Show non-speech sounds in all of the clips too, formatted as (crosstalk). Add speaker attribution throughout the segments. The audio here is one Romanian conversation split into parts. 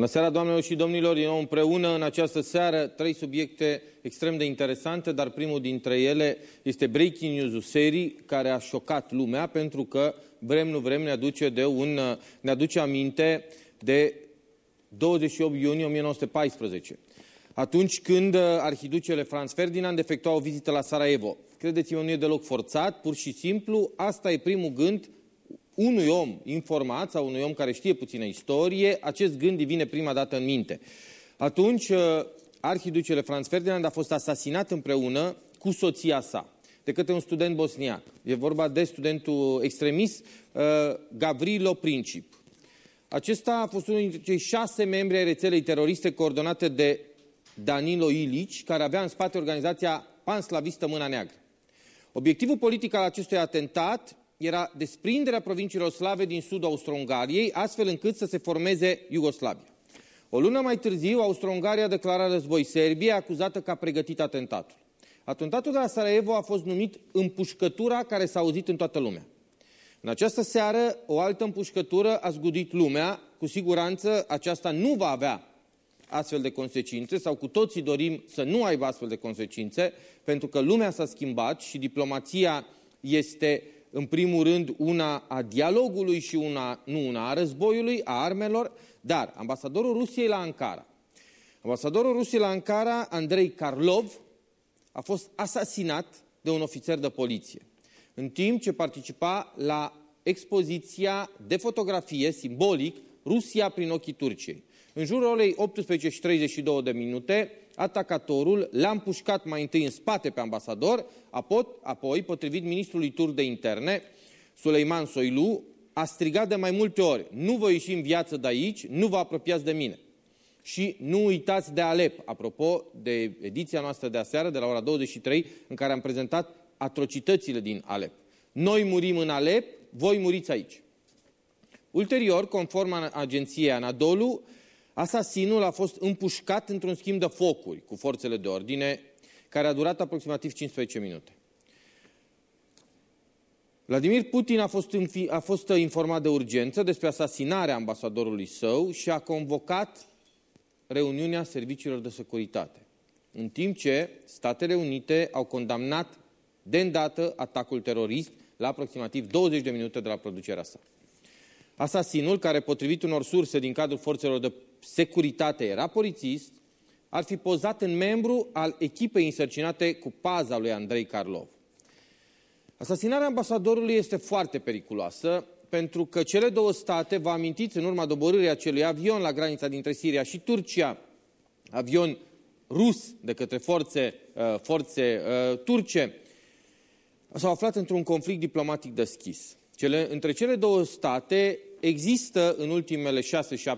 Speaker 1: Bună seara, doamnelor și domnilor! Eu împreună în această seară trei subiecte extrem de interesante, dar primul dintre ele este breaking news-ul serii care a șocat lumea pentru că vrem, nu vrem, ne aduce, de un, ne aduce aminte de 28 iunie 1914, atunci când arhiducele Franz Ferdinand efectua o vizită la Sarajevo. Credeți-mă, nu e deloc forțat, pur și simplu, asta e primul gând unui om informat sau unui om care știe puțină istorie, acest gând îi vine prima dată în minte. Atunci, uh, arhiducele Franz Ferdinand a fost asasinat împreună cu soția sa de către un student bosniac. E vorba de studentul extremist uh, Gavrilo Princip. Acesta a fost unul dintre cei șase membri ai rețelei teroriste coordonate de Danilo Ilici, care avea în spate organizația panslavistă Mâna Neagră. Obiectivul politic al acestui atentat era desprinderea provinciilor slave din sudul Austro-Ungariei, astfel încât să se formeze Iugoslavia. O lună mai târziu, Austro-Ungaria a declarat război Serbiei, acuzată că a pregătit atentatul. Atentatul de la Sarajevo a fost numit împușcătura care s-a auzit în toată lumea. În această seară, o altă împușcătură a zgudit lumea. Cu siguranță, aceasta nu va avea astfel de consecințe sau cu toții dorim să nu aibă astfel de consecințe, pentru că lumea s-a schimbat și diplomația este în primul rând, una a dialogului și una, nu una a războiului, a armelor, dar ambasadorul Rusiei la Ankara, ambasadorul Rusiei la Ankara, Andrei Karlov, a fost asasinat de un ofițer de poliție, în timp ce participa la expoziția de fotografie simbolic Rusia prin ochii Turciei. În jurul orei 18 și 32 de minute, atacatorul l-a împușcat mai întâi în spate pe ambasador, apoi, potrivit ministrului tur de interne, Suleiman Soilu, a strigat de mai multe ori, nu vă ieși în viață de aici, nu vă apropiați de mine. Și nu uitați de Alep, apropo de ediția noastră de aseară, de la ora 23, în care am prezentat atrocitățile din Alep. Noi murim în Alep, voi muriți aici. Ulterior, conform agenției Anadolu, Asasinul a fost împușcat într-un schimb de focuri cu forțele de ordine, care a durat aproximativ 15 minute. Vladimir Putin a fost, a fost informat de urgență despre asasinarea ambasadorului său și a convocat reuniunea serviciilor de securitate. În timp ce Statele Unite au condamnat de îndată atacul terorist la aproximativ 20 de minute de la producerea sa. Asasinul, care potrivit unor surse din cadrul forțelor de securitate era polițist, ar fi pozat în membru al echipei însărcinate cu paza lui Andrei Karlov. Asasinarea ambasadorului este foarte periculoasă, pentru că cele două state, vă amintiți, în urma doborârii acelui avion la granița dintre Siria și Turcia, avion rus de către forțe, uh, forțe uh, turce, s-au aflat într-un conflict diplomatic deschis. Cele, între cele două state există în ultimele 6-7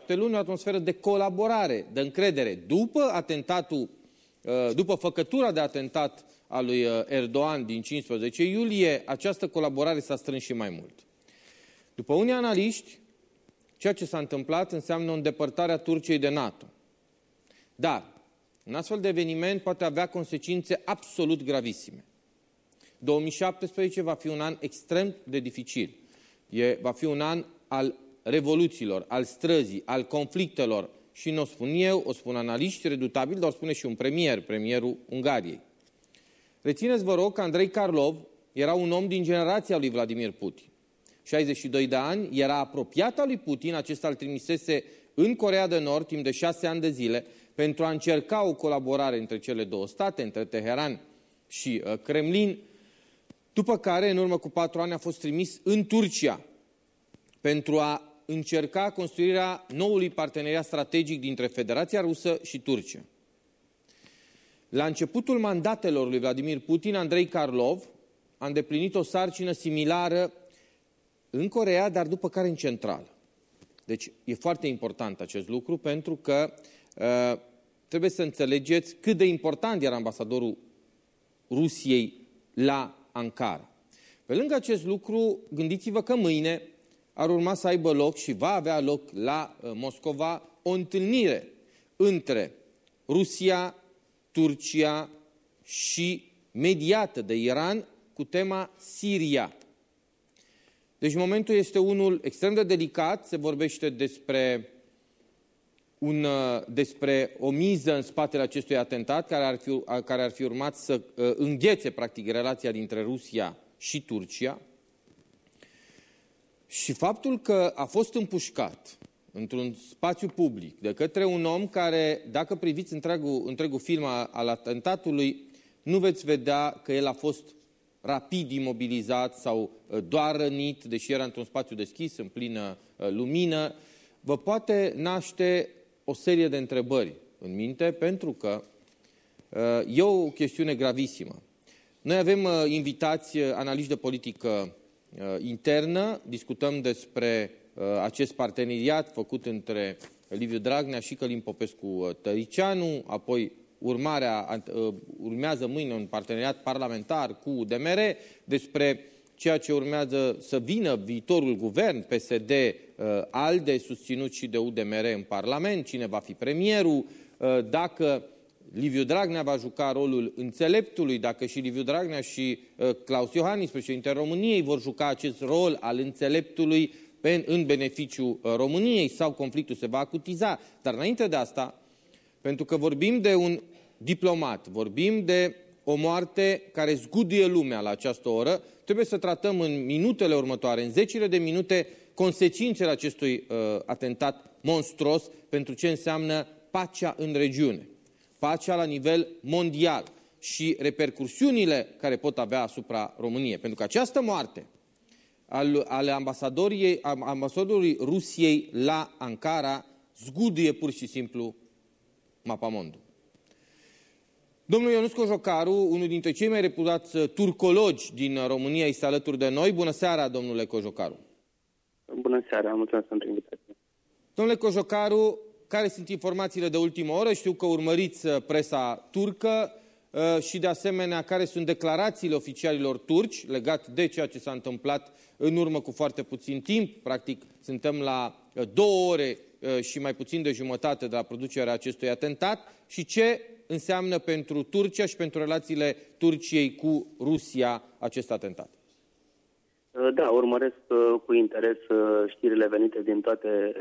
Speaker 1: luni o atmosferă de colaborare, de încredere. După atentatul, uh, după făcătura de atentat a lui uh, Erdogan din 15 iulie, această colaborare s-a strâns și mai mult. După unii analiști, ceea ce s-a întâmplat înseamnă o îndepărtare a Turciei de NATO. Dar un astfel de eveniment poate avea consecințe absolut gravissime. 2017 va fi un an extrem de dificil. E, va fi un an al revoluțiilor, al străzii, al conflictelor și nu o spun eu, o spun analiști redutabili, dar o spune și un premier, premierul Ungariei. Rețineți, vă rog, că Andrei Karlov era un om din generația lui Vladimir Putin. 62 de ani, era apropiat al lui Putin, acesta îl trimisese în Corea de Nord timp de șase ani de zile pentru a încerca o colaborare între cele două state, între Teheran și uh, Kremlin, după care, în urmă cu patru ani, a fost trimis în Turcia pentru a încerca construirea noului parteneriat strategic dintre Federația Rusă și Turcia. La începutul mandatelor lui Vladimir Putin, Andrei Karlov a îndeplinit o sarcină similară în Corea, dar după care în centrală. Deci e foarte important acest lucru pentru că uh, trebuie să înțelegeți cât de important era ambasadorul Rusiei la Ankara. Pe lângă acest lucru, gândiți-vă că mâine ar urma să aibă loc și va avea loc la uh, Moscova o întâlnire între Rusia, Turcia și mediată de Iran cu tema Siria. Deci momentul este unul extrem de delicat, se vorbește despre un, despre o miză în spatele acestui atentat care ar fi, care ar fi urmat să înghețe practic relația dintre Rusia și Turcia și faptul că a fost împușcat într-un spațiu public de către un om care, dacă priviți întregul, întregul film al atentatului, nu veți vedea că el a fost rapid imobilizat sau uh, doar rănit, deși era într-un spațiu deschis, în plină uh, lumină, vă poate naște o serie de întrebări în minte, pentru că uh, e o chestiune gravisimă. Noi avem invitați analiști de politică internă, discutăm despre acest parteneriat făcut între Liviu Dragnea și Călim Popescu Tăricianu, apoi urmarea, ă, urmează mâine un parteneriat parlamentar cu DMR despre ceea ce urmează să vină viitorul guvern, PSD, ă, ALDE, susținut și de UDMR în Parlament, cine va fi premierul, ă, dacă Liviu Dragnea va juca rolul înțeleptului, dacă și Liviu Dragnea și Claus Iohannis, președintele României, vor juca acest rol al înțeleptului în beneficiu României sau conflictul se va acutiza. Dar înainte de asta, pentru că vorbim de un diplomat, vorbim de o moarte care zguduie lumea la această oră, trebuie să tratăm în minutele următoare, în zecile de minute, consecințele acestui uh, atentat monstruos pentru ce înseamnă pacea în regiune, pacea la nivel mondial și repercursiunile care pot avea asupra României. Pentru că această moarte al, ale ambasadorului Rusiei la Ankara zguduie pur și simplu mapamondul. Domnul Ionuț Cojocaru, unul dintre cei mai reputați uh, turcologi din uh, România, este alături de noi. Bună seara, domnule Cojocaru!
Speaker 2: Bună seara, mulțumesc pentru invitație.
Speaker 1: Domnule Cojocaru, care sunt informațiile de ultimă oră? Știu că urmăriți uh, presa turcă și, de asemenea, care sunt declarațiile oficialilor turci legat de ceea ce s-a întâmplat în urmă cu foarte puțin timp. Practic, suntem la două ore și mai puțin de jumătate de la producerea acestui atentat și ce înseamnă pentru Turcia și pentru relațiile Turciei cu Rusia acest atentat?
Speaker 2: Uh, da, urmăresc uh, cu interes uh, știrile venite din toate,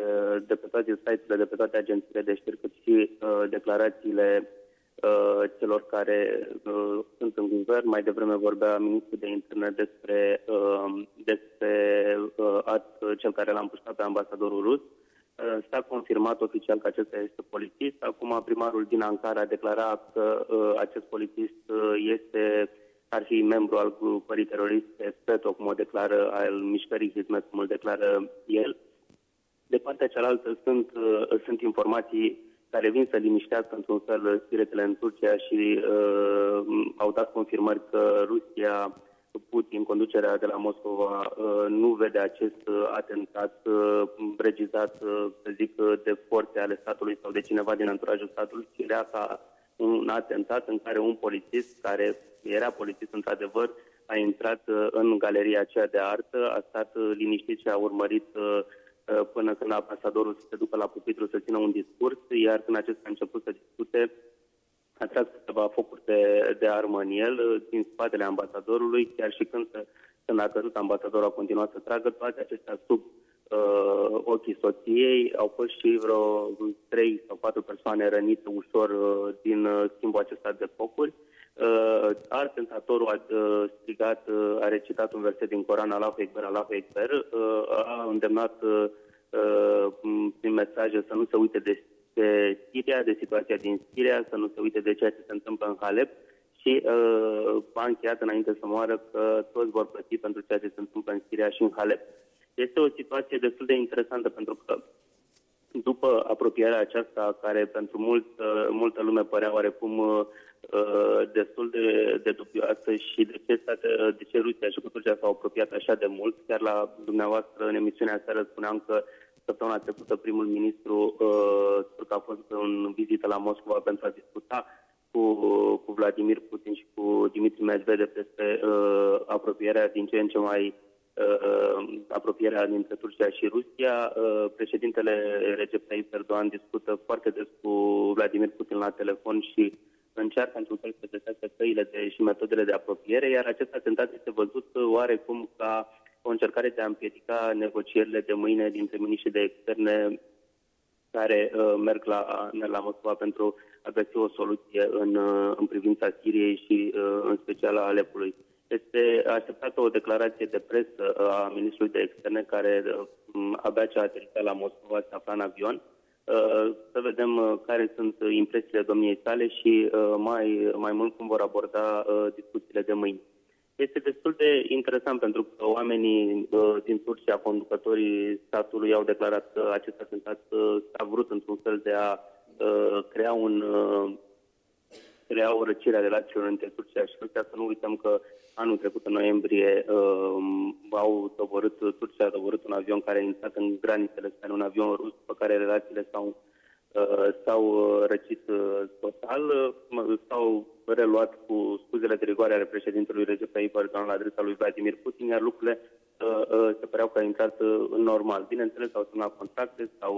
Speaker 2: de pe toate site-urile, de pe toate agențiile de știri, cât și declarațiile celor care sunt în guvern. Mai devreme vorbea ministrul de interne despre, despre cel care l-a împușcat pe ambasadorul rus. Uh, s-a confirmat oficial că acesta este polițist. Acum primarul din Ankara a declarat că uh, acest polițist uh, este, ar fi membru al grupării teroriste SPETO, cum o declară al mișcării Hizmet, cum îl declară el. De partea cealaltă sunt, sunt informații care vin să liniștească într-un fel spiritele în Turcia și uh, au dat confirmări că Rusia Putin, conducerea de la Moscova, uh, nu vede acest uh, atentat uh, regizat, să zic, de forțe ale statului sau de cineva din anturajul statului, ci era ca un atentat în care un polițist, care era polițist într-adevăr, a intrat în galeria aceea de artă, a stat liniștit și a urmărit până când ambasadorul să se ducă la pupitru să țină un discurs, iar când acesta a început să discute, a tras câteva focuri de, de armă în el, din spatele ambasadorului, chiar și când, când a căzut ambasadorul a continuat să tragă, toate acestea sub uh, ochii soției. Au fost și vreo trei sau patru persoane rănite ușor uh, din uh, schimbul acesta de focuri. Uh, alt tentatorul a uh, strigat, uh, a recitat un verset din Coran, Allahu Ekber, Allahu Ekber, uh, a îndemnat uh, uh, prin mesaje să nu se uite de de Siria, de situația din Siria, să nu se uite de ceea ce se întâmplă în Halep și uh, a încheiat înainte să moară că toți vor plăti pentru ceea ce se întâmplă în Siria și în Halep. Este o situație destul de interesantă pentru că după apropierea aceasta, care pentru mult, uh, multă lume părea oarecum uh, destul de, de dubioasă și de ce, state, de ce Rusia și cu Turcia s-au apropiat așa de mult, chiar la dumneavoastră în emisiunea seară spuneam că Săptămâna trecută primul ministru uh, a fost în vizită la Moscova pentru a discuta cu, cu Vladimir Putin și cu Dimitri Medvedev despre uh, apropierea din ce în ce mai uh, uh apropierea dintre Turcia și Rusia. Uh, președintele Recep Tayyip Erdogan discută foarte des cu Vladimir Putin la telefon și încearcă într-un fel să găsească căile de, și metodele de apropiere, iar acest atentat este văzut oarecum ca o încercare de a împiedica negocierile de mâine dintre miniștrii de externe care merg la, la Moscova pentru a găsi o soluție în, în privința Siriei și în special a Alepului. Este așteptată o declarație de presă a ministrului de externe care abia ce a aterizat la Moscova, se afla în avion, să vedem care sunt impresiile domniei sale și mai, mai mult cum vor aborda discuțiile de mâine. Este destul de interesant pentru că oamenii uh, din Turcia, conducătorii statului, au declarat că acest atentat uh, a vrut într-un fel de a uh, crea un crea o răcire a relațiilor între Turcia și Rusia. Să nu uităm că anul trecut, în noiembrie, uh, au doborât, Turcia a doborât un avion care a intrat în granițele sale, un avion rus, pe care relațiile s-au Uh, s-au uh, răcit uh, total, s-au reluat cu scuzele de rigoare ale președintelui Recep Tayyip Erdogan la adresa lui Vladimir Putin, iar lucrurile se păreau că au intrat în normal. Bineînțeles, au semnat contracte, s-au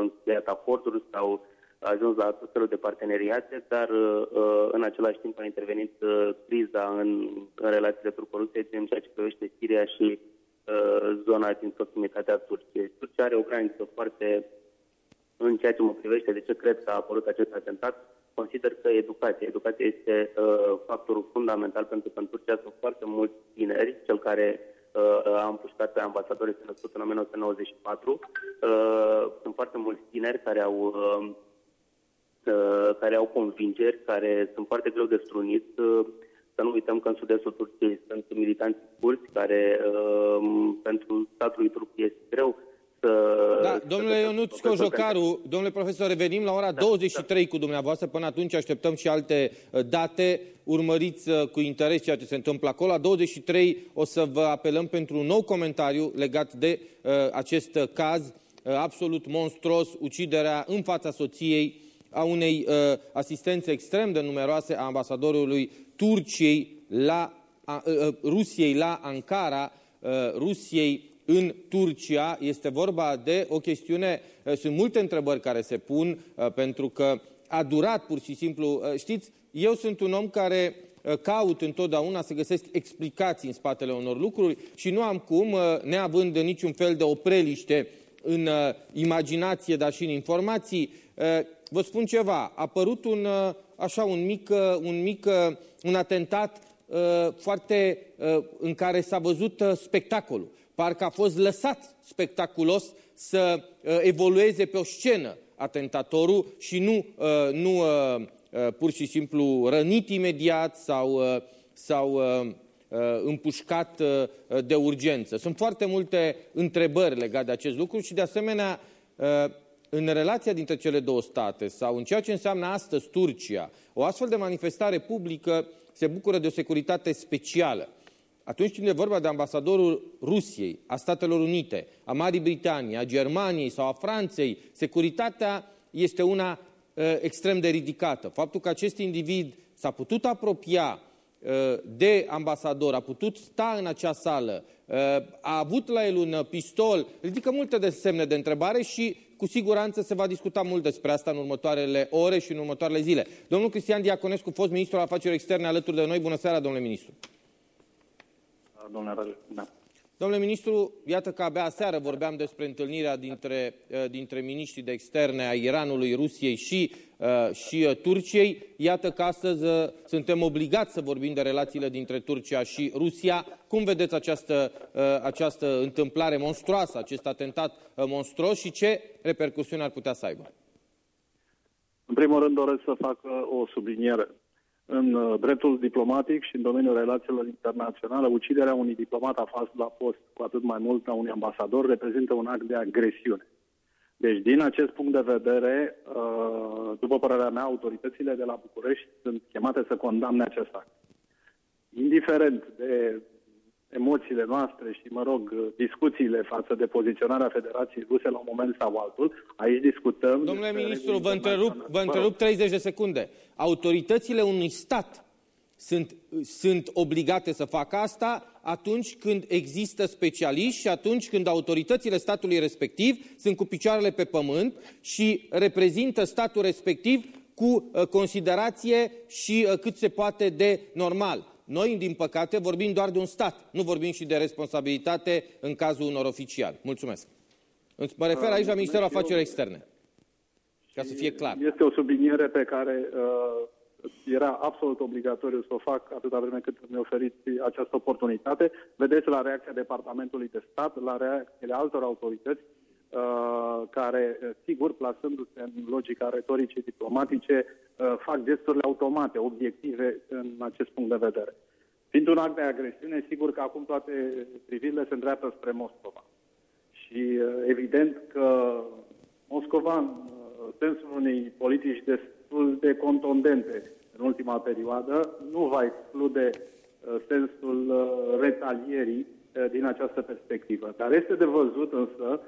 Speaker 2: încheiat acorduri, s-au ajuns la tot felul de parteneriate, dar în același timp a intervenit criza în, în relațiile turco-ruse în ceea ce privește Siria și zona din proximitatea Turciei. Turcia are o graniță foarte în ceea ce mă privește, de ce cred că a apărut acest atentat, consider că educația. Educația este uh, factorul fundamental pentru că în Turcia sunt foarte mulți tineri, cel care uh, a împușcat pe ambasador este născut în 1994. Uh, sunt foarte mulți tineri care au, uh, uh, care au convingeri, care sunt foarte greu de strunit. Uh, să nu uităm că în sud-estul Turciei sunt militanți curți care uh, pentru statul turc este greu
Speaker 1: să... Da, domnule Ionuț Cojocaru, domnule profesor, revenim la ora da, 23 da. cu dumneavoastră. Până atunci așteptăm și alte uh, date. Urmăriți uh, cu interes ceea ce se întâmplă acolo. La 23 o să vă apelăm pentru un nou comentariu legat de uh, acest caz uh, absolut monstruos, uciderea în fața soției a unei uh, asistențe extrem de numeroase a ambasadorului Turciei la, a, uh, Rusiei la Ankara, uh, Rusiei în Turcia. Este vorba de o chestiune, eh, sunt multe întrebări care se pun, eh, pentru că a durat pur și simplu. Eh, știți, eu sunt un om care caut întotdeauna să găsesc explicații în spatele unor lucruri și nu am cum, neavând niciun fel de opreliște în imaginație, dar și în informații, vă spun ceva, a apărut un, așa, un mic, un mic un atentat foarte, în care s-a văzut spectacolul parcă a fost lăsat spectaculos să uh, evolueze pe o scenă atentatorul și nu, uh, nu uh, pur și simplu rănit imediat sau, sau împușcat de urgență. Sunt foarte multe întrebări legate de acest lucru și de asemenea în relația dintre cele două state sau în ceea ce înseamnă astăzi Turcia, o astfel de manifestare publică se bucură de o securitate specială. Atunci când e vorba de ambasadorul Rusiei, a Statelor Unite, a Marii Britanii, a Germaniei sau a Franței, securitatea este una uh, extrem de ridicată. Faptul că acest individ s-a putut apropia uh, de ambasador, a putut sta în acea sală, uh, a avut la el un pistol, ridică multe de semne de întrebare și cu siguranță se va discuta mult despre asta în următoarele ore și în următoarele zile. Domnul Cristian Diaconescu, fost ministru al afacerilor externe alături de noi. Bună seara, domnule ministru!
Speaker 3: domnule Radu. Da.
Speaker 1: Domnule ministru, iată că abia aseară vorbeam despre întâlnirea dintre, uh, dintre miniștrii de externe a Iranului, Rusiei și, uh, și uh, Turciei. Iată că astăzi suntem obligați să vorbim de relațiile dintre Turcia și Rusia. Cum vedeți această, această întâmplare monstruoasă, acest atentat monstruos și ce repercusiuni ar putea să aibă?
Speaker 3: În primul rând doresc să fac o subliniere în uh, dreptul diplomatic și în domeniul relațiilor internaționale, uciderea unui diplomat aflat la post, cu atât mai mult a unui ambasador, reprezintă un act de agresiune. Deci, din acest punct de vedere, uh, după părerea mea, autoritățile de la București sunt chemate să condamne acest act. Indiferent de emoțiile noastre și, mă rog, discuțiile față de poziționarea Federației Ruse la un moment sau altul. Aici discutăm...
Speaker 1: Domnule ministru, vă întrerup, vă întrerup 30 de secunde. Autoritățile unui stat sunt, sunt obligate să facă asta atunci când există specialiști și atunci când autoritățile statului respectiv sunt cu picioarele pe pământ și reprezintă statul respectiv cu uh, considerație și uh, cât se poate de normal. Noi, din păcate, vorbim doar de un stat, nu vorbim și de responsabilitate în cazul unor oficiali. Mulțumesc. Mă refer aici la Ministerul Afacerilor Externe. Ca să fie clar.
Speaker 3: Este o subliniere pe care uh, era absolut obligatoriu să o fac atâta vreme cât mi oferiți această oportunitate. Vedeți la reacția Departamentului de Stat, la reacțiile altor autorități, uh, care, sigur, plasându-se în logica retoricii diplomatice, uh, fac gesturile automate, obiective în acest punct de vedere. Fiind un act de agresiune, sigur că acum toate privirile se îndreaptă spre Moscova. Și uh, evident că Moscova, în uh, sensul unei politici destul de contundente în ultima perioadă, nu va exclude uh, sensul retalierii din această perspectivă. Dar este de văzut însă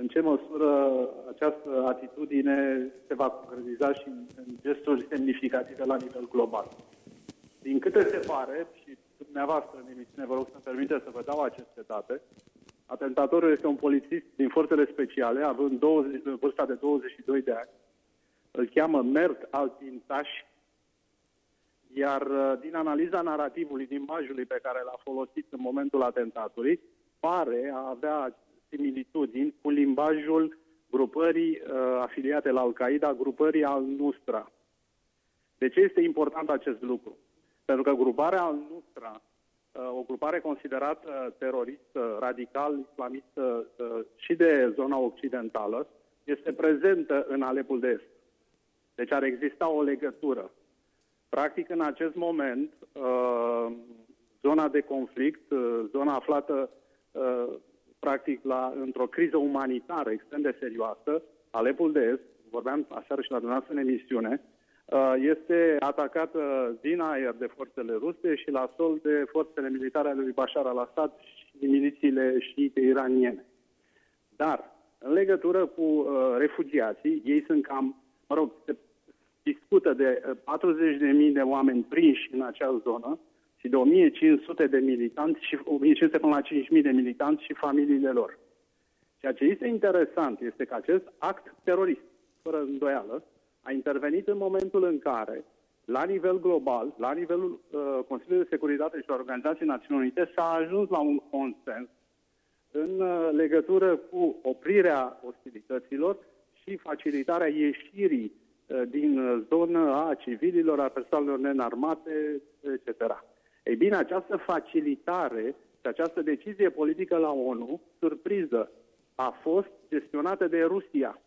Speaker 3: în ce măsură această atitudine se va concretiza și în gesturi semnificative la nivel global. Din câte se pare, și dumneavoastră în emisiune vă rog să-mi permite să vă dau aceste date, Atentatorul este un polițist din forțele speciale, având 20, vârsta de 22 de ani. Îl cheamă Mert Altintaș, iar uh, din analiza narrativului, din imajului pe care l-a folosit în momentul atentatului, pare a avea similitudini cu limbajul grupării uh, afiliate la Al-Qaeda, grupării al-Nusra. De ce este important acest lucru? Pentru că gruparea al-Nusra Uh, o grupare considerată teroristă, radical, islamistă uh, și de zona occidentală, este prezentă în Alepul de Est. Deci ar exista o legătură. Practic, în acest moment, uh, zona de conflict, zona aflată practic la, într-o criză umanitară extrem de serioasă, Alepul de Est, vorbeam aseară și la dumneavoastră în emisiune, Uh, este atacată din aer de forțele ruse și la sol de forțele militare ale lui Bashar al-Assad și milițiile șiite iraniene. Dar, în legătură cu uh, refugiații, ei sunt cam, mă rog, se discută de 40.000 uh, de oameni prinși în acea zonă și de 1500 de militanți și 1500 până la 5000 de militanți și familiile lor. Ceea ce este interesant este că acest act terorist, fără îndoială, a intervenit în momentul în care, la nivel global, la nivelul uh, Consiliului de Securitate și Organizației Națiunilor Unite, s-a ajuns la un consens în uh, legătură cu oprirea ostilităților și facilitarea ieșirii uh, din zonă a civililor, a persoanelor nenarmate, etc. Ei bine, această facilitare și această decizie politică la ONU, surpriză, a fost gestionată de Rusia.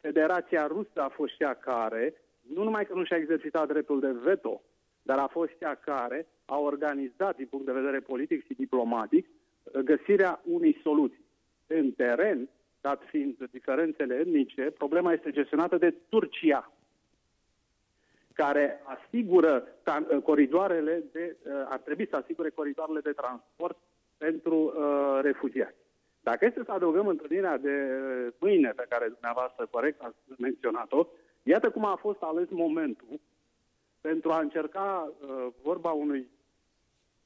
Speaker 3: Federația Rusă a fost cea care, nu numai că nu și-a exercitat dreptul de veto, dar a fost cea care a organizat, din punct de vedere politic și diplomatic, găsirea unei soluții. În teren, dat fiind diferențele etnice, problema este gestionată de Turcia, care asigură coridoarele de, ar trebui să asigure coridoarele de transport pentru uh, refugiați. Dacă este să adăugăm întâlnirea de mâine pe care dumneavoastră corect ați menționat-o, iată cum a fost ales momentul pentru a încerca uh, vorba unui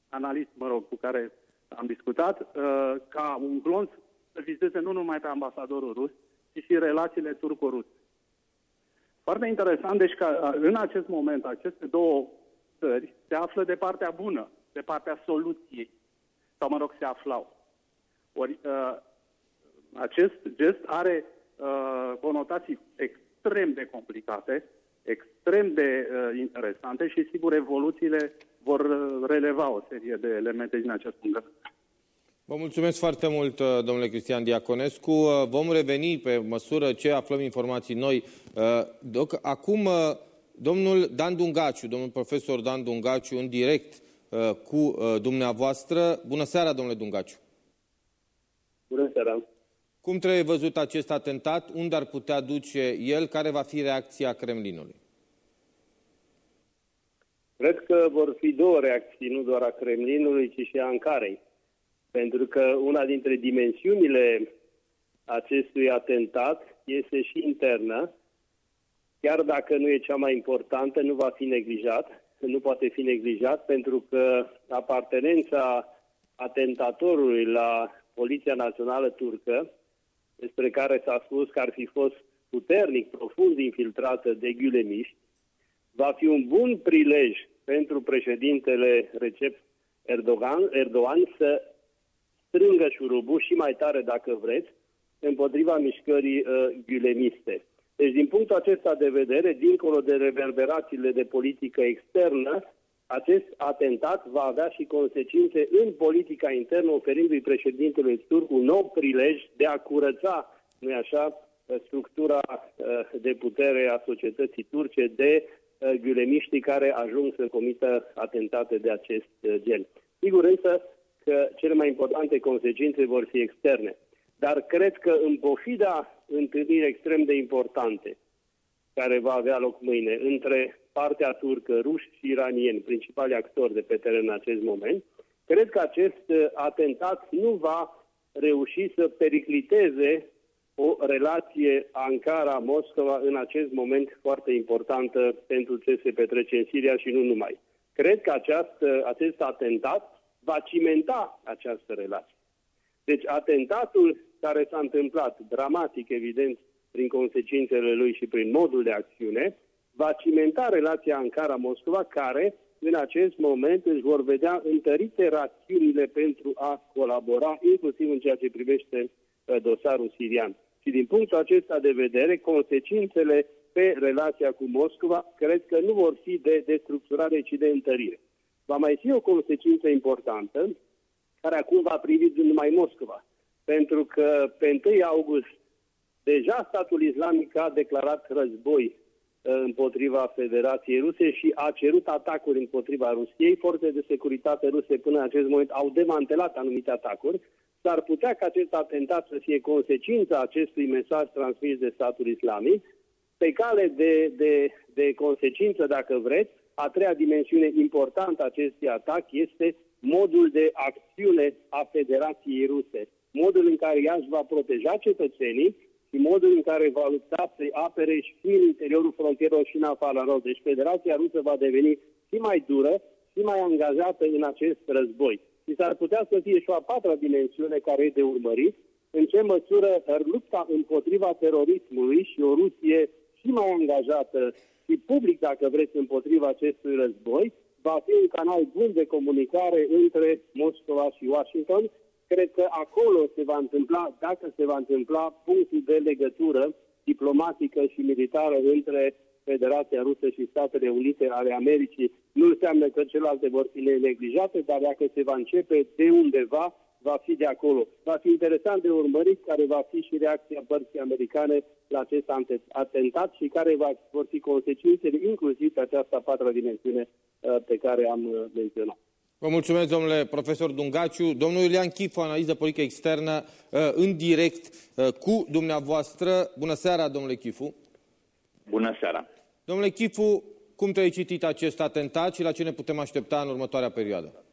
Speaker 3: analist, mă rog, cu care am discutat, uh, ca un glonț să vizeze nu numai pe ambasadorul rus, ci și relațiile turco-ruse. Foarte interesant, deci că uh, în acest moment aceste două țări se află de partea bună, de partea soluției, sau mă rog, se aflau. Ori uh, acest gest are uh, conotații extrem de complicate, extrem de uh, interesante și, sigur, evoluțiile vor uh, releva o serie de elemente din acest punct de vedere.
Speaker 1: Vă mulțumesc foarte mult, uh, domnule Cristian Diaconescu. Uh, vom reveni pe măsură ce aflăm informații noi. Acum, domnul Dan Dungaciu, domnul profesor Dan Dungaciu, în direct cu dumneavoastră. Bună seara, domnule Dungaciu.
Speaker 4: Bună seara!
Speaker 1: Cum trebuie văzut acest atentat? Unde ar putea duce el? Care va fi reacția Kremlinului?
Speaker 4: Cred că vor fi două reacții, nu doar a Kremlinului, ci și a Ankarei. Pentru că una dintre dimensiunile acestui atentat este și internă, chiar dacă nu e cea mai importantă, nu va fi neglijat, nu poate fi neglijat, pentru că apartenența atentatorului la Poliția Națională Turcă, despre care s-a spus că ar fi fost puternic, profund infiltrată de ghiulemiști, va fi un bun prilej pentru președintele Recep Erdogan, Erdogan să strângă șurubul și mai tare, dacă vreți, împotriva mișcării uh, ghiulemiste. Deci, din punctul acesta de vedere, dincolo de reverberațiile de politică externă, acest atentat va avea și consecințe în politica internă, oferindu-i președintelui turc un nou prilej de a curăța, nu așa, structura uh, de putere a societății turce de uh, gulemiștii care ajung să comită atentate de acest uh, gen. Sigur însă că cele mai importante consecințe vor fi externe. Dar cred că în pofida întâlniri extrem de importante care va avea loc mâine între partea turcă, ruși și iranieni, principali actori de pe teren în acest moment, cred că acest uh, atentat nu va reuși să pericliteze o relație Ankara-Moscova în acest moment foarte importantă pentru ce se petrece în Siria și nu numai. Cred că această, acest atentat va cimenta această relație. Deci atentatul care s-a întâmplat, dramatic evident, prin consecințele lui și prin modul de acțiune, va cimenta relația Ankara-Moscova, care în acest moment își vor vedea întărite rațiunile pentru a colabora, inclusiv în ceea ce privește uh, dosarul sirian. Și din punctul acesta de vedere, consecințele pe relația cu Moscova cred că nu vor fi de destructurare, ci de întărire. Va mai fi o consecință importantă, care acum va privi numai Moscova, pentru că pe 1 august deja statul islamic a declarat război împotriva Federației Ruse și a cerut atacuri împotriva Rusiei. Forțele de securitate ruse până în acest moment au demantelat anumite atacuri. S-ar putea ca acest atentat să fie consecința acestui mesaj transmis de statul islamic. Pe cale de, de, de consecință, dacă vreți, a treia dimensiune importantă a acestui atac este modul de acțiune a Federației Ruse, modul în care ea își va proteja cetățenii și modul în care va lupta să-i apere și în interiorul frontierelor și în afara lor. Deci Federația Rusă va deveni și mai dură și mai angajată în acest război. Și s-ar putea să fie și o a patra dimensiune care e de urmărit, în ce măsură lupta împotriva terorismului și o Rusie și mai angajată și public, dacă vreți, împotriva acestui război, va fi un canal bun de comunicare între Moscova și Washington Cred că acolo se va întâmpla, dacă se va întâmpla, punctul de legătură diplomatică și militară între Federația Rusă și Statele Unite ale Americii. Nu înseamnă că celelalte vor fi neglijate, dar dacă se va începe de undeva, va fi de acolo. Va fi interesant de urmărit care va fi și reacția părții americane la acest atentat și care va, vor fi consecințele inclusiv pe această a patra dimensiune uh, pe care am uh, menționat.
Speaker 1: Vă mulțumesc, domnule profesor Dungaciu. Domnul Iulian Chifu, analiză politică externă, uh, în direct uh, cu dumneavoastră. Bună seara, domnule Chifu.
Speaker 5: Bună seara.
Speaker 1: Domnule Chifu, cum te-ai citit acest atentat și la ce ne putem aștepta în următoarea perioadă?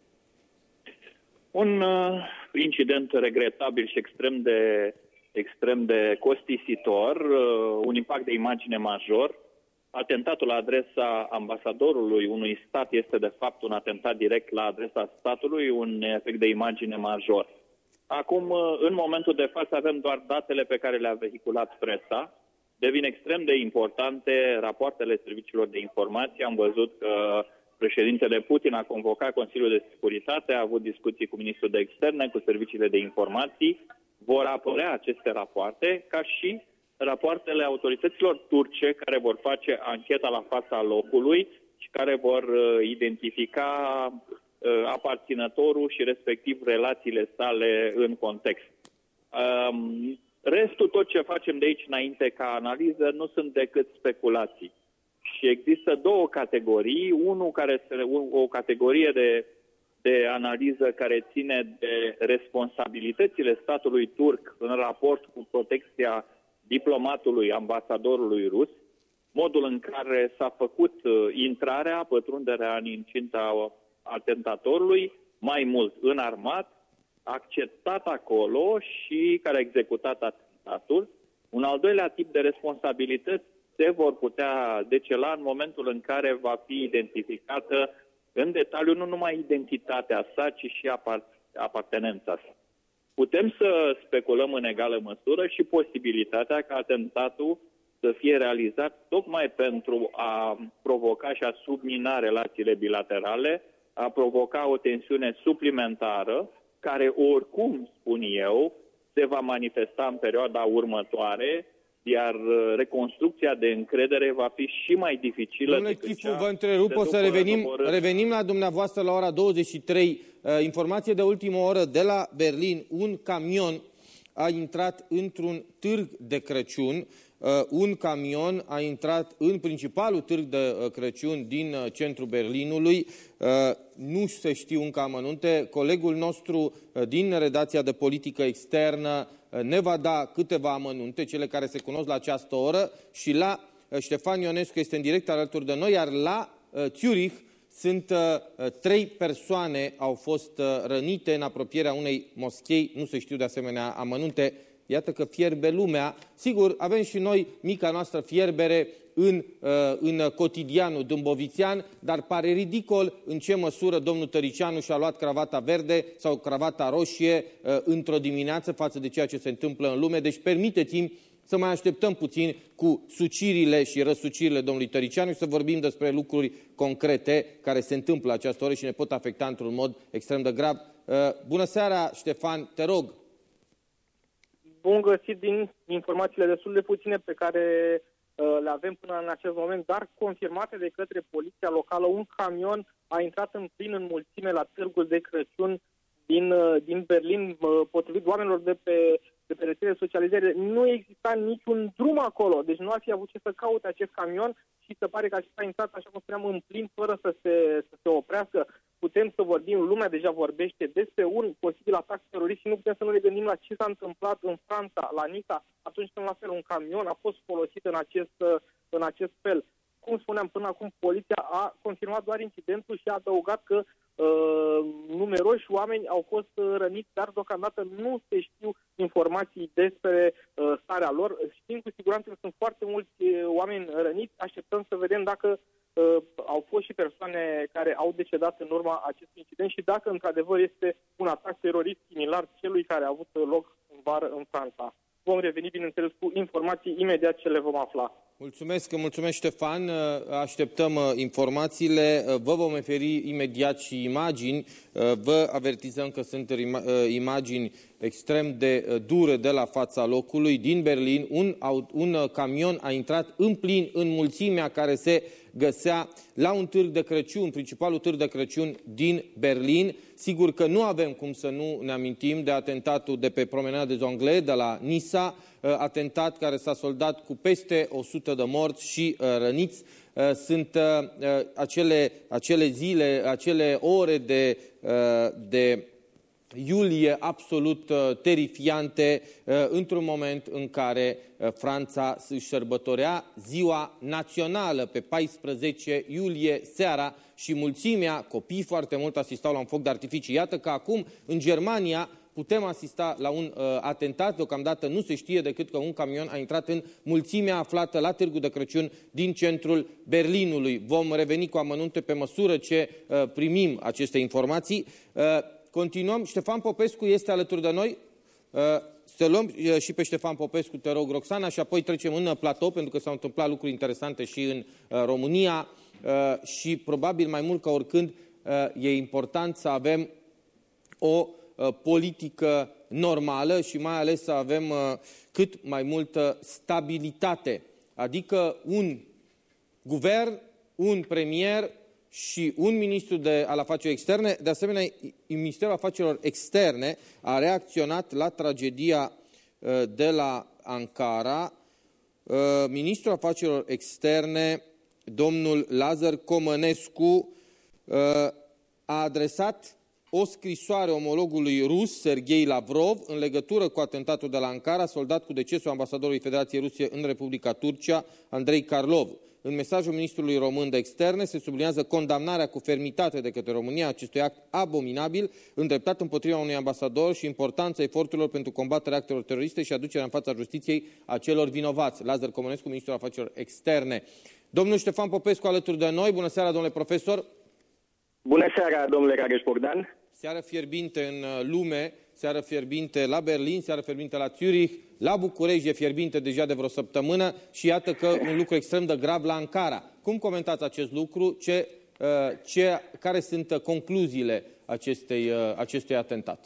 Speaker 5: Un uh, incident regretabil și extrem de, extrem de costisitor, uh, un impact de imagine major, Atentatul la adresa ambasadorului unui stat este de fapt un atentat direct la adresa statului, un efect de imagine major. Acum, în momentul de față, avem doar datele pe care le-a vehiculat presa. Devin extrem de importante rapoartele serviciilor de informație. Am văzut că președintele Putin a convocat Consiliul de Securitate, a avut discuții cu ministrul de externe, cu serviciile de informații. Vor apărea aceste rapoarte ca și rapoartele autorităților turce care vor face ancheta la fața locului și care vor uh, identifica uh, aparținătorul și respectiv relațiile sale în context. Um, restul, tot ce facem de aici înainte ca analiză, nu sunt decât speculații. Și există două categorii. Unul care este o categorie de, de analiză care ține de responsabilitățile statului turc în raport cu protecția diplomatului, ambasadorului rus, modul în care s-a făcut uh, intrarea, pătrunderea în incinta atentatorului, mai mult înarmat, acceptat acolo și care a executat atentatul. Un al doilea tip de responsabilități se vor putea decela în momentul în care va fi identificată în detaliu nu numai identitatea sa, ci și apartenența sa. Putem să speculăm în egală măsură și posibilitatea ca atentatul să fie realizat tocmai pentru a provoca și a submina relațiile bilaterale, a provoca o tensiune suplimentară, care oricum, spun eu, se va manifesta în perioada următoare iar uh, reconstrucția de încredere va fi și mai dificilă.
Speaker 1: Domnule Chifu, vă întrerup, o să revenim, revenim la dumneavoastră la ora 23. Uh, informație de ultimă oră de la Berlin. Un camion a intrat într-un târg de Crăciun. Uh, un camion a intrat în principalul târg de Crăciun din centrul Berlinului. Nu se știu încă amănunte. Colegul nostru din redacția de politică externă ne va da câteva amănunte, cele care se cunosc la această oră și la uh, Ștefan Ionescu este în direct alături de noi, iar la uh, Zurich sunt uh, trei persoane au fost rănite în apropierea unei moschei, nu se știu de asemenea amănunte, iată că fierbe lumea. Sigur, avem și noi mica noastră fierbere în, uh, în cotidianul dâmbovițian, dar pare ridicol în ce măsură domnul Tăricianu și-a luat cravata verde sau cravata roșie uh, într-o dimineață față de ceea ce se întâmplă în lume. Deci permiteți-mi să mai așteptăm puțin cu sucirile și răsucirile domnului Tăricianu și să vorbim despre lucruri concrete care se întâmplă această oră și ne pot afecta într-un mod extrem de grav. Uh, bună seara, Ștefan, te rog.
Speaker 6: Bun găsit din informațiile destul de puține pe care Uh, le avem până în acest moment, dar confirmate de către poliția locală. Un camion a intrat în plin în mulțime la târgul de Crăciun din, uh, din Berlin, uh, potrivit oamenilor de pe, de pe rețele socializare. Nu exista niciun drum acolo, deci nu ar fi avut ce să caute acest camion și se pare că acesta a intrat, așa cum spuneam, în plin, fără să se, să se oprească putem să vorbim, lumea deja vorbește despre un posibil atac terorist și nu putem să nu ne gândim la ce s-a întâmplat în Franța, la Nisa, atunci când la fel un camion a fost folosit în acest, în acest fel. Cum spuneam, până acum poliția a confirmat doar incidentul și a adăugat că uh, numeroși oameni au fost uh, răniți, dar deocamdată nu se știu informații despre uh, starea lor. Știm cu siguranță că sunt foarte mulți uh, oameni răniți, așteptăm să vedem dacă uh, au fost și persoane care au decedat în urma acestui incident și dacă într-adevăr este un atac terorist similar celui care a avut loc în vară în Franța. Vom reveni, bineînțeles, cu informații. Imediat ce le vom afla.
Speaker 1: Mulțumesc, mulțumesc Ștefan, așteptăm uh, informațiile, uh, vă vom referi imediat și imagini, uh, vă avertizăm că sunt imagini extrem de dure de la fața locului. Din Berlin, un, un camion a intrat în plin în mulțimea care se găsea la un târg de Crăciun, principalul târg de Crăciun din Berlin. Sigur că nu avem cum să nu ne amintim de atentatul de pe promenada de Zongle, de la Nisa, uh, atentat care s-a soldat cu peste 100 de morți și uh, răniți. Uh, sunt acele, acele zile, acele ore de, de iulie absolut uh, terifiante uh, într-un moment în care uh, Franța își sărbătorea ziua națională pe 14 iulie seara și mulțimea, copii foarte mult asistau la un foc de artificii. Iată că acum în Germania putem asista la un uh, atentat, deocamdată nu se știe decât că un camion a intrat în mulțimea aflată la Târgu de Crăciun din centrul Berlinului. Vom reveni cu amănunte pe măsură ce uh, primim aceste informații. Uh, Continuăm. Ștefan Popescu este alături de noi. Uh, să luăm uh, și pe Ștefan Popescu, te rog, Roxana, și apoi trecem în platou, pentru că s-au întâmplat lucruri interesante și în uh, România și probabil mai mult ca oricând e important să avem o politică normală și mai ales să avem cât mai multă stabilitate. Adică un guvern, un premier și un ministru de, al afacerilor externe, de asemenea, Ministerul Afacerilor Externe a reacționat la tragedia uh, de la Ankara. Uh, ministrul Afacerilor Externe, domnul Lazar Comănescu, uh, a adresat o scrisoare omologului rus, Sergei Lavrov, în legătură cu atentatul de la Ankara, soldat cu decesul ambasadorului Federației Rusie în Republica Turcia, Andrei Karlov. În mesajul ministrului român de externe se subliniază condamnarea cu fermitate de către România acestui act abominabil îndreptat împotriva unui ambasador și importanța eforturilor pentru combaterea actelor teroriste și aducerea în fața justiției a celor vinovați. Lazar Comunescu, ministrul afacerilor externe. Domnul Ștefan Popescu alături de noi. Bună seara, domnule profesor.
Speaker 7: Bună seara, domnule Rareș Bogdan.
Speaker 1: Seară fierbinte în uh, lume, seară fierbinte la Berlin, seară fierbinte la Zurich, la București e fierbinte deja de vreo săptămână și iată că un lucru extrem de grav la Ankara. Cum comentați acest lucru? Ce, uh, ce, care sunt concluziile acestei, uh, acestui atentat?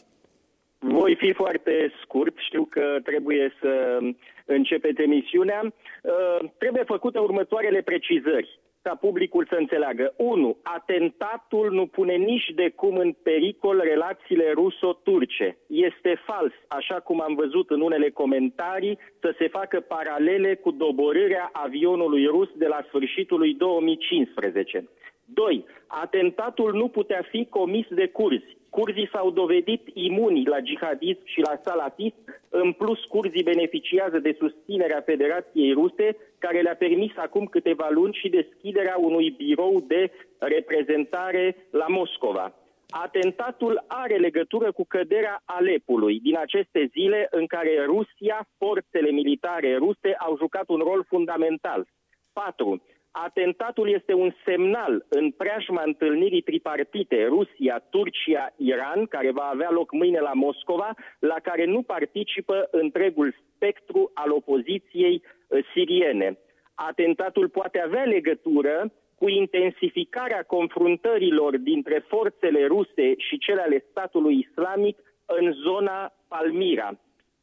Speaker 7: Voi fi foarte scurt, știu că trebuie să începeți emisiunea. Uh, trebuie făcute următoarele precizări ca publicul să înțeleagă. 1. Atentatul nu pune nici de cum în pericol relațiile ruso-turce. Este fals, așa cum am văzut în unele comentarii, să se facă paralele cu doborârea avionului rus de la sfârșitul lui 2015. 2. Atentatul nu putea fi comis de curzi. Curzii s-au dovedit imuni la jihadism și la salatism, în plus curzii beneficiază de susținerea Federației Ruse, care le-a permis acum câteva luni și deschiderea unui birou de reprezentare la Moscova. Atentatul are legătură cu căderea Alepului din aceste zile în care Rusia, forțele militare ruse au jucat un rol fundamental. 4. Atentatul este un semnal în preajma întâlnirii tripartite Rusia-Turcia-Iran, care va avea loc mâine la Moscova, la care nu participă întregul spectru al opoziției uh, siriene. Atentatul poate avea legătură cu intensificarea confruntărilor dintre forțele ruse și cele ale statului islamic în zona Palmira.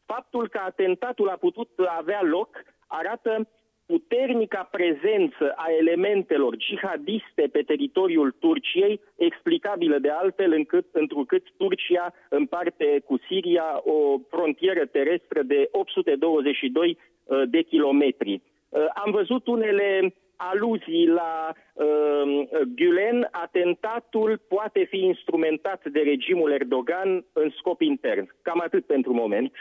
Speaker 7: Faptul că atentatul a putut avea loc arată puternica prezență a elementelor jihadiste pe teritoriul Turciei, explicabilă de altfel încât, întrucât Turcia împarte cu Siria o frontieră terestră de 822 uh, de kilometri. Uh, am văzut unele aluzii la uh, Gülen, atentatul poate fi instrumentat de regimul Erdogan în scop intern. Cam atât pentru moment.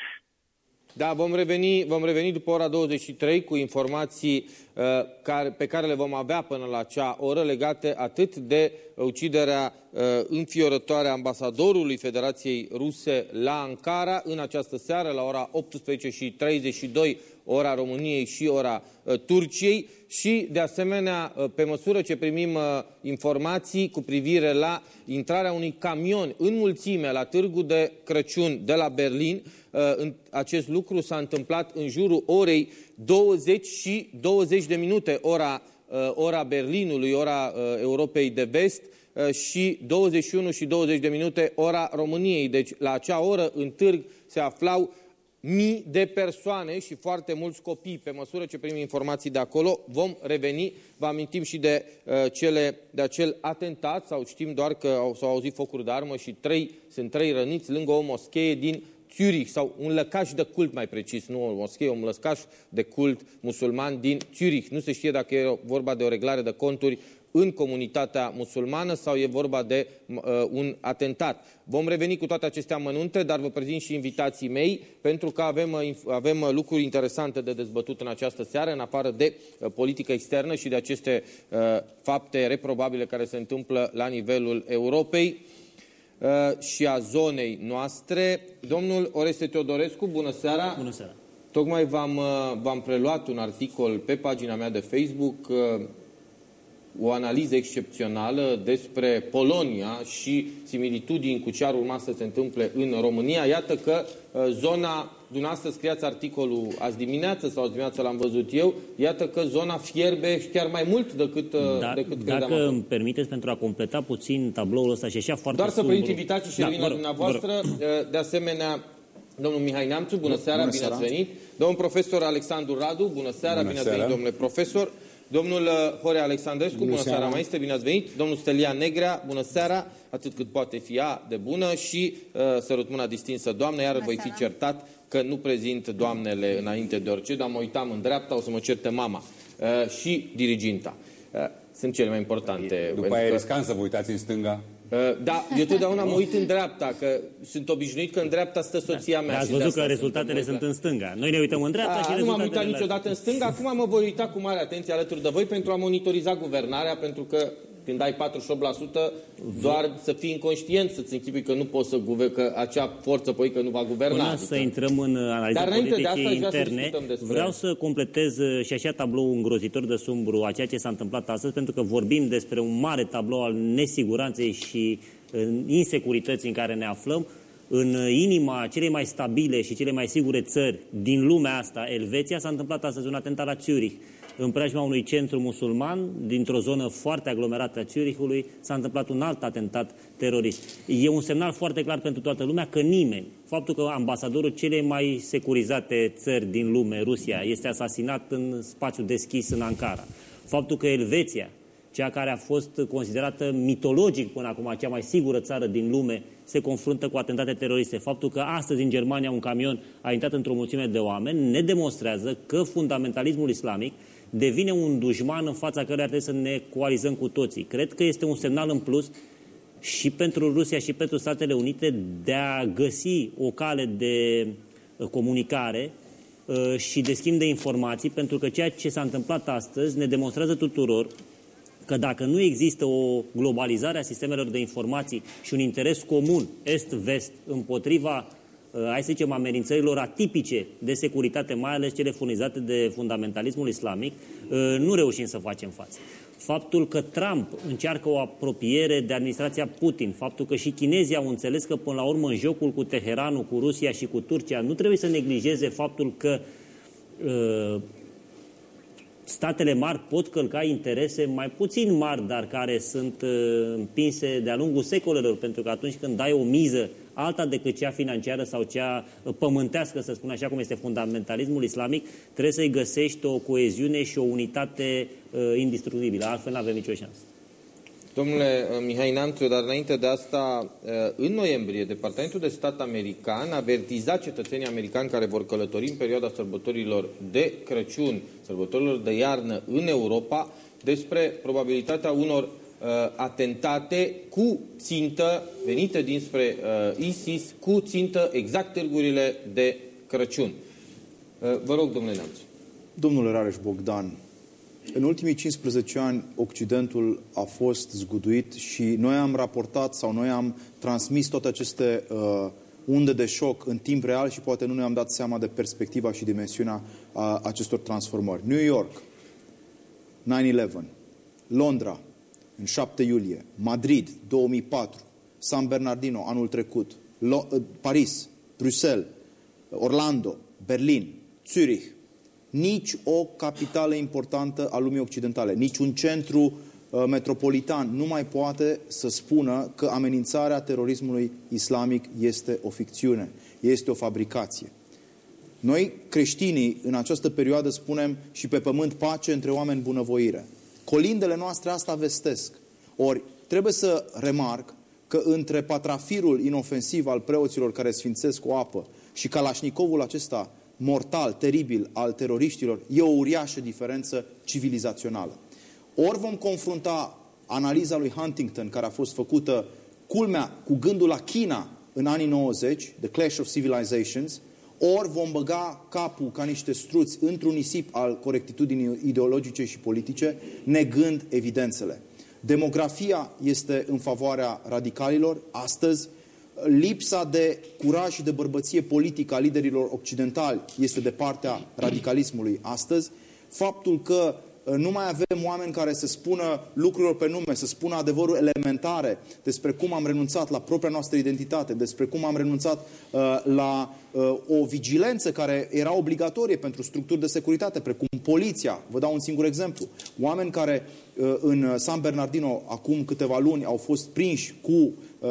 Speaker 1: Da, vom reveni, vom reveni după ora 23 cu informații uh, care, pe care le vom avea până la acea oră legate atât de uciderea uh, înfiorătoare a ambasadorului Federației Ruse la Ankara în această seară la ora 18 și 32 ora României și ora uh, Turciei. Și, de asemenea, uh, pe măsură ce primim uh, informații cu privire la intrarea unui camion în mulțime la Târgu de Crăciun de la Berlin, acest lucru s-a întâmplat în jurul orei 20 și 20 de minute, ora, ora Berlinului, ora Europei de Vest, și 21 și 20 de minute ora României. Deci la acea oră în târg se aflau mii de persoane și foarte mulți copii. Pe măsură ce primim informații de acolo, vom reveni. Vă amintim și de, uh, cele, de acel atentat, sau știm doar că s-au auzit focuri de armă și trei, sunt trei răniți lângă o moschee din Zurich, sau un lăcaș de cult mai precis, nu o moschee, un lăcaș de cult musulman din Zurich. Nu se știe dacă e vorba de o reglare de conturi în comunitatea musulmană sau e vorba de uh, un atentat. Vom reveni cu toate acestea amănunte, dar vă prezint și invitații mei, pentru că avem, uh, avem uh, lucruri interesante de dezbătut în această seară, în afară de uh, politică externă și de aceste uh, fapte reprobabile care se întâmplă la nivelul Europei uh, și a zonei noastre. Domnul Oreste Teodorescu, bună seara!
Speaker 8: Bună seara!
Speaker 1: Tocmai v-am preluat un articol pe pagina mea de Facebook o analiză excepțională despre Polonia și similitudini cu ce ar urma să se întâmple în România. Iată că uh, zona, dumneavoastră scriați articolul azi dimineață sau azi dimineață l-am văzut eu, iată că zona fierbe chiar mai mult decât, uh, da, decât
Speaker 8: credeam. Dacă îmi permiteți pentru a completa puțin tabloul ăsta și așa foarte
Speaker 1: Doar să prezint invitații și da, revin la dumneavoastră. Uh, de asemenea, Domnul Mihai Neamțu, bună seara, bună bine seara. ați venit. Domnul profesor Alexandru Radu, bună seara, bună bine ați venit, domnule profesor. Domnul uh, Hore Alexandrescu, bună, bună seara, seara maestre, bine ați venit. Domnul Stelian Negrea, bună seara, atât cât poate fi ea de bună și uh, sărut mâna distinsă doamnă, iar voi fi certat că nu prezint doamnele înainte de orice, dar mă uitam în dreapta, o să mă certe mama uh, și diriginta. Uh, sunt cele mai importante.
Speaker 9: După aia e riscant să vă uitați în stânga.
Speaker 1: Uh, da, eu totdeauna mă uit în dreapta, că sunt obișnuit că în dreapta stă soția mea.
Speaker 8: Da, ați văzut că rezultatele sunt în stânga. Noi ne uităm în dreapta da, și
Speaker 1: Nu m-am uitat niciodată în stânga, acum mă voi uita cu mare atenție alături de voi pentru a monitoriza guvernarea, pentru că când ai 48%, doar să fii inconștient, să-ți închipui că nu poți să guvern, că acea forță că nu va guverna.
Speaker 8: Până adică. să intrăm în analiza politice interne, să vreau să completez uh, și așa tablou îngrozitor de sumbru a ceea ce s-a întâmplat astăzi, pentru că vorbim despre un mare tablou al nesiguranței și uh, insecurității în care ne aflăm. În inima celei mai stabile și cele mai sigure țări din lumea asta, Elveția, s-a întâmplat astăzi un atentat la Zurich în preajma unui centru musulman, dintr-o zonă foarte aglomerată a Zurichului, s-a întâmplat un alt atentat terorist. E un semnal foarte clar pentru toată lumea că nimeni, faptul că ambasadorul celei mai securizate țări din lume, Rusia, este asasinat în spațiu deschis în Ankara, faptul că Elveția, cea care a fost considerată mitologic până acum cea mai sigură țară din lume, se confruntă cu atentate teroriste. Faptul că astăzi în Germania un camion a intrat într-o mulțime de oameni ne demonstrează că fundamentalismul islamic devine un dușman în fața căruia trebuie să ne coalizăm cu toții. Cred că este un semnal în plus și pentru Rusia și pentru Statele Unite de a găsi o cale de uh, comunicare uh, și de schimb de informații, pentru că ceea ce s-a întâmplat astăzi ne demonstrează tuturor că dacă nu există o globalizare a sistemelor de informații și un interes comun est-vest împotriva Uh, hai să zicem, amenințărilor atipice de securitate, mai ales cele furnizate de fundamentalismul islamic, uh, nu reușim să facem față. Faptul că Trump încearcă o apropiere de administrația Putin, faptul că și chinezii au înțeles că până la urmă în jocul cu Teheranul, cu Rusia și cu Turcia, nu trebuie să neglijeze faptul că uh, statele mari pot călca interese mai puțin mari, dar care sunt uh, împinse de-a lungul secolelor, pentru că atunci când dai o miză alta decât cea financiară sau cea uh, pământească, să spun așa cum este fundamentalismul islamic, trebuie să-i găsești o coeziune și o unitate uh, indestructibilă, altfel nu avem nicio șansă.
Speaker 1: Domnule uh, Mihai Nanțu, dar înainte de asta, uh, în noiembrie, Departamentul de Stat american a avertizat cetățenii americani care vor călători în perioada sărbătorilor de Crăciun, sărbătorilor de iarnă în Europa, despre probabilitatea unor uh, atentate cu țintă venite dinspre uh, ISIS, cu țintă exact târgurile de Crăciun. Uh, vă rog, domnule Neamț.
Speaker 10: Domnule Rareș Bogdan, în ultimii 15 ani, Occidentul a fost zguduit și noi am raportat sau noi am transmis toate aceste uh, unde de șoc în timp real și poate nu ne-am dat seama de perspectiva și dimensiunea a acestor transformări. New York, 9-11, Londra, în 7 iulie, Madrid, 2004, San Bernardino, anul trecut, Lo uh, Paris, Bruxelles, Orlando, Berlin, Zurich, nici o capitală importantă a lumii occidentale, nici un centru uh, metropolitan nu mai poate să spună că amenințarea terorismului islamic este o ficțiune, este o fabricație. Noi, creștinii, în această perioadă spunem și pe pământ pace între oameni bunăvoire. Colindele noastre asta vestesc. Ori trebuie să remarc că între patrafirul inofensiv al preoților care sfințesc o apă și calașnicovul acesta mortal, teribil al teroriștilor, e o uriașă diferență civilizațională. Ori vom confrunta analiza lui Huntington, care a fost făcută, culmea, cu gândul la China în anii 90, The Clash of Civilizations, ori vom băga capul ca niște struți într-un nisip al corectitudinii ideologice și politice, negând evidențele. Demografia este în favoarea radicalilor. Astăzi, lipsa de curaj și de bărbăție politică a liderilor occidentali este de partea radicalismului astăzi. Faptul că uh, nu mai avem oameni care să spună lucrurilor pe nume, să spună adevărul elementare despre cum am renunțat la propria noastră identitate, despre cum am renunțat uh, la uh, o vigilență care era obligatorie pentru structuri de securitate, precum poliția. Vă dau un singur exemplu. Oameni care uh, în San Bernardino acum câteva luni au fost prinși cu, uh,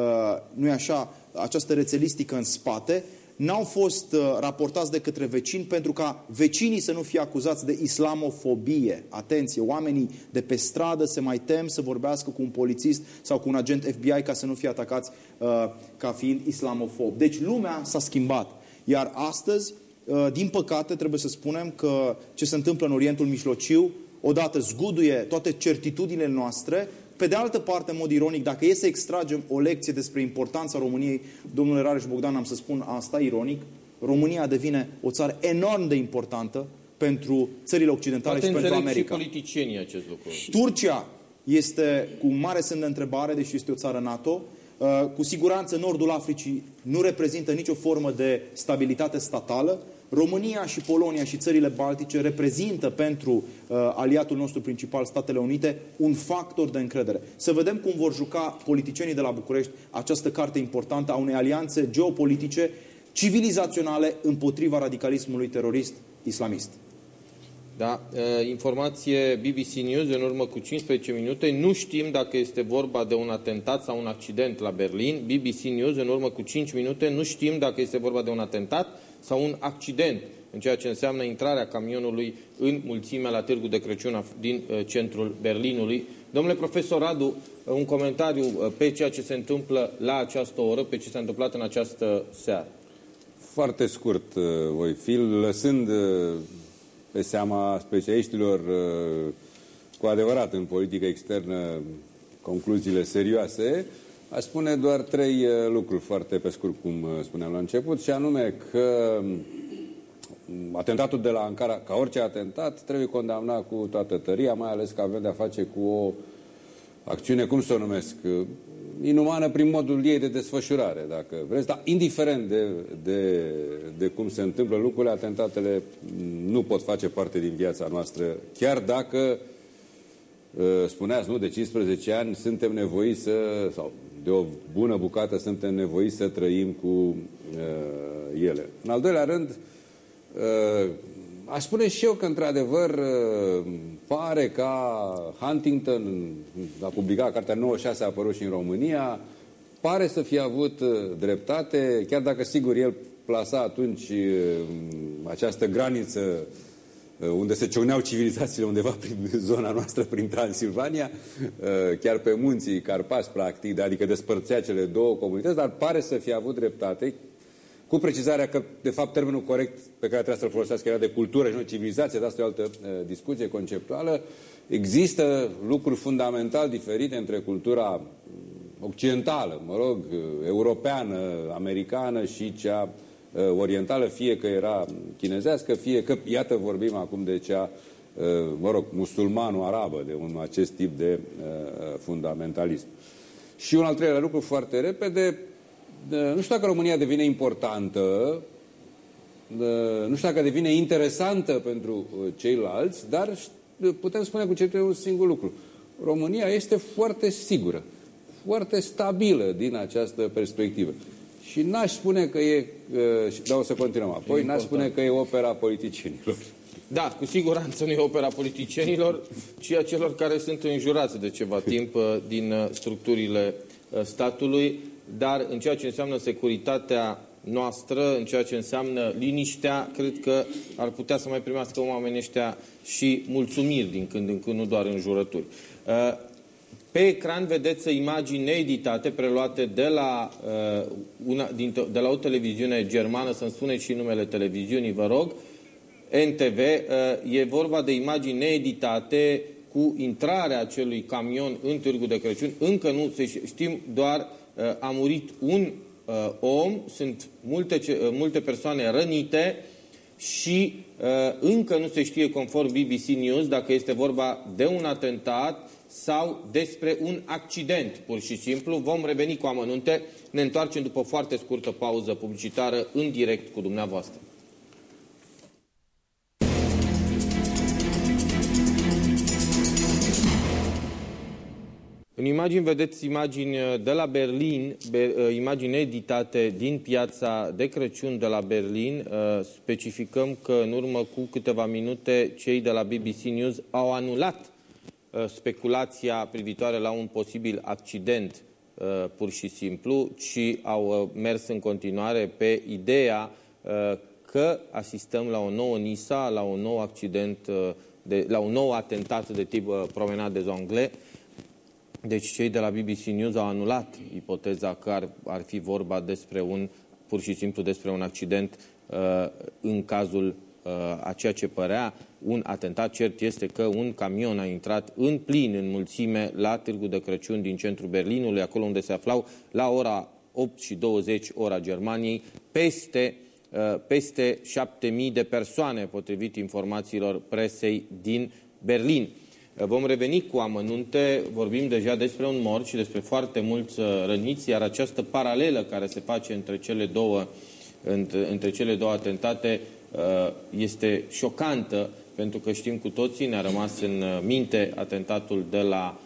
Speaker 10: nu așa, această rețelistică în spate, n-au fost uh, raportați de către vecini pentru ca vecinii să nu fie acuzați de islamofobie. Atenție, oamenii de pe stradă se mai tem să vorbească cu un polițist sau cu un agent FBI ca să nu fie atacați uh, ca fiind islamofob. Deci lumea s-a schimbat. Iar astăzi, uh, din păcate, trebuie să spunem că ce se întâmplă în Orientul Mijlociu, odată zguduie toate certitudinile noastre, pe de altă parte, în mod ironic, dacă e să extragem o lecție despre importanța României, domnule Rareș Bogdan, am să spun asta ironic, România devine o țară enorm de importantă pentru țările occidentale Poate și pentru America.
Speaker 1: și politicienii acest lucru.
Speaker 10: Turcia este cu mare semn de întrebare, deși este o țară NATO. Uh, cu siguranță Nordul Africii nu reprezintă nicio formă de stabilitate statală. România și Polonia și țările baltice reprezintă pentru uh, aliatul nostru principal, Statele Unite, un factor de încredere. Să vedem cum vor juca politicienii de la București această carte importantă a unei alianțe geopolitice civilizaționale împotriva radicalismului terorist islamist.
Speaker 1: Da? Informație BBC News în urmă cu 15 minute. Nu știm dacă este vorba de un atentat sau un accident la Berlin. BBC News în urmă cu 5 minute. Nu știm dacă este vorba de un atentat sau un accident în ceea ce înseamnă intrarea camionului în mulțimea la Târgu de Crăciun din centrul Berlinului. Domnule profesor Radu, un comentariu pe ceea ce se întâmplă la această oră, pe ce s-a întâmplat în această seară.
Speaker 9: Foarte scurt voi fi, lăsând pe seama specialiștilor cu adevărat în politică externă concluziile serioase, aș spune doar trei lucruri foarte pe scurt, cum spuneam la început, și anume că atentatul de la Ankara, ca orice atentat, trebuie condamnat cu toată tăria, mai ales că avem de-a face cu o acțiune, cum să o numesc, inumană prin modul ei de desfășurare, dacă vreți, dar indiferent de, de, de cum se întâmplă lucrurile, atentatele nu pot face parte din viața noastră, chiar dacă spuneați, nu, de 15 ani suntem nevoiți să, sau de o bună bucată suntem nevoiți să trăim cu uh, ele. În al doilea rând, uh, aș spune și eu că, într-adevăr, uh, pare ca Huntington, a publicat cartea 96, a apărut și în România, pare să fie avut uh, dreptate, chiar dacă, sigur, el plasa atunci uh, această graniță unde se ciocneau civilizațiile undeva prin (laughs) zona noastră, prin Transilvania, chiar pe munții Carpați, practic, adică despărțea cele două comunități, dar pare să fie avut dreptate, cu precizarea că, de fapt, termenul corect pe care trebuie să-l folosească era de cultură și nu civilizație, dar asta e o altă uh, discuție conceptuală. Există lucruri fundamental diferite între cultura mm, occidentală, mă rog, europeană, americană și cea uh, orientală, fie că era chinezească, fie că, iată, vorbim acum de cea, uh, mă rog, musulmano-arabă, de un acest tip de uh, fundamentalism. Și un al treilea lucru foarte repede, nu știu dacă România devine importantă, nu știu dacă devine interesantă pentru uh, ceilalți, dar putem spune cu certitudine un singur lucru. România este foarte sigură, foarte stabilă din această perspectivă. Și n-aș spune că e, uh, dar o să continuăm apoi, n-aș spune că e opera politicienilor.
Speaker 1: Da, cu siguranță nu e opera politicienilor, ci a celor care sunt înjurați de ceva (laughs) timp uh, din structurile statului dar în ceea ce înseamnă securitatea noastră, în ceea ce înseamnă liniștea, cred că ar putea să mai primească oamenii ăștia și mulțumiri din când în când, nu doar în jurături. Uh, pe ecran vedeți imagini needitate preluate de la, uh, una, de la o televiziune germană, să-mi spuneți și numele televiziunii, vă rog, NTV. Uh, e vorba de imagini needitate cu intrarea acelui camion în Târgu de Crăciun. Încă nu se știm doar Uh, a murit un uh, om, sunt multe, uh, multe persoane rănite și încă nu se știe conform BBC News dacă este vorba de un atentat sau despre un accident, pur și simplu. Vom reveni cu amănunte. Ne întoarcem după foarte scurtă pauză publicitară în direct cu dumneavoastră. În imagini vedeți imagini uh, de la Berlin, uh, imagini editate din piața de Crăciun de la Berlin. Uh, specificăm că în urmă cu câteva minute cei de la BBC News au anulat speculația privitoare la un posibil accident pur și simplu, ci au mers în continuare pe ideea că asistăm la o nouă Nisa, la un nou accident, de, la un nou atentat de tip promenade des Anglais, deci cei de la BBC News au anulat ipoteza că ar, ar fi vorba despre un, pur și simplu despre un accident uh, în cazul uh, a ceea ce părea un atentat. Cert este că un camion a intrat în plin, în mulțime, la Târgu de Crăciun din centrul Berlinului, acolo unde se aflau la ora 8 și 20 ora Germaniei, peste, uh, peste 7.000 de persoane, potrivit informațiilor presei din Berlin. Vom reveni cu amănunte, vorbim deja despre un mort și despre foarte mulți uh, răniți, iar această paralelă care se face între cele două, între, între cele două atentate uh, este șocantă, pentru că știm cu toții, ne-a rămas în uh, minte atentatul de la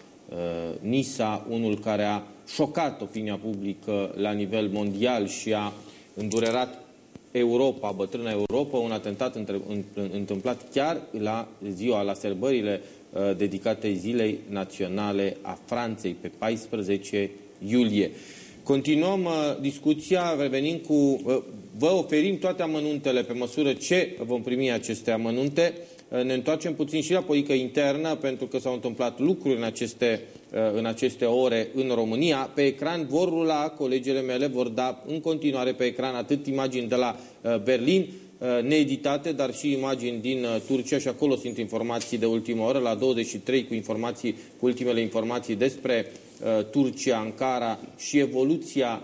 Speaker 1: Nisa, unul care a șocat opinia publică la nivel mondial și a îndurerat Europa, bătrâna Europa, un atentat întâmplat chiar la ziua, la sărbările uh, dedicate zilei naționale a Franței, pe 14 iulie. Continuăm uh, discuția, revenim cu... Uh, vă oferim toate amănuntele pe măsură ce vom primi aceste amănunte. Uh, ne întoarcem puțin și la politică internă, pentru că s-au întâmplat lucruri în aceste, uh, în aceste ore în România. Pe ecran vor rula, colegele mele vor da în continuare pe ecran atât imagini de la uh, Berlin, needitate, dar și imagini din Turcia și acolo sunt informații de ultimă oră, la 23 cu informații, cu ultimele informații despre Turcia, Ankara și evoluția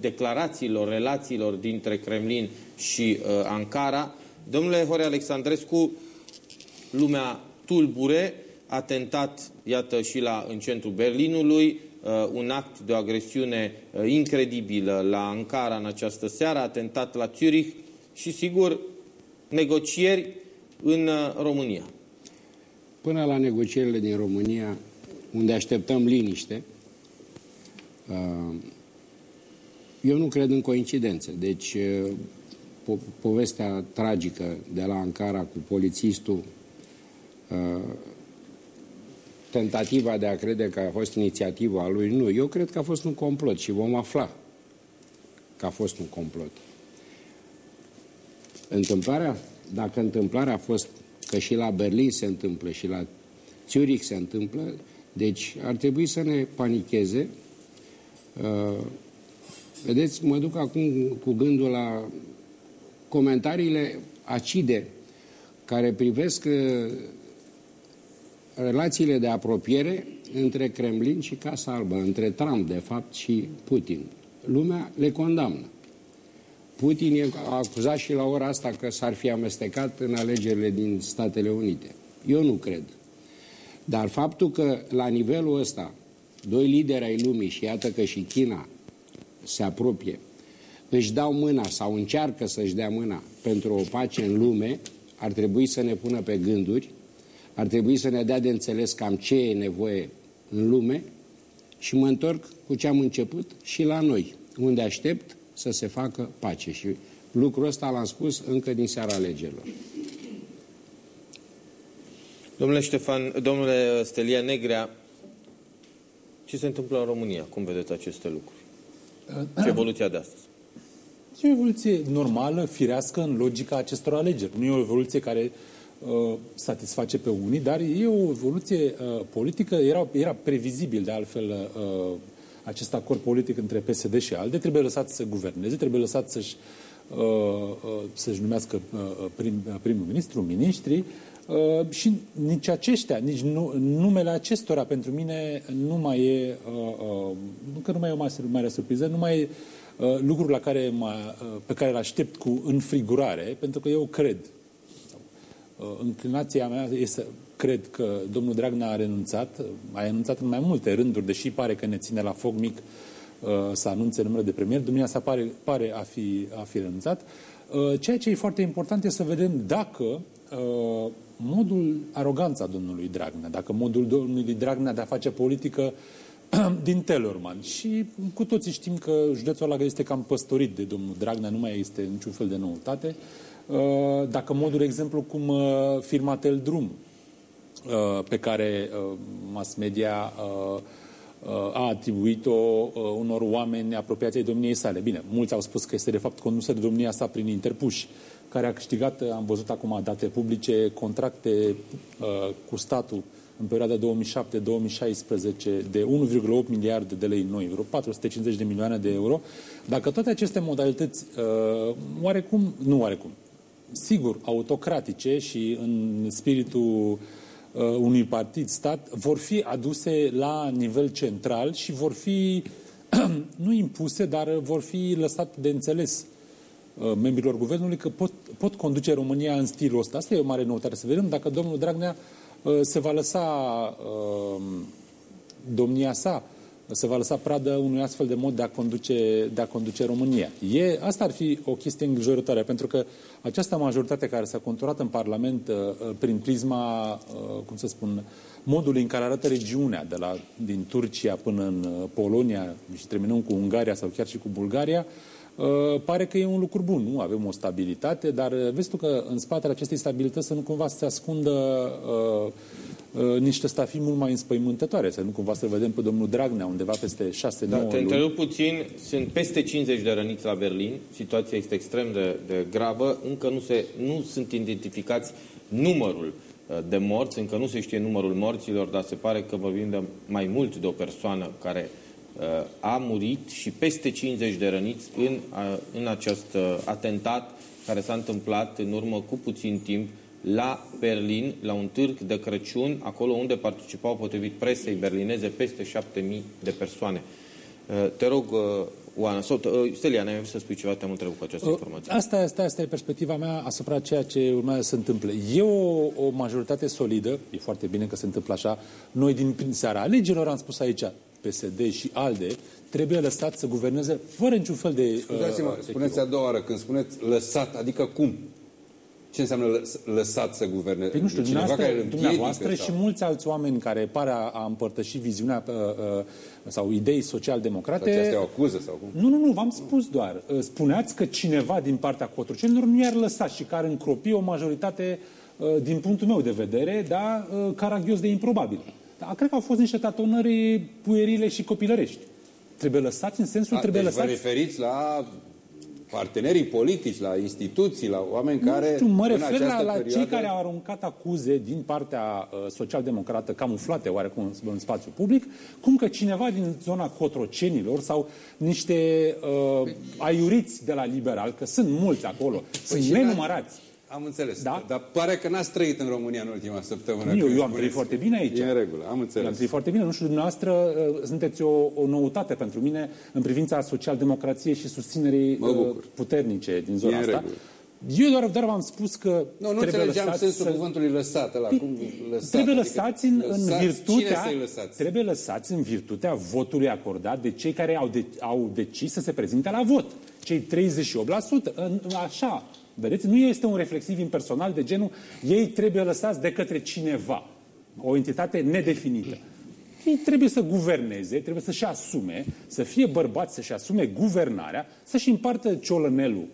Speaker 1: declarațiilor, relațiilor dintre Kremlin și Ankara. Domnule Hore Alexandrescu, lumea tulbure, atentat, iată, și la, în centrul Berlinului, uh, un act de o agresiune uh, incredibilă la Ankara în această seară, atentat la Zurich și, sigur, negocieri în uh, România.
Speaker 11: Până la negocierile din România, unde așteptăm liniște, uh, eu nu cred în coincidențe. Deci, uh, po povestea tragică de la Ankara cu polițistul Uh, tentativa de a crede că a fost inițiativa lui, nu. Eu cred că a fost un complot și vom afla că a fost un complot. Întâmplarea, dacă întâmplarea a fost că și la Berlin se întâmplă și la Zurich se întâmplă, deci ar trebui să ne panicheze. Uh, vedeți, mă duc acum cu gândul la comentariile acide care privesc uh, relațiile de apropiere între Kremlin și Casa Albă, între Trump, de fapt, și Putin. Lumea le condamnă. Putin a acuzat și la ora asta că s-ar fi amestecat în alegerile din Statele Unite. Eu nu cred. Dar faptul că la nivelul ăsta doi lideri ai lumii și iată că și China se apropie, își dau mâna sau încearcă să-și dea mâna pentru o pace în lume, ar trebui să ne pună pe gânduri ar trebui să ne dea de înțeles cam ce e nevoie în lume și mă întorc cu ce am început și la noi, unde aștept să se facă pace. Și lucrul ăsta l-am spus încă din seara alegerilor.
Speaker 1: Domnule Ștefan, domnule Stelia Negrea, ce se întâmplă în România? Cum vedeți aceste lucruri? Ce evoluția de astăzi?
Speaker 12: E o evoluție normală, firească, în logica acestor alegeri. Nu e o evoluție care Uh, satisface pe unii, dar e o evoluție uh, politică, era, era previzibil de altfel uh, acest acord politic între PSD și ALDE, trebuie lăsat să guverneze, trebuie lăsat să-și, să-și numească prim, primul ministru, miniștri, și nici aceștia, nici nu, numele acestora pentru mine nu mai e, nu că nu mai e o mare, mare surpriză, nu mai e lucrul la care mă, pe care îl aștept cu înfrigurare, pentru că eu cred. Uh, înclinația mea este, cred că domnul Dragnea a renunțat, a renunțat în mai multe rânduri, deși pare că ne ține la foc mic uh, să anunțe numele de premier, dumneavoastră pare, pare a fi, a fi renunțat. Uh, ceea ce e foarte important este să vedem dacă modul, aroganța domnului Dragnea, dacă modul domnului Dragnea de a face politică (clears throat) din Telorman. Și cu toții știm că județul ăla este cam păstorit de domnul Dragnea, nu mai este niciun fel de noutate. Uh, Uh, dacă modul, exemplu, cum uh, firma Teldrum, uh, pe care mass media a atribuit-o unor oameni apropiați ai domniei sale. Bine, mulți au spus că este de fapt condusă de domnia sa prin interpuși, care a câștigat, am văzut acum date publice, contracte cu statul în perioada 2007-2016 de 1,8 miliarde de lei noi, vreo 450 de milioane de euro. Dacă toate aceste modalități, oarecum, nu oarecum, sigur, autocratice și în spiritul uh, unui partid stat, vor fi aduse la nivel central și vor fi, (clears throat) nu impuse, dar vor fi lăsate de înțeles uh, membrilor guvernului că pot, pot conduce România în stilul ăsta. Asta e o mare noutate. Să vedem dacă domnul Dragnea uh, se va lăsa uh, domnia sa se va lăsa pradă unui astfel de mod de a conduce, de a conduce România. E, asta ar fi o chestie îngrijorătoare, pentru că această majoritate care s-a conturat în Parlament uh, uh, prin prisma, uh, cum să spun, modului în care arată regiunea, de la, din Turcia până în Polonia și terminăm cu Ungaria sau chiar și cu Bulgaria, Uh, pare că e un lucru bun, nu? Avem o stabilitate, dar uh, vezi tu că în spatele acestei stabilități să nu cumva să se ascundă uh, uh, niște stafii mult mai înspăimântătoare, să nu cumva să vedem pe domnul Dragnea undeva peste 6-9 da,
Speaker 1: te întrerup puțin, sunt peste 50 de răniți la Berlin, situația este extrem de, de gravă, încă nu, se, nu sunt identificați numărul uh, de morți, încă nu se știe numărul morților, dar se pare că vorbim de mai mult de o persoană care Uh, a murit și peste 50 de răniți în, în acest uh, atentat care s-a întâmplat în urmă cu puțin timp la Berlin, la un târg de Crăciun, acolo unde participau, potrivit presei berlineze, peste 7000 de persoane. Uh, te rog, Oana, sau, Stelia, ne-ai să spui ceva, te-am întrebat cu această informație.
Speaker 12: Asta, asta, asta e perspectiva mea asupra ceea ce urmează să se întâmple. E o, o majoritate solidă, e foarte bine că se întâmplă așa. Noi din seara alegerilor am spus aici, PSD și ALDE trebuie lăsat să guverneze fără niciun fel de...
Speaker 9: Scuzați-mă, uh, spuneți a doua oară, când spuneți lăsat, adică cum? Ce înseamnă lăsat să guverneze?
Speaker 12: Păi nu știu, dumneavoastră, dumneavoastră sau? și mulți alți oameni care pare a, a împărtăși viziunea uh, uh, sau idei social-democrate... Sau
Speaker 9: este o acuză sau cum?
Speaker 12: Nu, nu, nu, v-am spus doar. Uh, spuneați că cineva din partea cotrocenilor nu i-ar lăsa și care încropi o majoritate, uh, din punctul meu de vedere, da, uh, caragios de improbabil. Dar cred că au fost niște tatonări puierile și copilărești. Trebuie lăsați în sensul,
Speaker 9: A,
Speaker 12: trebuie
Speaker 9: deci
Speaker 12: lăsați...
Speaker 9: vă referiți la partenerii politici, la instituții, la oameni
Speaker 12: nu
Speaker 9: care...
Speaker 12: Știu, mă refer la, la perioadă... cei care au aruncat acuze din partea uh, social-democrată, camuflate oarecum în, în spațiu public, cum că cineva din zona cotrocenilor sau niște uh, aiuriți de la liberal, că sunt mulți acolo, păi sunt nenumărați. La
Speaker 9: am înțeles. Da? Dar pare că n-ați trăit în România în ultima săptămână.
Speaker 12: Eu, eu am trăit foarte bine aici.
Speaker 9: E în regulă, am înțeles. Eu
Speaker 12: am trăit foarte bine. Nu știu, dumneavoastră uh, sunteți o, o noutate pentru mine în privința social-democrației și susținerii uh, puternice din zona e asta. Regulă. Eu doar, doar v-am spus că
Speaker 9: Nu, nu trebuie înțelegeam sensul să... cuvântului lăsat. Ăla, cum lăsat,
Speaker 12: trebuie adică lăsați în, lăsați, în virtutea... Lăsați? Trebuie lăsați în virtutea votului acordat de cei care au, de, au decis să se prezinte la vot. Cei 38%. În, așa, Vedeți? Nu este un reflexiv impersonal de genul ei trebuie lăsați de către cineva, o entitate nedefinită. Ei trebuie să guverneze, trebuie să-și asume, să fie bărbați, să-și asume guvernarea, să-și împartă ciolănelul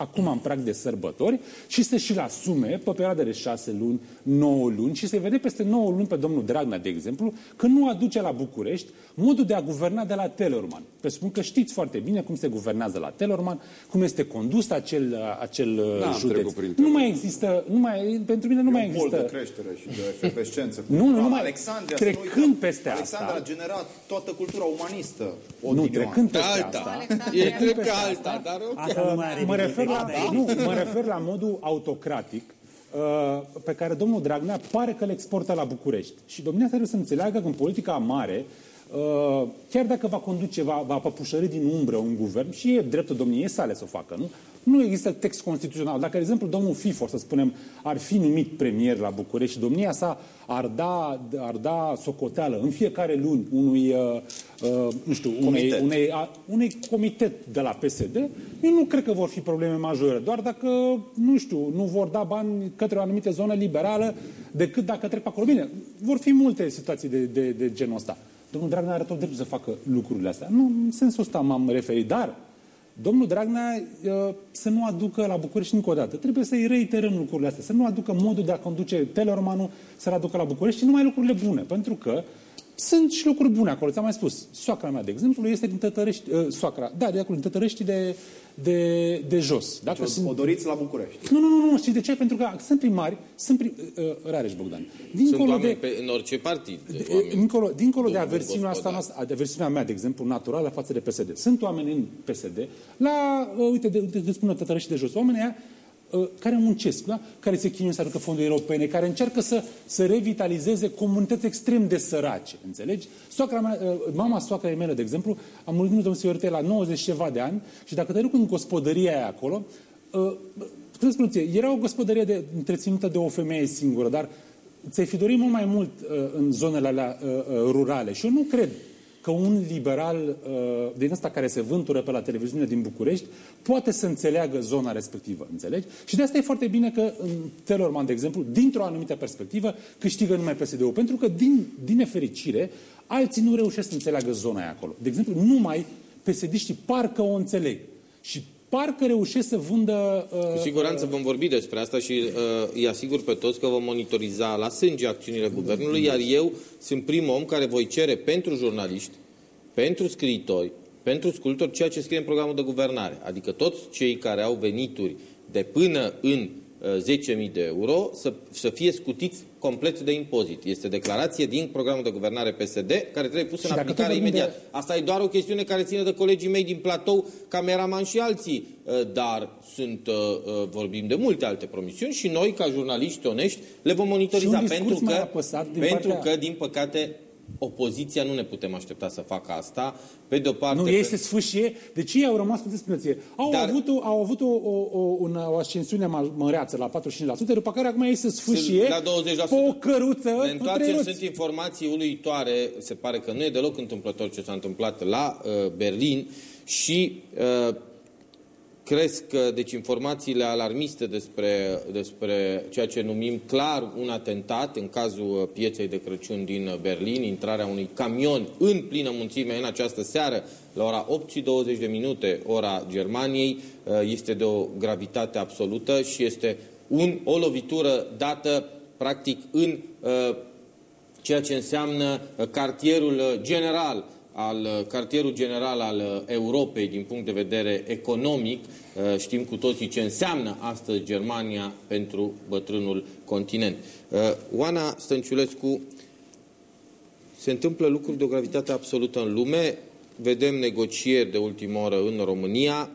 Speaker 12: acum în prag de sărbători și să și-l asume pe perioada de șase luni, nouă luni și să vede peste nouă luni pe domnul Dragnea, de exemplu, că nu aduce la București modul de a guverna de la Telorman. Presupun că știți foarte bine cum se guvernează la Telorman, cum este condus acel, acel da, județ. Nu mai există, nu mai, pentru mine nu e mai există...
Speaker 10: de creștere și de efervescență.
Speaker 12: nu, nu, nu mai... Alexandria, trecând peste asta...
Speaker 10: Alexandra a generat toată cultura umanistă.
Speaker 12: Nu, trecând peste
Speaker 1: alta.
Speaker 12: asta...
Speaker 1: E trec alta, dar
Speaker 12: ok. Mă refer la, nu, mă refer la modul autocratic uh, pe care domnul Dragnea pare că le exportă la București. Și domnia trebuie să înțeleagă că în politica mare, uh, chiar dacă va conduce, va, va păpușări din umbră un guvern, și e dreptul domniei sale să o facă, nu? Nu există text constituțional. Dacă, de exemplu, domnul FIFOR, să spunem, ar fi numit premier la București și domnia sa ar da, ar da socoteală în fiecare luni unui, uh, uh, nu știu, unei, unei, a, unei comitet de la PSD, eu nu cred că vor fi probleme majore. Doar dacă, nu știu, nu vor da bani către o anumită zonă liberală decât dacă trec pe acolo. Bine, vor fi multe situații de, de, de genul ăsta. Domnul Dragnea are tot dreptul să facă lucrurile astea. Nu, în sensul ăsta m-am referit, dar domnul Dragnea uh, să nu aducă la București încă o dată. Trebuie să-i reiterăm lucrurile astea, să nu aducă modul de a conduce Telormanul, să-l aducă la București și numai lucrurile bune, pentru că sunt și lucruri bune acolo. Ți-am mai spus, soacra mea, de exemplu, este din Tătărești, uh, soacra, da, de acolo, din Tătărești de, de, de jos.
Speaker 10: Dacă deci sunt... o doriți la București.
Speaker 12: Nu, nu, nu, nu, știi de ce? Pentru că sunt primari, sunt prim... uh, Rareș Bogdan.
Speaker 1: Dincolo sunt de, pe, în orice partid.
Speaker 12: De, dincolo, dincolo de aversiunea asta noastră, de aversiunea mea, de exemplu, naturală față de PSD. Sunt oameni în PSD, la, uh, uite, de, de, de spune Tătărești de jos, oamenii aia Uh, care muncesc, da? care se chinuie să aducă fonduri europene, care încearcă să, să revitalizeze comunități extrem de sărace, înțelegi? Soacra mea, uh, mama soacrei mele, de exemplu, a murit în Siorte la 90 ceva de ani și dacă te duc în gospodăria aia acolo, uh, cum spun ție, era o gospodărie de, întreținută de o femeie singură, dar ți-ai fi dorit mult mai mult uh, în zonele alea uh, uh, rurale. Și eu nu cred că un liberal uh, din ăsta care se vântură pe la televiziune din București poate să înțeleagă zona respectivă, înțelegi? Și de asta e foarte bine că în Telorman, de exemplu, dintr-o anumită perspectivă, câștigă numai PSD-ul. Pentru că, din, din nefericire, alții nu reușesc să înțeleagă zona aia acolo. De exemplu, numai psd parcă o înțeleg. Și parcă reușesc să vândă...
Speaker 1: Uh, Cu siguranță uh, vom vorbi despre asta și uh, îi asigur pe toți că vom monitoriza la sânge acțiunile guvernului, iar eu sunt primul om care voi cere pentru jurnaliști, pentru scriitori, pentru sculptori, ceea ce scrie în programul de guvernare. Adică toți cei care au venituri de până în 10.000 de euro să, să fie scutiți complet de impozit. Este declarație din programul de guvernare PSD care trebuie pusă în aplicare imediat. De... Asta e doar o chestiune care ține de colegii mei din platou, cameraman și alții, uh, dar sunt, uh, uh, vorbim de multe alte promisiuni și noi, ca jurnaliști onești, le vom monitoriza pentru că, pentru partea... că, din păcate, opoziția nu ne putem aștepta să facă asta. Pe de o parte...
Speaker 12: Nu, ei se sfâșie. Deci ei au rămas cu dispreție. Au Dar... avut, o, au avut o, o, o, una, o ascensiune măreață la 45%, după care acum ei se sfâșie
Speaker 1: la 20%.
Speaker 12: pe o căruță.
Speaker 1: Ne întoarcem, sunt informații uluitoare. Se pare că nu e deloc întâmplător ce s-a întâmplat la uh, Berlin și uh, cresc deci informațiile alarmiste despre, despre ceea ce numim clar un atentat în cazul uh, pieței de Crăciun din uh, Berlin, intrarea unui camion în plină munțime în această seară la ora 8 și 20 de minute, ora Germaniei, uh, este de o gravitate absolută și este un, o lovitură dată practic în ceea ce înseamnă cartierul general al uh, cartierul general al uh, Europei din punct de vedere economic. Uh, știm cu toții ce înseamnă astăzi Germania pentru bătrânul continent. Oana Stănciulescu, se întâmplă lucruri de o gravitate absolută în lume, vedem negocieri de ultimă oră în România.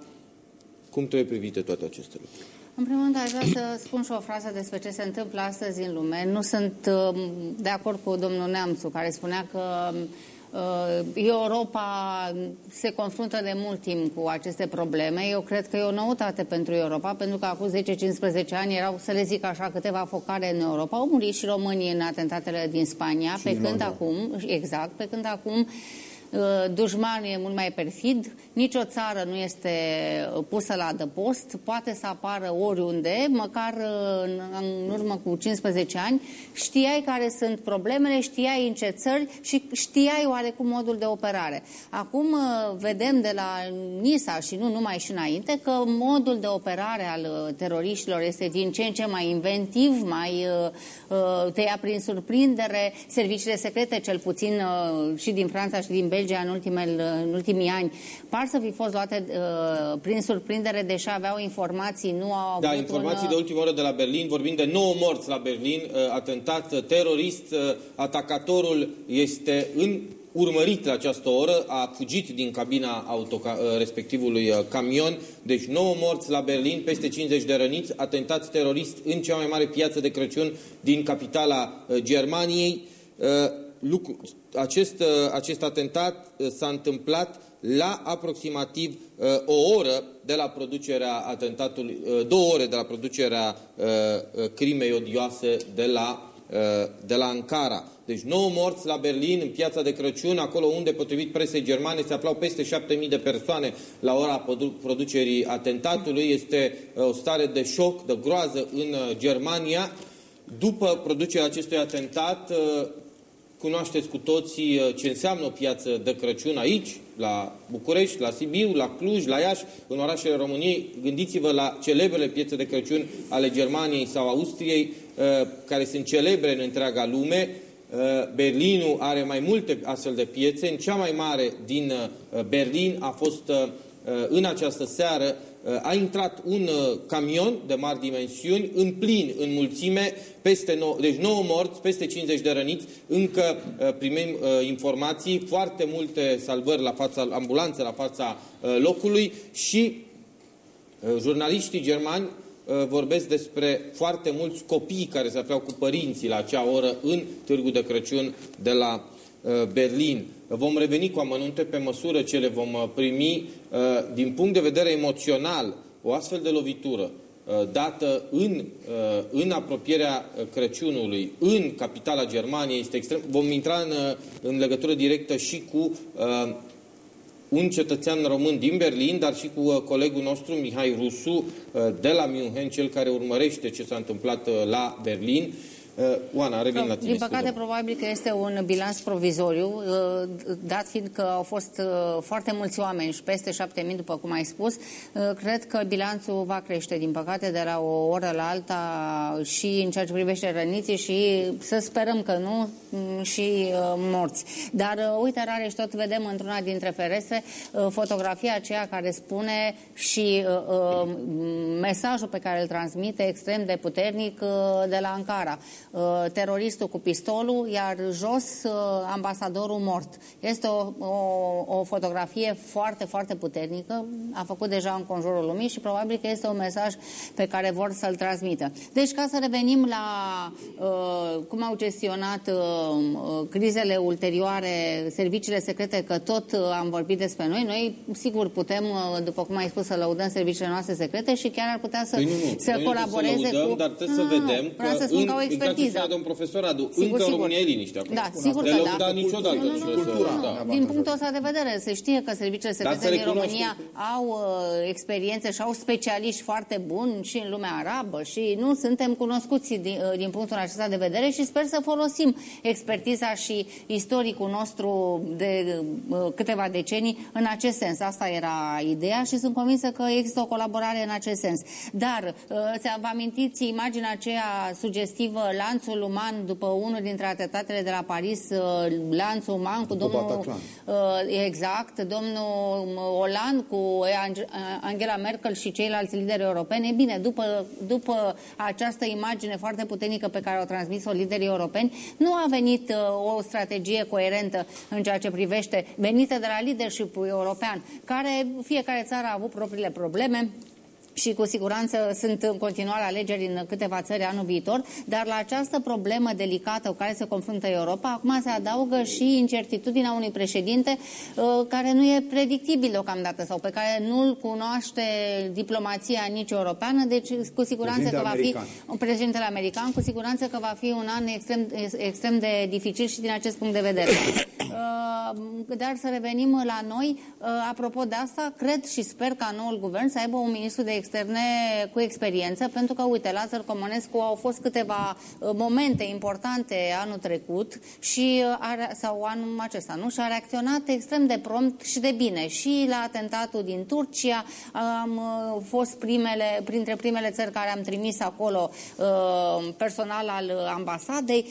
Speaker 1: Cum trebuie privite toate aceste lucruri?
Speaker 13: În primul rând, aș vrea să spun și o frază despre ce se întâmplă astăzi în lume. Nu sunt de acord cu domnul Neamțu, care spunea că Uh, Europa se confruntă de mult timp cu aceste probleme. Eu cred că e o noutate pentru Europa, pentru că acum 10-15 ani erau, să le zic așa, câteva focare în Europa. Au murit și românii în atentatele din Spania, și pe când acum, exact, pe când acum Uh, dușmanul e mult mai perfid, nicio țară nu este uh, pusă la adăpost, poate să apară oriunde, măcar uh, în, în urmă cu 15 ani, știai care sunt problemele, știai în ce țări și știai oarecum modul de operare. Acum vedem de la NISA și nu numai și înainte că modul de operare al teroriștilor este din ce în ce mai inventiv, mai te ia prin surprindere, serviciile secrete, cel puțin și din Franța și din Belgia, Belgia în, ultimele, în ultimii ani. Par să fi fost luate uh, prin surprindere, deși aveau informații, nu au
Speaker 1: Da, informații un... de ultimă oră de la Berlin, vorbim de 9 morți la Berlin, uh, atentat uh, terorist, uh, atacatorul este în urmărit la această oră, a fugit din cabina autoca uh, respectivului uh, camion, deci 9 morți la Berlin, peste 50 de răniți, atentat terorist în cea mai mare piață de Crăciun din capitala Germaniei. Lucru, acest, uh, acest atentat uh, s-a întâmplat la aproximativ uh, o oră de la producerea atentatului, uh, două ore de la producerea uh, uh crimei odioase de la, uh, de la Ankara. Deci 9 morți la Berlin, în piața de Crăciun, acolo unde, potrivit presei germane, se aflau peste 7.000 de persoane la ora producerii atentatului. Este uh, o stare de șoc, de groază în uh, Germania. După producerea acestui atentat, uh, Cunoașteți cu toții uh, ce înseamnă o piață de Crăciun aici, la București, la Sibiu, la Cluj, la Iași, în orașele României. Gândiți-vă la celebrele piețe de Crăciun ale Germaniei sau Austriei, uh, care sunt celebre în întreaga lume. Uh, Berlinul are mai multe astfel de piețe. În cea mai mare din Berlin a fost în această seară a intrat un uh, camion de mari dimensiuni, în plin, în mulțime, peste 9, deci 9 morți, peste 50 de răniți, încă uh, primim uh, informații, foarte multe salvări la fața, ambulanțe la fața locului și jurnaliștii germani vorbesc despre foarte mulți copii care se aflau cu părinții la acea oră în Târgu de Crăciun de la Berlin. Vom reveni cu amănunte pe măsură ce le vom uh, primi. Uh, din punct de vedere emoțional, o astfel de lovitură uh, dată în, în apropierea Crăciunului, în capitala Germaniei, este extrem. Vom intra în, în legătură directă și cu un cetățean român din Berlin, dar și cu colegul nostru Mihai Rusu de la München, cel care urmărește ce s-a întâmplat la Berlin. Uh, Oana, revin la tine.
Speaker 13: Din păcate, probabil că este un bilanț provizoriu, uh, dat fiind că au fost uh, foarte mulți oameni și peste 7.000, după cum ai spus, cred că bilanțul va crește, din păcate, de la o oră la alta și în ceea ce privește răniții și să sperăm că nu mm, și morți. Dar uite, rareș și tot vedem într-una dintre ferestre fotografia aceea care spune și mesajul pe care îl transmite extrem de puternic de la Ankara. Uh, teroristul cu pistolul, iar jos uh, ambasadorul mort. Este o, o, o fotografie foarte, foarte puternică, a făcut deja în conjurul lumii și probabil că este un mesaj pe care vor să-l transmită. Deci, ca să revenim la uh, cum au gestionat uh, uh crizele ulterioare, serviciile secrete, că tot uh, am vorbit despre noi, noi sigur putem, uh, după cum ai spus, să lăudăm serviciile noastre secrete și chiar ar putea să, păi nu, nu.
Speaker 1: să
Speaker 13: noi colaboreze
Speaker 1: să lăudăm,
Speaker 13: cu...
Speaker 1: Dar trebuie să vedem că
Speaker 13: să spun în, ca o expertiză
Speaker 1: expertiză. domn profesor Adu, sigur, încă sigur. România e liniște acum.
Speaker 13: Da, sigur că da.
Speaker 1: Da, niciodată. Nu, nu, nu,
Speaker 13: nu, da. Din punctul ăsta de vedere, se știe că serviciile secrete din România au uh, experiențe și au specialiști foarte buni și în lumea arabă și nu suntem cunoscuți din, uh, din punctul acesta de vedere și sper să folosim expertiza și istoricul nostru de uh, câteva decenii în acest sens. Asta era ideea și sunt convinsă că există o colaborare în acest sens. Dar, uh, vă amintiți imaginea aceea sugestivă la lanțul uman după unul dintre atentatele de la Paris, uh, lanțul uman cu domnul... Uh, exact, domnul Hollande cu Angela Merkel și ceilalți lideri europeni. E bine, după, după această imagine foarte puternică pe care au transmis-o liderii europeni, nu a venit uh, o strategie coerentă în ceea ce privește venită de la leadership european, care fiecare țară a avut propriile probleme, și cu siguranță sunt în continuare alegeri în câteva țări anul viitor, dar la această problemă delicată cu care se confruntă Europa, acum se adaugă și incertitudinea unui președinte uh, care nu e predictibil deocamdată sau pe care nu-l cunoaște diplomația nici europeană, deci cu siguranță că va fi un președintele american, cu siguranță că va fi un an extrem, extrem de dificil și din acest punct de vedere. (coughs) Uh, dar să revenim la noi, uh, apropo de asta, cred și sper ca noul guvern să aibă un ministru de externe cu experiență, pentru că, uite, Lazar Comonescu au fost câteva uh, momente importante anul trecut și uh, a, sau anul acesta, nu? Și a reacționat extrem de prompt și de bine. Și la atentatul din Turcia am uh, fost primele, printre primele țări care am trimis acolo personal al ambasadei.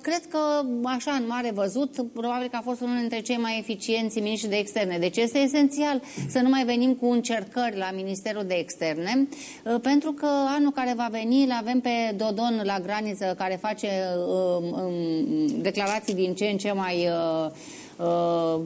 Speaker 13: Cred că, așa, în mare văzut, probabil că a fost unul dintre cei mai eficienți miniștri de externe. Deci este esențial să nu mai venim cu încercări la Ministerul de Externe externe, uh, pentru că anul care va veni îl avem pe Dodon la graniță, care face uh, um, declarații din ce în ce mai uh, uh,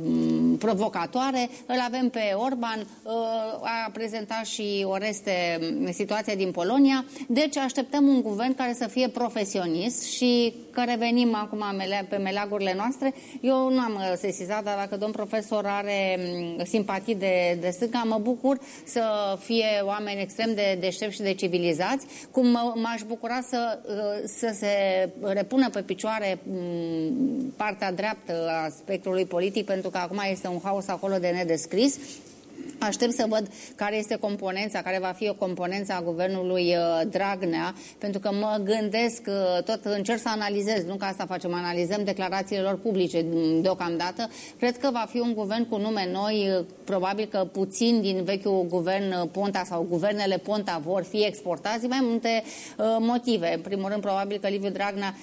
Speaker 13: provocatoare. Îl avem pe Orban, uh, a prezentat și Oreste situația din Polonia. Deci așteptăm un guvern care să fie profesionist și că revenim acum pe meleagurile noastre. Eu nu am uh, sesizat, dar dacă domn profesor are mm, simpatii de, de stânga, mă bucur să fie oameni extrem de deștepți și de civilizați, cum m-aș bucura să, uh, să se repună pe picioare mm, partea dreaptă a spectrului politic, pentru că acum este un haos acolo de nedescris Aștept să văd care este componența, care va fi o componență a guvernului uh, Dragnea, pentru că mă gândesc, uh, tot încerc să analizez, nu că asta facem, analizăm declarațiile lor publice deocamdată. Cred că va fi un guvern cu nume noi, uh, probabil că puțin din vechiul guvern Ponta sau guvernele Ponta vor fi exportați mai multe motive. În primul rând, probabil că Liviu Dragnea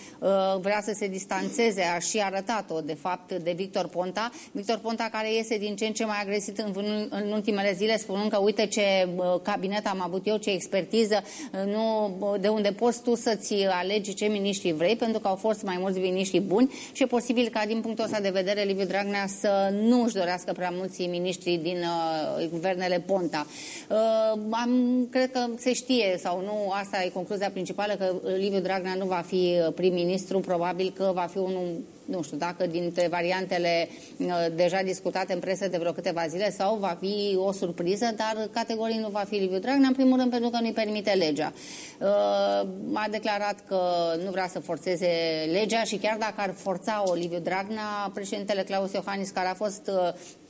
Speaker 13: vrea să se distanțeze, a și arătat-o, de fapt, de Victor Ponta. Victor Ponta care iese din ce în ce mai agresiv în, în, în ultimele zile spunând că uite ce cabinet am avut eu, ce expertiză, nu, de unde poți tu să-ți alegi ce miniștri vrei, pentru că au fost mai mulți miniștri buni și e posibil ca din punctul ăsta de vedere Liviu Dragnea să nu își dorească prea mulți miniștri din uh, guvernele Ponta. Uh, am, cred că se știe sau nu, asta e concluzia principală, că Liviu Dragnea nu va fi prim-ministru, probabil că va fi unul nu știu, dacă dintre variantele uh, deja discutate în presă de vreo câteva zile sau va fi o surpriză, dar categoric nu va fi Liviu Dragnea, în primul rând pentru că nu-i permite legea. Uh, a declarat că nu vrea să forțeze legea și chiar dacă ar forța o Liviu Dragnea, președintele Claus Iohannis, care a fost uh, Um,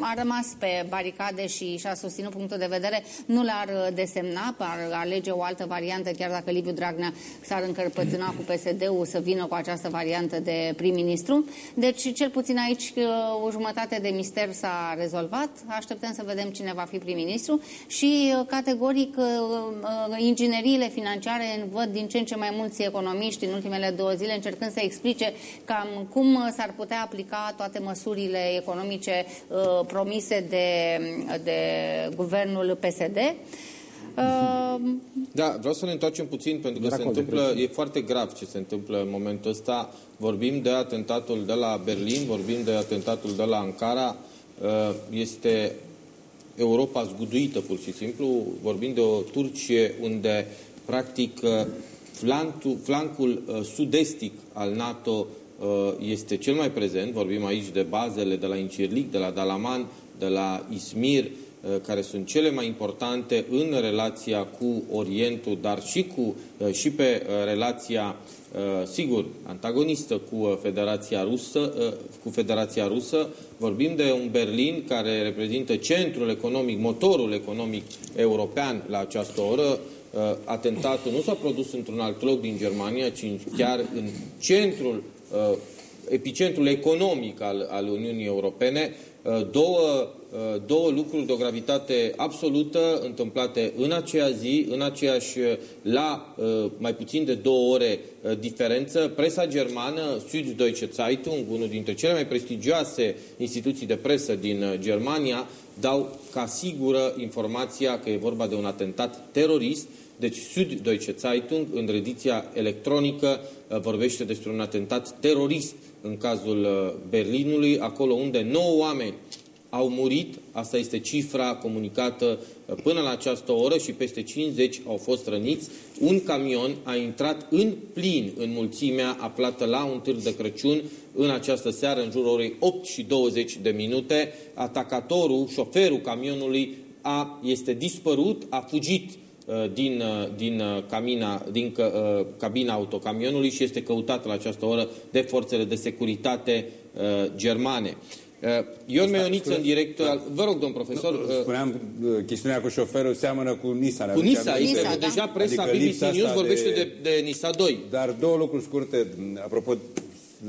Speaker 13: a rămas pe baricade și și-a susținut punctul de vedere, nu le-ar desemna, ar alege o altă variantă, chiar dacă Liviu Dragnea s-ar încărpățâna cu PSD-ul să vină cu această variantă de prim-ministru. Deci, cel puțin aici, uh, o jumătate de mister s-a rezolvat. Așteptăm să vedem cine va fi prim-ministru și, uh, categoric, uh, ingineriile financiare văd din ce în ce mai mulți economiști în ultimele două zile încercând să explice cam cum s-ar putea aplica toate măsurile economice economice uh, promise de, de guvernul PSD. Uh,
Speaker 1: da, vreau să ne întoarcem puțin pentru că se întâmplă, e foarte grav ce se întâmplă în momentul ăsta. Vorbim de atentatul de la Berlin, vorbim de atentatul de la Ankara. Uh, este Europa zguduită pur și simplu. Vorbim de o Turcie unde practic flancul, flancul sud-estic al NATO Uh, este cel mai prezent. Vorbim aici de bazele de la Incirlic, de la Dalaman, de la Ismir, uh, care sunt cele mai importante în relația cu Orientul, dar și, cu, uh, și pe relația, sigur, antagonistă cu Federația Rusă, cu Federația Rusă. Vorbim de un Berlin care reprezintă centrul economic, motorul economic european la această oră. Atentatul nu s-a produs într-un alt loc din Germania, ci chiar în centrul uh, epicentrul economic al, al Uniunii Europene, uh, două, uh, două lucruri de o gravitate absolută întâmplate în aceea zi, în aceeași, uh, la mai puțin de două ore diferență. Presa germană, Süddeutsche Zeitung, unul dintre cele mai prestigioase instituții de presă din Germania, dau ca sigură informația că e vorba de un atentat terorist deci Süddeutsche Zeitung, în ediția electronică, uh, vorbește despre un atentat terorist în cazul uh, Berlinului, acolo unde 9 oameni au murit, asta este cifra comunicată uh, până la această oră și peste 50 au fost răniți. Un camion a intrat în plin în mulțimea aflată la un târg de Crăciun în această seară, în jurul orei 8 și 20 de minute. Atacatorul, șoferul camionului, a, este dispărut, a fugit Uh, din, uh, din, uh, camina, din cabina autocamionului și este căutat la această oră de forțele de securitate germane. Ion Meioniță în direct, da. vă rog, domn profesor. Nu,
Speaker 9: spuneam, chestiunea cu șoferul seamănă cu Nisa.
Speaker 1: Cu Nisa, este, Nisa da. deja presa adică BBC News vorbește de, de, de Nisa 2.
Speaker 9: Dar două lucruri scurte, apropo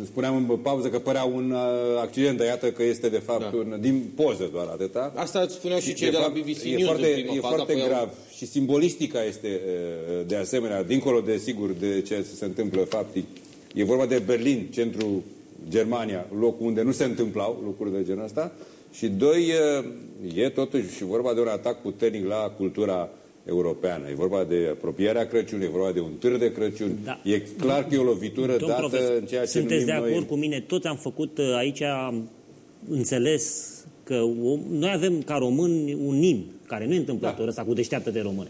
Speaker 9: spuneam în pauză că părea un uh, accident, dar iată că este de fapt da. un, din poză doar atâta.
Speaker 1: Asta îți spuneau și cei de, de la BBC e News
Speaker 9: foarte,
Speaker 1: E
Speaker 9: foarte grav și simbolistica este uh, de asemenea, dincolo de sigur de ce se întâmplă faptic. E vorba de Berlin, centrul Germania, locul unde nu se întâmplau lucruri de genul ăsta. Și doi, uh, e totuși și vorba de un atac puternic la cultura europeană. E vorba de apropierea Crăciunului, e vorba de un târg de Crăciun. Da. E clar că e o lovitură Domn dată profesor, în ceea ce
Speaker 8: Sunteți de acord noi... cu mine? Tot am făcut uh, aici, am înțeles că noi avem ca români un nim, care nu e întâmplător da. ăsta cu deșteaptă de române.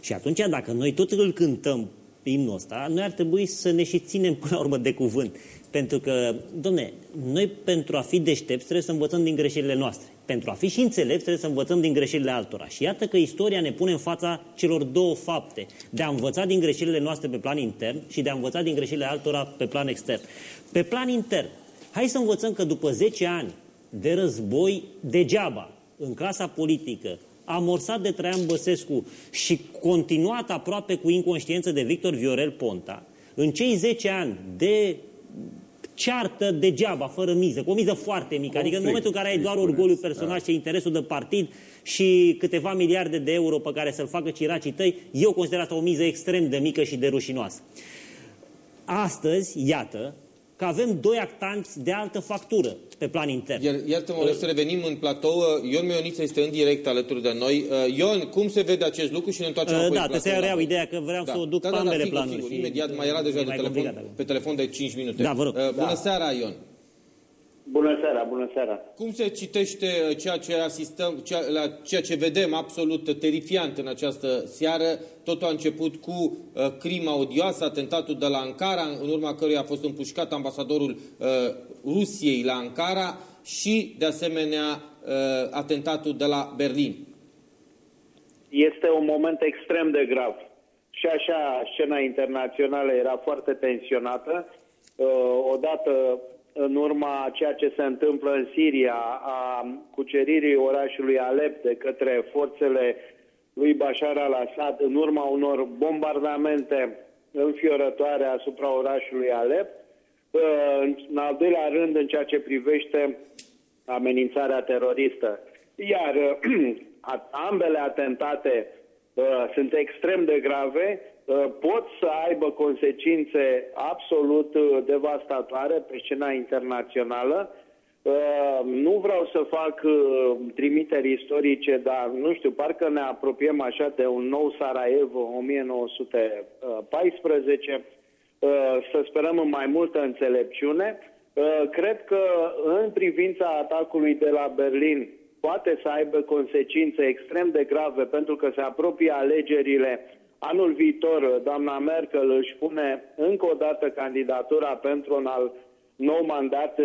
Speaker 8: Și atunci, dacă noi tot îl cântăm imnul ăsta, noi ar trebui să ne și ținem până la urmă de cuvânt. Pentru că, domne, noi pentru a fi deștepți trebuie să învățăm din greșelile noastre. Pentru a fi și înțelepți trebuie să învățăm din greșelile altora. Și iată că istoria ne pune în fața celor două fapte. De a învăța din greșelile noastre pe plan intern și de a învăța din greșelile altora pe plan extern. Pe plan intern, hai să învățăm că după 10 ani de război degeaba, în clasa politică, amorsat de Traian Băsescu și continuat aproape cu inconștiență de Victor Viorel Ponta, în cei 10 ani de ceartă degeaba, fără miză, cu o miză foarte mică. Adică în momentul în care ai doar orgoliu personal da. și interesul de partid și câteva miliarde de euro pe care să-l facă ciracii tăi, eu consider asta o miză extrem de mică și de rușinoasă. Astăzi, iată, că avem doi actanți de altă factură pe plan intern.
Speaker 1: Iar, iartă-mă, să revenim în platou. Ion Mioniță este în direct alături de noi. Uh, Ion, cum se vede acest lucru și ne întoarcem uh,
Speaker 8: Da, trebuie să reau ideea că vreau da. să o duc da, pe da, ambele da, sigur, planuri. Sigur.
Speaker 1: Și Imediat mai era deja de telefon, pe telefon de 5 minute.
Speaker 8: Da, vă rog. Uh,
Speaker 1: bună da. seara, Ion.
Speaker 14: Bună seara, bună seara.
Speaker 1: Cum se citește ceea ce asistăm, ceea, la ceea ce vedem absolut terifiant în această seară? Totul a început cu uh, crima odioasă, atentatul de la Ankara, în urma căruia a fost împușcat ambasadorul uh, Rusiei la Ankara și, de asemenea, uh, atentatul de la Berlin.
Speaker 14: Este un moment extrem de grav. Și așa, scena internațională era foarte tensionată. Uh, odată în urma ceea ce se întâmplă în Siria, a cuceririi orașului Alep de către forțele lui Bashar al-Assad, în urma unor bombardamente înfiorătoare asupra orașului Alep, în al doilea rând în ceea ce privește amenințarea teroristă. Iar (clears throat) ambele atentate uh, sunt extrem de grave, uh, pot să aibă consecințe absolut uh, devastatoare pe scena internațională. Uh, nu vreau să fac uh, trimiteri istorice, dar nu știu, parcă ne apropiem așa de un nou Sarajevo 1914. Uh, să sperăm în mai multă înțelepciune. Cred că în privința atacului de la Berlin poate să aibă consecințe extrem de grave pentru că se apropie alegerile Anul viitor, doamna Merkel își pune încă o dată candidatura pentru un al nou mandat,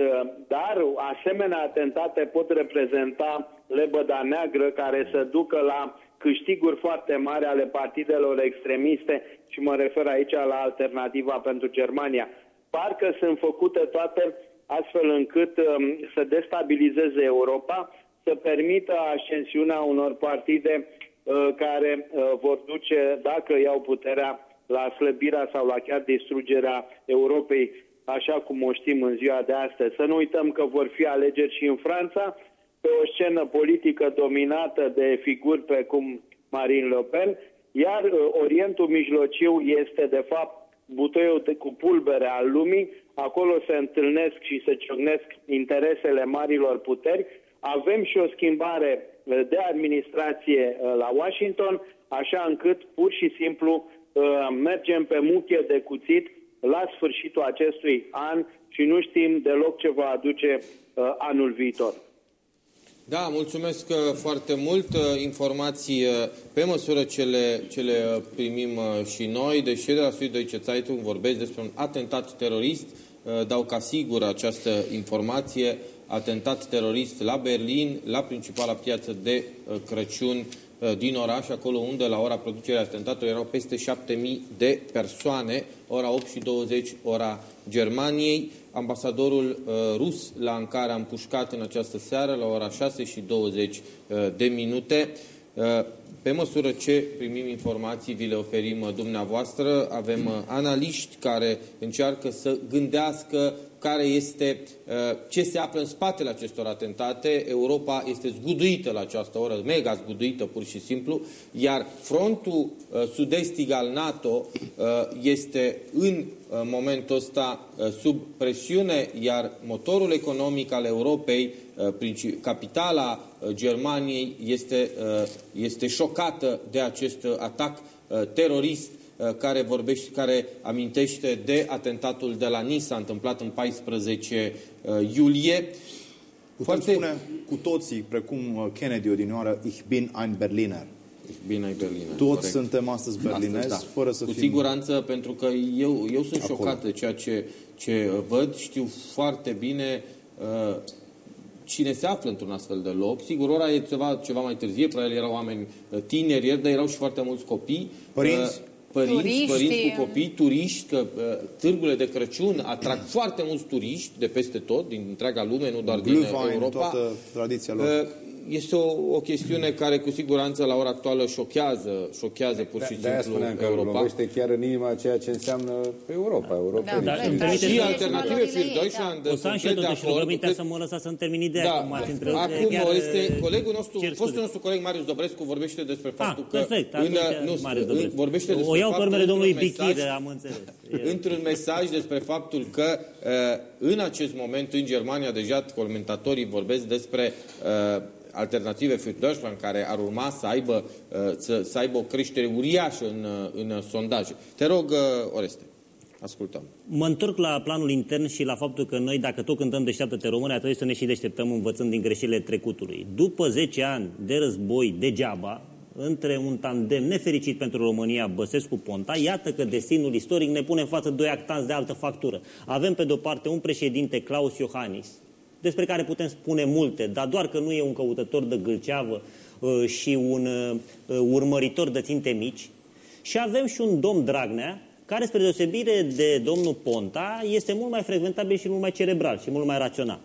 Speaker 14: dar asemenea atentate pot reprezenta lebăda neagră care să ducă la câștiguri foarte mari ale partidelor extremiste și mă refer aici la alternativa pentru Germania. Parcă sunt făcute toate astfel încât um, să destabilizeze Europa, să permită ascensiunea unor partide uh, care uh, vor duce, dacă iau puterea, la slăbirea sau la chiar distrugerea Europei, așa cum o știm în ziua de astăzi. Să nu uităm că vor fi alegeri și în Franța, pe o scenă politică dominată de figuri precum Marine Le Pen, iar uh, Orientul Mijlociu este, de fapt, butoiul de, cu pulbere al lumii, acolo se întâlnesc și se ciocnesc interesele marilor puteri, avem și o schimbare uh, de administrație uh, la Washington, așa încât pur și simplu uh, mergem pe muche de cuțit la sfârșitul acestui an și nu știm deloc ce va aduce anul viitor.
Speaker 1: Da, mulțumesc foarte mult. Informații pe măsură ce le, ce le primim și noi. Deși de la Süddeutsche Zeitung vorbesc despre un atentat terorist, dau ca sigur această informație atentat terorist la Berlin, la principala piață de uh, Crăciun uh, din oraș, acolo unde la ora producerii atentatului erau peste 7000 de persoane, ora 8 și 20, ora Germaniei. Ambasadorul uh, rus la Ankara a împușcat în această seară la ora 6 și 20 de minute. Pe măsură ce primim informații, vi le oferim dumneavoastră. Avem analiști care încearcă să gândească care este, uh, ce se află în spatele acestor atentate. Europa este zguduită la această oră, mega zguduită pur și simplu, iar frontul uh, sud-estic al NATO uh, este în momentul ăsta sub presiune, iar motorul economic al Europei, capitala Germaniei, este, este șocată de acest atac terorist Uh, care, vorbește, care amintește de atentatul de la Nisa, întâmplat în 14 uh, iulie.
Speaker 10: Putem Foarte... spune cu toții, precum uh, Kennedy odinioară, Ich bin ein Berliner.
Speaker 1: Ich bin ein Berliner.
Speaker 10: Toți corect. suntem astăzi berlinezi, astăzi, da. fără să
Speaker 1: Cu
Speaker 10: fim...
Speaker 1: siguranță, pentru că eu, eu sunt acolo. șocat de ceea ce, ce văd. Știu foarte bine uh, cine se află într-un astfel de loc. Sigur, ora e ceva, ceva mai târzie, probabil erau oameni tineri, dar erau și foarte mulți copii.
Speaker 10: Părinți? Uh,
Speaker 1: părinți, turiști, părinți cu copii, turiști, că uh, târgurile de Crăciun atrag foarte mulți turiști de peste tot, din întreaga lume, nu doar din Europa.
Speaker 10: toată tradiția lor. Uh,
Speaker 1: este o, o chestiune care cu siguranță la ora actuală șochează, șochează pur și
Speaker 9: de,
Speaker 1: simplu
Speaker 9: că Europa. lovește chiar în inima ceea ce înseamnă Europa, Europa.
Speaker 1: Da, da, da, și alternative für Deutschland
Speaker 8: O să am și eu totuși rugămintea să mă lăsați să-mi termin ideea. Da, acum,
Speaker 1: da. acum chiar, este colegul nostru, fostul nostru coleg Marius Dobrescu vorbește despre ah, faptul că...
Speaker 8: Perfect, în, nu,
Speaker 1: în, vorbește despre
Speaker 8: o iau pe urmele domnului Bichire, am înțeles. (laughs)
Speaker 1: Într-un mesaj despre faptul că uh, în acest moment în Germania deja comentatorii vorbesc despre uh, alternative für Deutschland, care ar urma să aibă, uh, să, să aibă o creștere uriașă în, uh, în sondaje. Te rog, uh, Oreste. Ascultăm.
Speaker 8: Mă întorc la planul intern și la faptul că noi, dacă tot cântăm deșteaptă-te române, trebuie să ne și deșteptăm învățând din greșelile trecutului. După 10 ani de război degeaba, între un tandem nefericit pentru România, Băsescu-Ponta, iată că destinul istoric ne pune în față doi actanți de altă factură. Avem pe de-o parte un președinte, Claus Iohannis, despre care putem spune multe, dar doar că nu e un căutător de gâlceavă uh, și un uh, urmăritor de ținte mici. Și avem și un domn Dragnea, care, spre deosebire de domnul Ponta, este mult mai frecventabil și mult mai cerebral și mult mai rațional.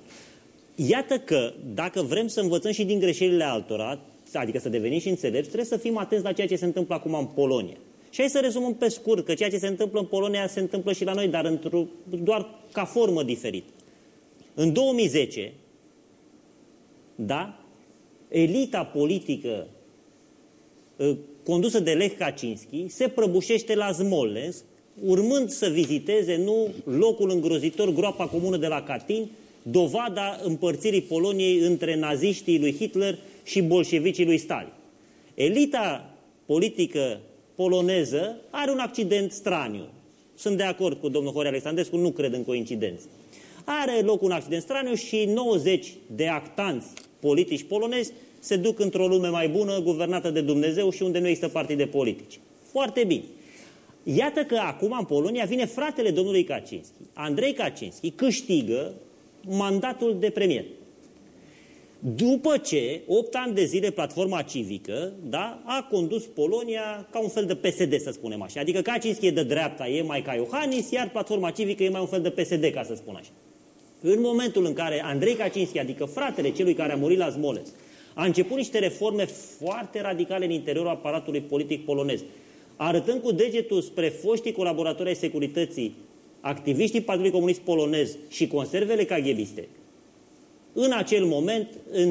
Speaker 8: Iată că, dacă vrem să învățăm și din greșelile altora, adică să devenim și înțelepți, trebuie să fim atenți la ceea ce se întâmplă acum în Polonia. Și hai să rezumăm pe scurt că ceea ce se întâmplă în Polonia se întâmplă și la noi, dar într-o, doar ca formă diferită. În 2010, da, elita politică ă, condusă de Lech Kaczynski se prăbușește la Smolensk, urmând să viziteze nu locul îngrozitor, groapa comună de la Katyn, dovada împărțirii Poloniei între naziștii lui Hitler și bolșevicii lui Stalin. Elita politică poloneză are un accident straniu. Sunt de acord cu domnul Horea Alexandrescu, nu cred în coincidență. Are loc un accident straniu și 90 de actanți politici polonezi se duc într-o lume mai bună, guvernată de Dumnezeu și unde nu există partide politici. Foarte bine. Iată că acum în Polonia vine fratele domnului Kaczynski. Andrei Kaczynski câștigă mandatul de premier. După ce, 8 ani de zile, platforma civică da, a condus Polonia ca un fel de PSD, să spunem așa. Adică Kaczynski e de dreapta, e mai ca Iohannis, iar platforma civică e mai un fel de PSD, ca să spun așa. În momentul în care Andrei Kaczynski, adică fratele celui care a murit la Smolensk, a început niște reforme foarte radicale în interiorul aparatului politic polonez, arătând cu degetul spre foștii colaboratori ai securității, activiștii Partidului Comunist Polonez și conservele caghebiste, în acel moment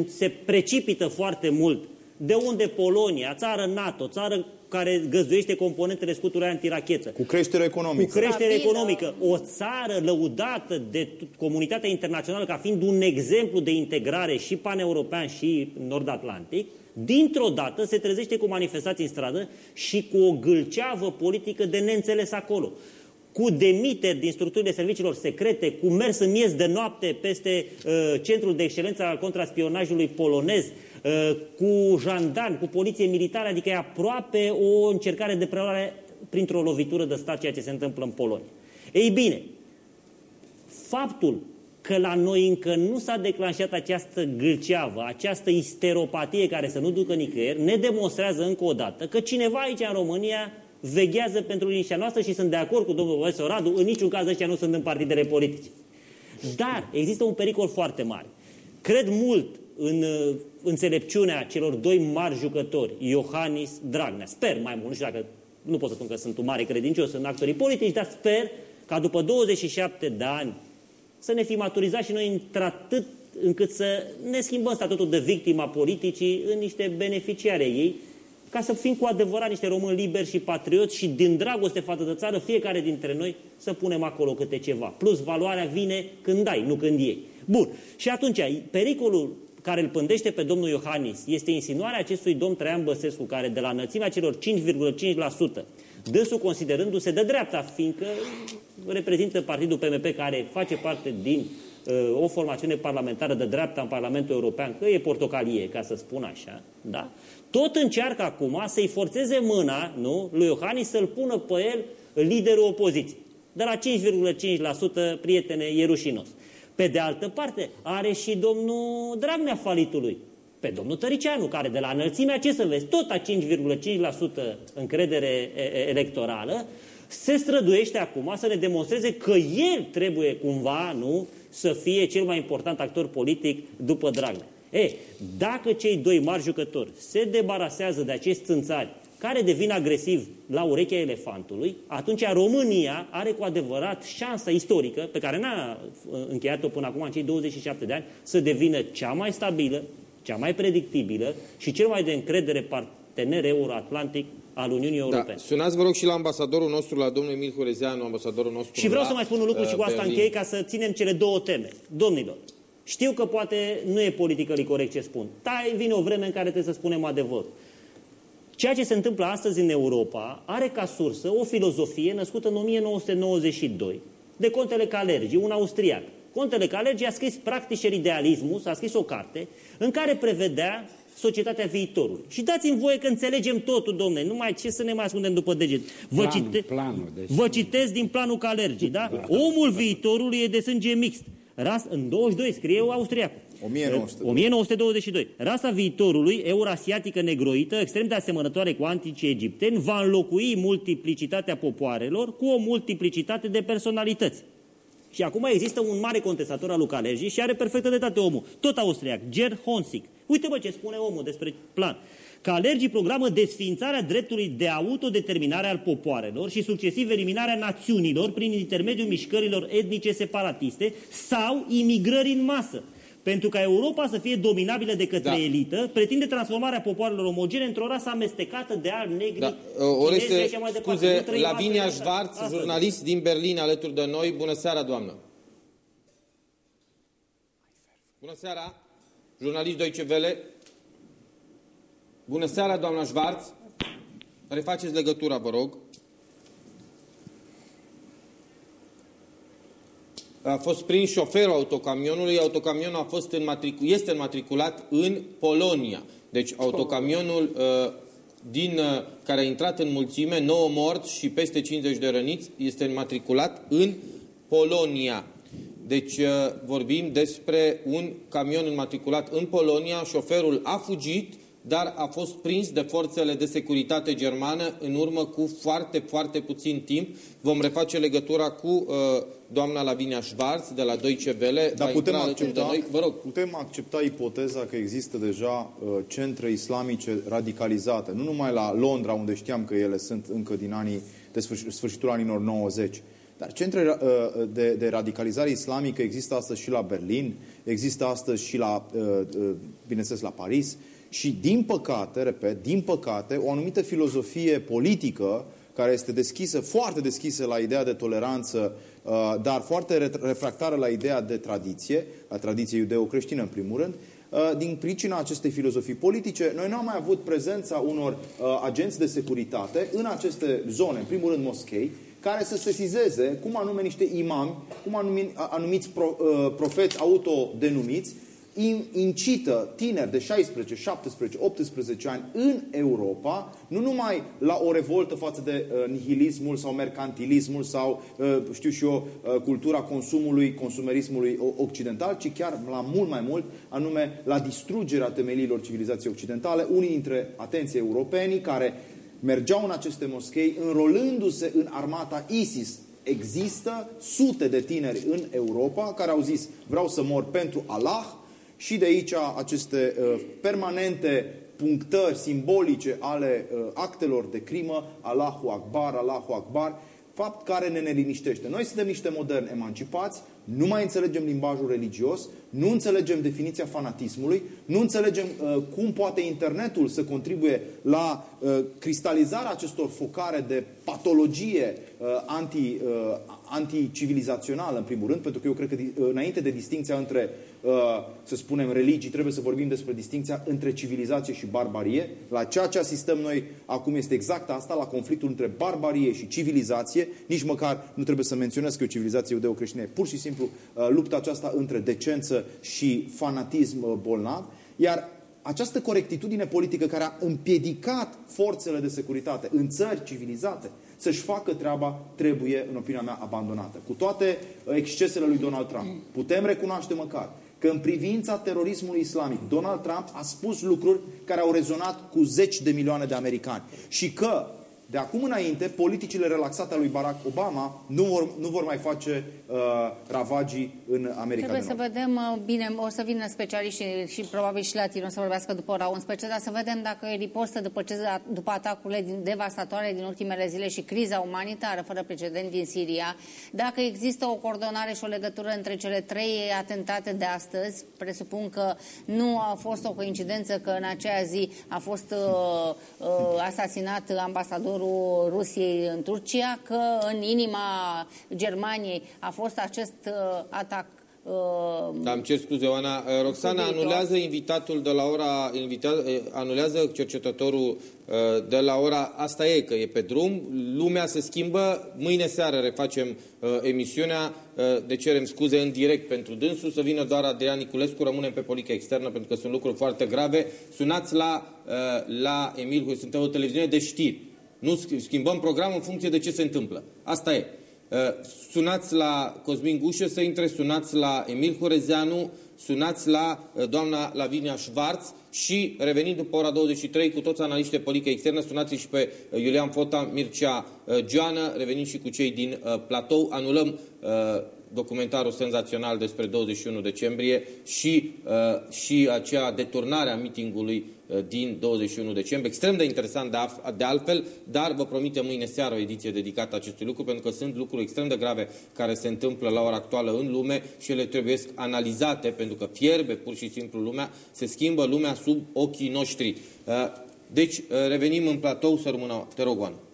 Speaker 8: se precipită foarte mult. De unde Polonia, țară NATO, țară care găzduiește componentele scutului antirachetă.
Speaker 10: Cu creștere economică.
Speaker 8: Cu creștere Stabilă. economică. O țară lăudată de comunitatea internațională ca fiind un exemplu de integrare și paneuropean și nord-atlantic, dintr-o dată se trezește cu manifestații în stradă și cu o gâlceavă politică de neînțeles acolo cu demiteri din structurile serviciilor secrete, cu mers în miez de noapte peste uh, Centrul de Excelență al Contraspionajului polonez, uh, cu jandarmi, cu poliție militară, adică e aproape o încercare de preluare printr-o lovitură de stat ceea ce se întâmplă în Polonia. Ei bine, faptul că la noi încă nu s-a declanșat această gâlceavă, această isteropatie care să nu ducă nicăieri, ne demonstrează încă o dată că cineva aici în România veghează pentru liniștea noastră și sunt de acord cu domnul profesor Radu, în niciun caz ăștia nu sunt în partidele politice. Dar există un pericol foarte mare. Cred mult în uh, înțelepciunea celor doi mari jucători, Iohannis, Dragnea. Sper mai mult, nu știu dacă, nu pot să spun că sunt un mare credincios în actorii politici, dar sper ca după 27 de ani să ne fi maturizat și noi într-atât încât să ne schimbăm statutul de victima politicii în niște beneficiare ei ca să fim cu adevărat niște români liberi și patrioți și din dragoste față de țară, fiecare dintre noi să punem acolo câte ceva. Plus, valoarea vine când dai, nu când iei. Bun. Și atunci, pericolul care îl pândește pe domnul Iohannis este insinuarea acestui domn Traian Băsescu, care de la înălțimea celor 5,5%, dânsul considerându-se de dreapta, fiindcă reprezintă partidul PMP care face parte din uh, o formațiune parlamentară de dreapta în Parlamentul European, că e portocalie, ca să spun așa, da? tot încearcă acum să-i forțeze mâna nu, lui Iohannis să-l pună pe el liderul opoziției. De la 5,5% prietene e rușinos. Pe de altă parte, are și domnul Dragnea falitului. Pe domnul Tăricianu, care de la înălțimea, ce să vezi, tot a 5,5% încredere electorală, se străduiește acum să ne demonstreze că el trebuie cumva, nu, să fie cel mai important actor politic după Dragnea. E, dacă cei doi mari jucători se debarasează de acești țânțari care devin agresivi la urechea elefantului, atunci România are cu adevărat șansa istorică, pe care n-a uh, încheiat-o până acum în cei 27 de ani, să devină cea mai stabilă, cea mai predictibilă și cel mai de încredere partener euroatlantic al Uniunii da. Europene. Da.
Speaker 1: Sunați, vă rog, și la ambasadorul nostru, la domnul Emil Horezeanu, ambasadorul nostru
Speaker 8: Și vreau să mai spun un lucru uh, și cu asta Berlin. închei, ca să ținem cele două teme. Domnilor, știu că poate nu e politically corect ce spun, dar vine o vreme în care trebuie să spunem adevăr. Ceea ce se întâmplă astăzi în Europa are ca sursă o filozofie născută în 1992 de Contele Calergi, un austriac. Contele Calergi a scris Practicer Idealismus, a scris o carte în care prevedea societatea viitorului. Și dați-mi voie că înțelegem totul, domne, nu mai ce să ne mai ascundem după deget. Vă, Plan, cite... planul, deci... vă citesc din planul Calergi, da? Omul viitorului e de sânge mixt. Ras, în 22 scrie eu austriacul.
Speaker 10: 1922.
Speaker 8: 1922. Rasa viitorului, eurasiatică negroită, extrem de asemănătoare cu anticii egipteni, va înlocui multiplicitatea popoarelor cu o multiplicitate de personalități. Și acum există un mare contestator al lui Calergi și are perfectă dreptate omul, tot austriac, Ger Honsig. Uite bă ce spune omul despre plan că alergii programă desfințarea dreptului de autodeterminare al popoarelor și succesiv eliminarea națiunilor prin intermediul mișcărilor etnice separatiste sau imigrări în masă. Pentru ca Europa să fie dominabilă de către da. elită, pretinde transformarea popoarelor omogene într-o rasă amestecată de albi, negri, da.
Speaker 1: Oreste, și mai scuze, departe. Lavinia Schwarz, jurnalist din Berlin, alături de noi. Bună seara, doamnă! Bună seara! Jurnalist Deutsche Welle, Bună seara, doamna Schwarz. Refaceți legătura, vă rog. A fost prins șoferul autocamionului. Autocamionul a fost înmatric este înmatriculat în Polonia. Deci autocamionul uh, din, uh, care a intrat în mulțime, 9 morți și peste 50 de răniți, este înmatriculat în Polonia. Deci uh, vorbim despre un camion înmatriculat în Polonia, șoferul a fugit, dar a fost prins de forțele de securitate germană în urmă cu foarte, foarte puțin timp. Vom reface legătura cu uh, doamna Lavinia Schwarz de la Deutsche Welle.
Speaker 10: Dar putem accepta, noi. Vă rog. putem accepta ipoteza că există deja uh, centre islamice radicalizate, nu numai la Londra, unde știam că ele sunt încă din anii, de sfârșit, sfârșitul anilor 90, dar centre uh, de, de radicalizare islamică există astăzi și la Berlin, există astăzi și la, uh, uh, bineînțeles, la Paris, și din păcate, repet, din păcate, o anumită filozofie politică care este deschisă, foarte deschisă la ideea de toleranță, uh, dar foarte refractară la ideea de tradiție, la tradiție iudeo-creștină în primul rând, uh, din pricina acestei filozofii politice, noi nu am mai avut prezența unor uh, agenți de securitate în aceste zone, în primul rând moschei, care să sesizeze cum anume niște imami, cum anumi, anumiți pro, profeți autodenumiți, incită tineri de 16, 17, 18 ani în Europa, nu numai la o revoltă față de uh, nihilismul sau mercantilismul sau, uh, știu și eu, uh, cultura consumului, consumerismului occidental, ci chiar la mult mai mult, anume la distrugerea temeliilor civilizației occidentale. Unii dintre, atenție, europenii care mergeau în aceste moschei înrolându-se în armata ISIS, Există sute de tineri în Europa care au zis vreau să mor pentru Allah, și de aici aceste uh, permanente punctări simbolice ale uh, actelor de crimă, Allahu Akbar, Allahu Akbar, fapt care ne neliniștește. Noi suntem niște moderni emancipați, nu mai înțelegem limbajul religios, nu înțelegem definiția fanatismului, nu înțelegem uh, cum poate internetul să contribuie la uh, cristalizarea acestor focare de patologie uh, anti, uh, anticivilizațională, în primul rând, pentru că eu cred că uh, înainte de distinția între Uh, să spunem, religii, trebuie să vorbim despre distinția între civilizație și barbarie. La ceea ce asistăm noi acum este exact asta, la conflictul între barbarie și civilizație. Nici măcar nu trebuie să menționez că o civilizație iudeo-creștină e pur și simplu uh, lupta aceasta între decență și fanatism uh, bolnav. Iar această corectitudine politică care a împiedicat forțele de securitate în țări civilizate să-și facă treaba, trebuie, în opinia mea, abandonată. Cu toate excesele lui Donald Trump. Putem recunoaște măcar că în privința terorismului islamic, Donald Trump a spus lucruri care au rezonat cu zeci de milioane de americani și că de acum înainte, politicile relaxate a lui Barack Obama nu vor, nu vor mai face uh, ravagii în America
Speaker 13: Trebuie să vedem, uh, bine, o să vină specialiști și, și probabil și la tine o să vorbească după ora 11, dar să vedem dacă e ripostă după, ce, după atacurile din, devastatoare din ultimele zile și criza umanitară fără precedent din Siria, dacă există o coordonare și o legătură între cele trei atentate de astăzi, presupun că nu a fost o coincidență că în aceea zi a fost uh, uh, asasinat ambasadorul ambasadorul Rusiei în Turcia, că în inima Germaniei a fost acest uh, atac
Speaker 1: Uh, Am cer scuze, Oana. Uh, Roxana anulează invitatul de la ora... Invita, uh, anulează cercetătorul uh, de la ora... Asta e, că e pe drum. Lumea se schimbă. Mâine seară refacem uh, emisiunea. Uh, de cerem scuze în direct pentru dânsul. Să vină doar Adrian Niculescu. Rămânem pe politica externă pentru că sunt lucruri foarte grave. Sunați la, uh, la Emil, suntem o televiziune de știri. Nu schimbăm programul în funcție de ce se întâmplă. Asta e. Uh, sunați la Cosmin Gușă să intre, sunați la Emil Horezeanu, sunați la doamna Lavinia Schwarz și revenind după ora 23 cu toți analiștii politică externă, sunați și pe Iulian Fota, Mircea Joană, revenind și cu cei din platou, anulăm documentarul senzațional despre 21 decembrie și, uh, și acea deturnare a mitingului uh, din 21 decembrie. Extrem de interesant de, de altfel, dar vă promite mâine seară o ediție dedicată acestui lucru, pentru că sunt lucruri extrem de grave care se întâmplă la ora actuală în lume și ele trebuie analizate, pentru că fierbe pur și simplu lumea, se schimbă lumea sub ochii noștri. Uh, deci, uh, revenim în platou, să rămână. Te rog, Oana.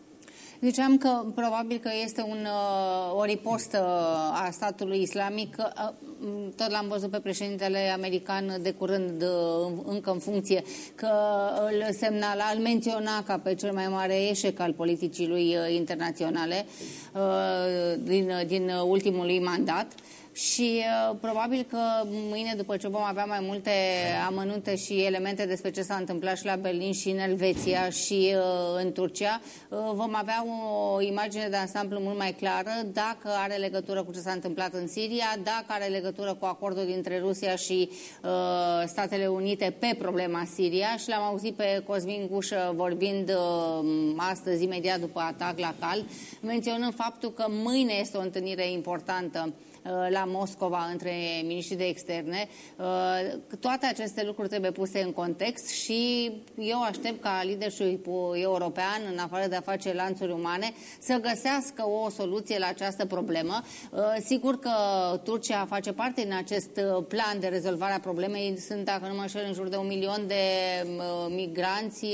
Speaker 13: Ziceam că probabil că este un, uh, o ripostă a statului islamic. Uh, tot l-am văzut pe președintele american de curând, uh, încă în funcție, că îl semnala, îl menționa ca pe cel mai mare eșec al politicii lui internaționale din, din ultimul lui mandat și uh, probabil că mâine, după ce vom avea mai multe amănunte și elemente despre ce s-a întâmplat și la Berlin și în Elveția și uh, în Turcia, uh, vom avea o imagine de ansamblu mult mai clară dacă are legătură cu ce s-a întâmplat în Siria, dacă are legătură cu acordul dintre Rusia și uh, Statele Unite pe problema Siria. Și l-am auzit pe Cosmin Gușă vorbind uh, astăzi, imediat după atac la Cal, menționând faptul că mâine este o întâlnire importantă Uh, la Moscova între miniștrii de externe. Uh, toate aceste lucruri trebuie puse în context și eu aștept ca leadership european, în afară de a face lanțuri umane, să găsească o soluție la această problemă. Uh, sigur că Turcia face parte din acest plan de rezolvare a problemei. Sunt, dacă nu mă înșel, în jur de un milion de migranți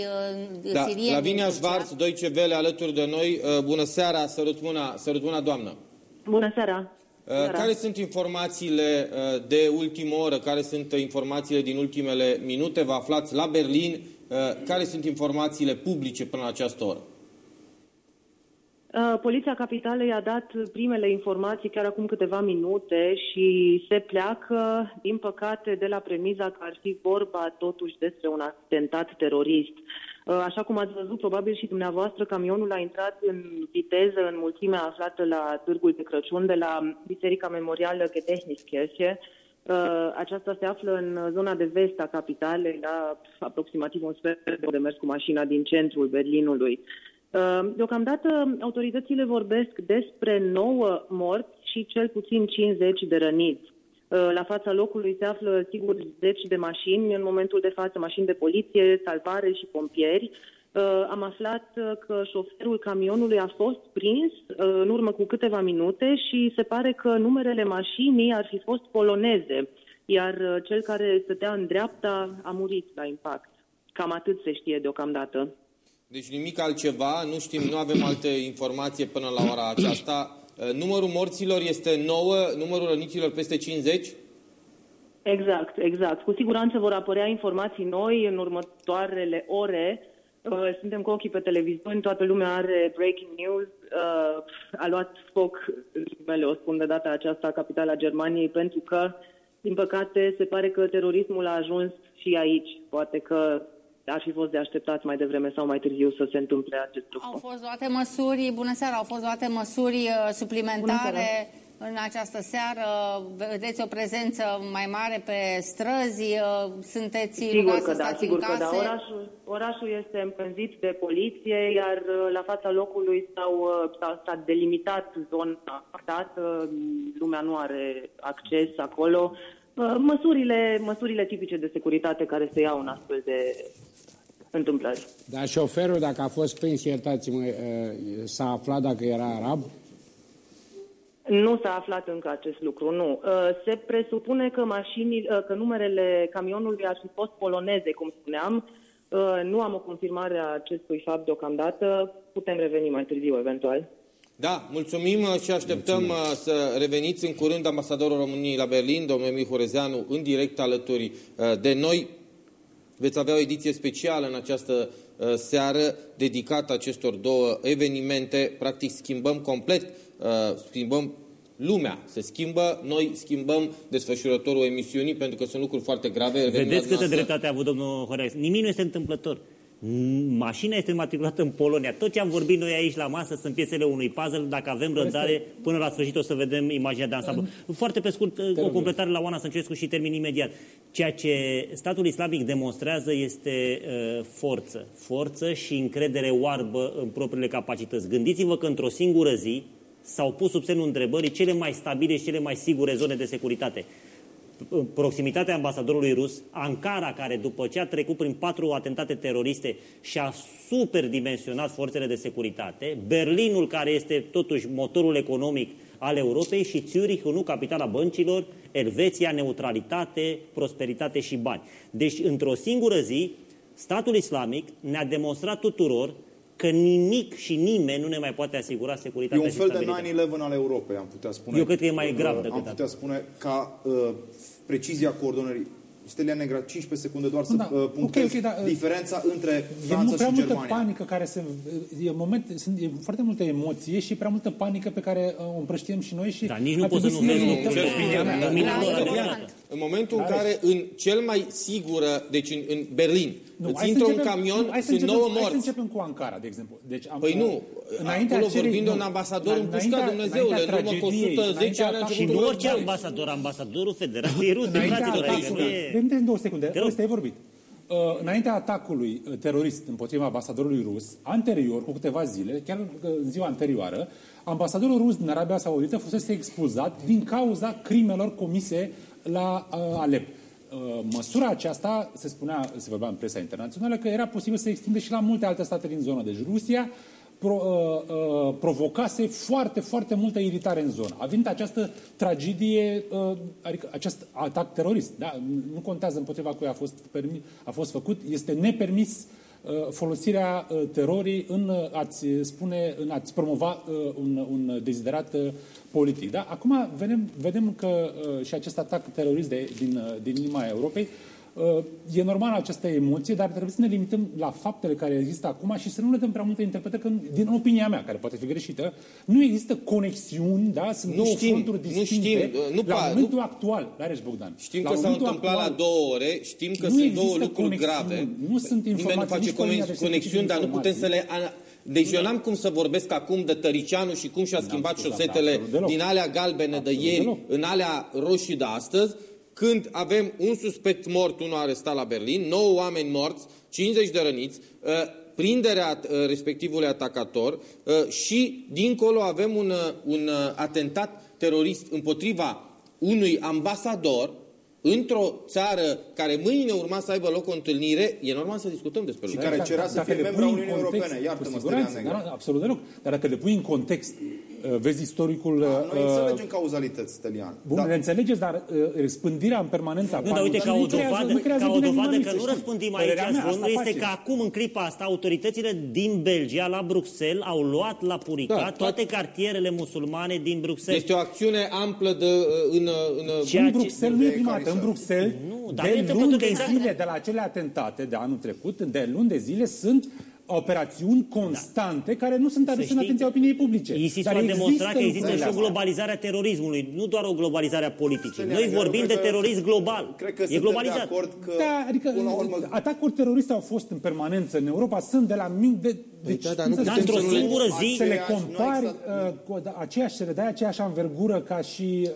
Speaker 1: da, sirieni. Lavinia Schwarz, Deutsche Welle, alături de noi. Bună seara, sărut mâna, sărut mâna doamnă.
Speaker 15: Bună seara.
Speaker 1: Uh, care sunt informațiile uh, de ultimă oră? Care sunt informațiile din ultimele minute? Vă aflați la Berlin. Uh, care sunt informațiile publice până la această oră?
Speaker 15: Poliția Capitalei a dat primele informații chiar acum câteva minute și se pleacă, din păcate, de la premiza că ar fi vorba totuși despre un atentat terorist. Uh, așa cum ați văzut, probabil și dumneavoastră, camionul a intrat în viteză în mulțimea aflată la Târgul de Crăciun de la Biserica Memorială Gedächtniskirche. Uh, aceasta se află în zona de vest a capitalei, la aproximativ un sfert de mers cu mașina din centrul Berlinului. Uh, deocamdată, autoritățile vorbesc despre 9 morți și cel puțin 50 de răniți. Uh, la fața locului se află, sigur, zeci de mașini, în momentul de față mașini de poliție, salvare și pompieri. Uh, am aflat uh, că șoferul camionului a fost prins în urmă cu câteva minute și se pare că numerele mașinii ar fi fost poloneze, iar cel care stătea în dreapta a murit la impact. Cam atât se știe deocamdată.
Speaker 1: Deci nimic altceva, nu știm, nu avem alte informație până la ora aceasta. Uh, numărul morților este 9, numărul răniților peste 50?
Speaker 15: Exact, exact. Cu siguranță vor apărea informații noi în următoarele ore. Uh, suntem cu ochii pe televiziuni, toată lumea are breaking news. Uh, a luat foc, mele o spun de data aceasta, capitala Germaniei, pentru că, din păcate, se pare că terorismul a ajuns și aici. Poate că ar fi fost de așteptat mai devreme sau mai târziu să se întâmple acest lucru.
Speaker 13: Au fost luate măsuri, bună seara, au fost luate măsuri uh, suplimentare în această seară. Vedeți o prezență mai mare pe străzi? Uh, sunteți
Speaker 15: sigur că da, sigur că da. Orașul, orașul este împânzit de poliție, iar uh, la fața locului s-au, s-a delimitat zona afectată, lumea nu are acces acolo. Măsurile, măsurile tipice de securitate care se iau în astfel de întâmplări.
Speaker 11: Dar șoferul, dacă a fost prins, iertați-mă, s-a aflat dacă era arab?
Speaker 15: Nu s-a aflat încă acest lucru, nu. Se presupune că, mașinii, că numerele camionului ar fi fost poloneze, cum spuneam. Nu am o confirmare a acestui fapt deocamdată. Putem reveni mai târziu, eventual.
Speaker 1: Da, mulțumim și așteptăm mulțumim. să reveniți în curând ambasadorul României la Berlin, domnul Emil Horezeanu, în direct alături de noi. Veți avea o ediție specială în această uh, seară dedicată acestor două evenimente. Practic schimbăm complet, uh, schimbăm lumea se schimbă, noi schimbăm desfășurătorul emisiunii pentru că sunt lucruri foarte grave.
Speaker 8: Vedeți câtă dreptate a avut domnul Horex. Nimic nu este întâmplător. Mașina este matriculată în Polonia. Tot ce am vorbit noi aici la masă sunt piesele unui puzzle. Dacă avem răbdare, până la sfârșit o să vedem imaginea de ansamblu. Foarte pe scurt, o completare la Oana Sâncescu și termin imediat. Ceea ce statul islamic demonstrează este uh, forță. Forță și încredere oarbă în propriile capacități. Gândiți-vă că într-o singură zi s-au pus sub semnul întrebării cele mai stabile și cele mai sigure zone de securitate proximitatea ambasadorului rus, Ankara, care după ce a trecut prin patru atentate teroriste și-a superdimensionat forțele de securitate, Berlinul, care este totuși motorul economic al Europei și Zurich, nu capitala băncilor, Elveția, neutralitate, prosperitate și bani. Deci, într-o singură zi, statul islamic ne-a demonstrat tuturor că nimic și nimeni nu ne mai poate asigura securitatea
Speaker 10: E un fel de 9-11 al Europei, am putea spune.
Speaker 8: Eu cred că e mai grav decât
Speaker 10: Am putea spune ca uh, precizia coordonării. Stelia Negra, 15 secunde doar să da, uh, punctez okay, okay, da, uh, diferența între Franța
Speaker 12: e prea
Speaker 10: și
Speaker 12: multă
Speaker 10: Germania.
Speaker 12: panică care se... E, moment, sunt e foarte multă emoție și prea multă panică pe care uh, o împrăștiem și noi și...
Speaker 8: Da, nici nu poți să nu vezi
Speaker 1: În momentul în care în cel mai sigură, deci în, în Berlin, nu, îți intră un camion, nu, sunt nouă morți. Hai
Speaker 12: să începem cu Ankara, de exemplu. Deci am,
Speaker 1: păi nu, acolo vorbim de un ambasador împușcat, Dumnezeule, în urmă cu 110 ani
Speaker 8: Și nu orice ambasador, ambasadorul Federației Ruse, fraților, adică nu e...
Speaker 12: Permiteți două secunde, ăsta e vorbit. Uh, înaintea atacului uh, terorist împotriva ambasadorului rus, anterior, cu câteva zile, chiar uh, în ziua anterioară, ambasadorul rus din Arabia Saudită fusese expulzat din cauza crimelor comise la uh, Alep. Uh, măsura aceasta, se spunea, se vorbea în presa internațională, că era posibil să extinde și la multe alte state din zonă. Deci Rusia pro, uh, uh, provocase foarte, foarte multă iritare în zonă. A venit această tragedie, uh, adică acest atac terorist. Da? Nu contează împotriva cui a fost, permis, a fost făcut, este nepermis uh, folosirea uh, terorii în a-ți spune, în a-ți promova un, un deziderat politic. Da? Acum vedem, vedem că uh, și acest atac terorist de, din, uh, din inima Europei uh, e normal această emoție, dar trebuie să ne limităm la faptele care există acum și să nu le dăm prea multe interpretări, că din opinia mea, care poate fi greșită, nu există conexiuni, da? Sunt nu știm, fronturi distincte nu știm, nu, la pa, momentul nu, actual, Lareș Bogdan.
Speaker 1: Știm la că s-au întâmplat actual, la două ore, știm că sunt două lucruri grave.
Speaker 12: Nu sunt informații,
Speaker 1: Nimeni nu face conexiuni, dar nu putem să le deci eu n-am cum să vorbesc acum de Tăricianu și cum și-a schimbat șosetele din alea galbene de ieri în alea roșii de astăzi, când avem un suspect mort, unul arestat la Berlin, 9 oameni morți, 50 de răniți, uh, prinderea uh, respectivului atacator uh, și, dincolo, avem un, un atentat terorist împotriva unui ambasador într-o țară care mâine urma să aibă loc o întâlnire, e normal să discutăm despre
Speaker 10: lucruri. Și care cerea să fie membru Uniunii Europene. Iartă-mă,
Speaker 12: da, Absolut deloc. Dar dacă le pui în context Uh, vezi istoricul... Da,
Speaker 10: noi uh, înțelegem cauzalități, Stelian.
Speaker 12: Bun, da. le înțelegeți, dar uh, răspândirea în permanență a
Speaker 8: Nu, dar uite, ca o dovadă, ca o dovadă că nu răspândim aici zvonul, este că acum, în clipa asta, autoritățile din Belgia, la Bruxelles, au luat la puricat da, toate cartierele musulmane din Bruxelles.
Speaker 1: Este o acțiune amplă de, în, în,
Speaker 12: Ceea în Bruxelles, nu e prima dată, în Bruxelles, nu, dar de luni de exact. zile de la acele atentate de anul trecut, de luni de zile, sunt operațiuni constante da. care nu sunt aduse în atenția opiniei publice.
Speaker 8: ISIS a demonstrat că există și o globalizare a terorismului, nu doar o globalizare a politicii. Noi vorbim de terorism global.
Speaker 10: Cred că
Speaker 8: e globalizat.
Speaker 10: de acord că...
Speaker 12: Da, adică urmă... atacuri teroriste au fost în permanență în Europa, sunt de la mic de...
Speaker 8: Deci, da, dar nu da, într-o singură zi...
Speaker 12: Să le compari uh, cu aceeași, să le dai aceeași învergură ca și,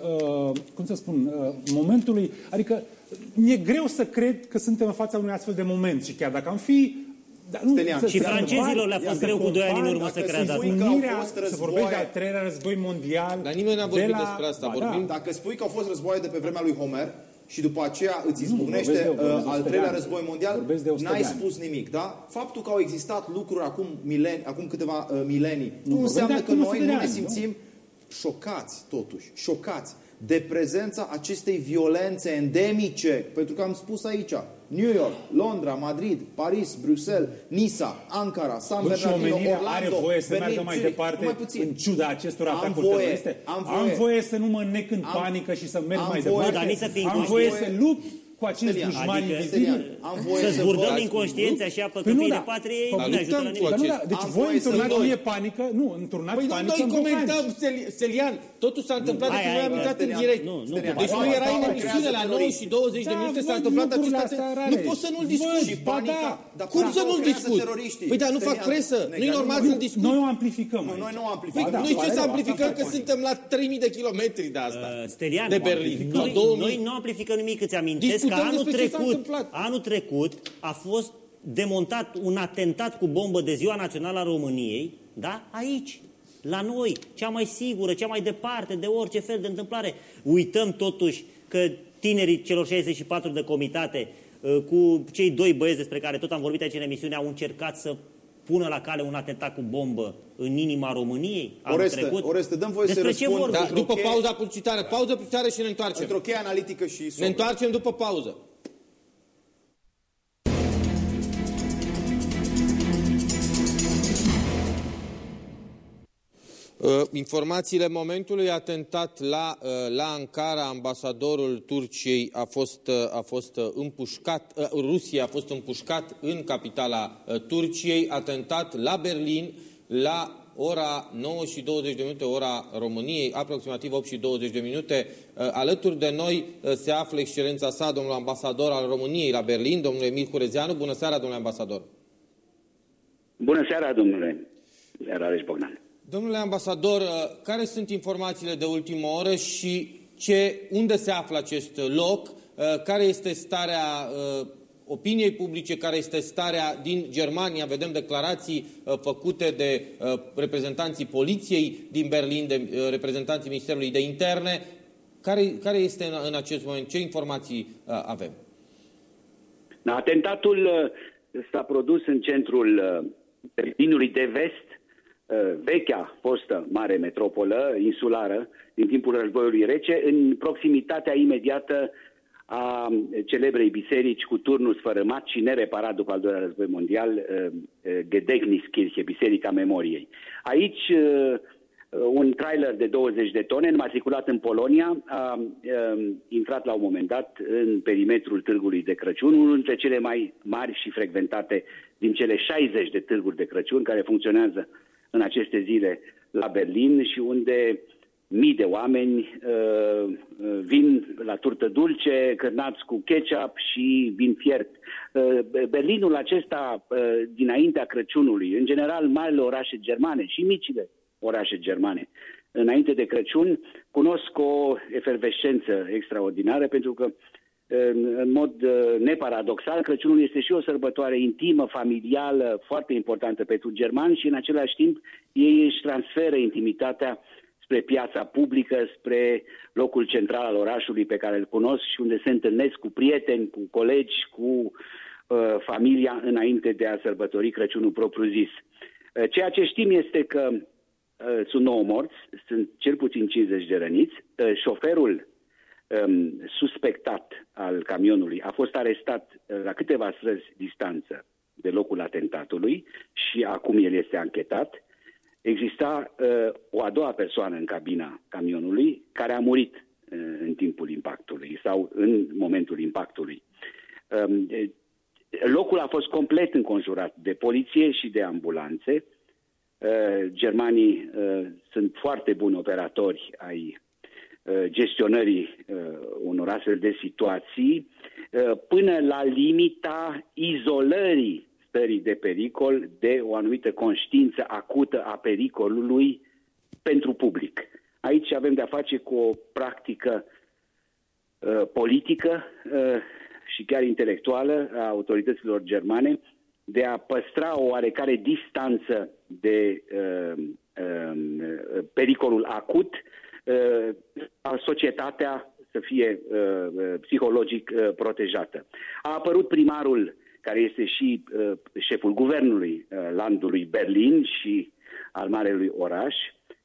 Speaker 12: uh, cum să spun, uh, momentului... Adică mi-e greu să cred că suntem în fața unui astfel de moment și chiar dacă am fi
Speaker 8: da, nu, Stelian, și francezilor le-a fost greu cu doi ani în urmă să creadă asta.
Speaker 12: Unirea, să vorbești de al treilea război mondial.
Speaker 1: Dar nimeni n-a vorbit de la... despre asta.
Speaker 10: Ba, da. Dacă spui că au fost războaie de pe vremea lui Homer, și după aceea îți izbucnește uh, al treilea război mondial, n-ai spus nimic, da? Faptul că au existat lucruri acum, mileni, acum câteva uh, milenii, nu, nu înseamnă că noi nu ne simțim nu? șocați, totuși, șocați de prezența acestei violențe endemice, pentru că am spus aici, New York, Londra, Madrid, Paris, Bruxelles, Nisa, Ankara, San Bernardino, Orlando,
Speaker 12: are voie să Berlin, meargă mai departe mai puțin. în ciuda acestor atacuri voie, teroriste? Am voie. am voie să nu mă nec în am, panică și să merg mai voie, departe.
Speaker 8: Dar să
Speaker 12: am voie să lupt cu acești dușmani adică, vizibili.
Speaker 8: Să zburdăm inconștiența și apă păi copiii de patrie, nu ne ajută la nimic.
Speaker 12: Da, deci voi înturnați mie panică, nu, înturnați păi panică
Speaker 1: noi comentăm, Selian, totul s-a întâmplat de când noi am intrat în direct. Deci nu era în emisiune la 9 și 20 de minute, s-a întâmplat acest Nu poți să nu-l discuți. Cum să nu-l discuți? Păi da, nu fac presă. Nu-i normal să-l discuți.
Speaker 12: Noi o amplificăm.
Speaker 10: Noi nu o amplificăm.
Speaker 1: Păi noi ce să amplificăm că suntem la 3000 de kilometri de asta.
Speaker 8: Stelian,
Speaker 1: de Berlin.
Speaker 8: Noi nu amplificăm nimic, îți amintesc că anul trecut, anul trecut a fost demontat un atentat cu bombă de Ziua Națională a României, da? Aici, la noi, cea mai sigură, cea mai departe de orice fel de întâmplare. Uităm totuși că tinerii celor 64 de comitate uh, cu cei doi băieți despre care tot am vorbit aici în emisiune au încercat să pună la cale un atentat cu bombă în inima României
Speaker 10: Oreste,
Speaker 8: trecut?
Speaker 10: Oreste, dăm voie
Speaker 8: Despre
Speaker 10: să răspund.
Speaker 1: Da, după cheie... pauza publicitară. Pauză publicitară și ne întoarcem.
Speaker 10: Într-o cheie analitică și
Speaker 1: sobră. Ne întoarcem după pauză. Informațiile momentului atentat la, uh, la Ankara, ambasadorul Turciei a fost, uh, a fost împușcat, Rusia a fost împușcat în capitala Turciei, atentat la Berlin la ora 9 și 20 de minute, ora României, aproximativ 8 și 20 de minute. Alături de noi se află excelența sa, domnul ambasador al României la Berlin, domnul Emil Curezeanu. Bună seara, domnule ambasador!
Speaker 16: Bună seara, domnule Rareș Bogdan!
Speaker 1: Domnule ambasador, uh, care sunt informațiile de ultimă oră și ce, unde se află acest loc? Uh, care este starea uh, opiniei publice, care este starea din Germania? Vedem declarații făcute de reprezentanții poliției din Berlin, de reprezentanții Ministerului de Interne. Care, care este în, în acest moment? Ce informații avem?
Speaker 16: Atentatul s-a produs în centrul Berlinului de Vest, Uh, vechea fostă mare metropolă insulară din timpul războiului rece, în proximitatea imediată a celebrei biserici cu turnul sfărâmat și nereparat după al doilea război mondial, uh, uh, Gedächtniskirche, Biserica Memoriei. Aici un trailer de 20 de tone, înmatriculat în Polonia, a intrat la un moment dat în perimetrul târgului de Crăciun, unul dintre cele mai mari și frecventate din cele 60 de târguri de Crăciun care funcționează în aceste zile la Berlin și unde mii de oameni uh, uh, vin la turtă dulce, cârnați cu ketchup și vin fiert. Uh, Berlinul acesta, uh, dinaintea Crăciunului, în general marile orașe germane și micile orașe germane, înainte de Crăciun, cunosc o efervescență extraordinară pentru că în mod uh, neparadoxal, Crăciunul este și o sărbătoare intimă, familială, foarte importantă pentru germani și în același timp ei își transferă intimitatea spre piața publică, spre locul central al orașului pe care îl cunosc și unde se întâlnesc cu prieteni, cu colegi, cu uh, familia înainte de a sărbători Crăciunul propriu-zis. Uh, ceea ce știm este că uh, sunt 9 morți, sunt cel puțin 50 de răniți. Uh, șoferul um, suspectat al camionului a fost arestat uh, la câteva străzi distanță de locul atentatului și acum el este anchetat. Exista uh, o a doua persoană în cabina camionului care a murit uh, în timpul impactului sau în momentul impactului. Um, locul a fost complet înconjurat de poliție și de ambulanțe. Uh, germanii uh, sunt foarte buni operatori ai Uh, gestionării uh, unor astfel de situații uh, până la limita izolării stării de pericol de o anumită conștiință acută a pericolului pentru public. Aici avem de-a face cu o practică uh, politică uh, și chiar intelectuală a autorităților germane de a păstra o oarecare distanță de uh, uh, pericolul acut a societatea să fie uh, uh, psihologic uh, protejată. A apărut primarul care este și uh, șeful guvernului uh, landului Berlin și al marelui oraș,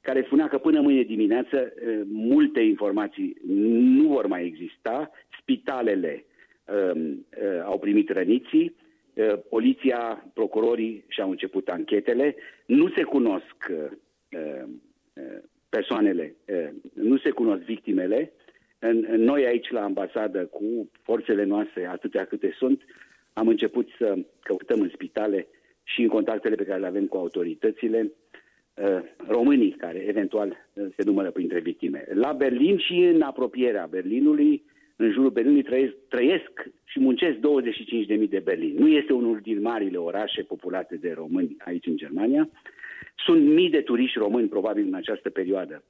Speaker 16: care spunea că până mâine dimineață uh, multe informații nu vor mai exista, spitalele uh, uh, au primit răniții, uh, poliția, procurorii și-au început anchetele, nu se cunosc uh, uh, persoanele, nu se cunosc victimele, în, în noi aici la ambasadă, cu forțele noastre, atâtea câte sunt, am început să căutăm în spitale și în contactele pe care le avem cu autoritățile, uh, românii care eventual uh, se numără printre victime. La Berlin și în apropierea Berlinului, în jurul Berlinului trăiesc, trăiesc și muncesc 25.000 de Berlin. Nu este unul din marile orașe populate de români aici în Germania. Sunt mii de turiști români probabil în această perioadă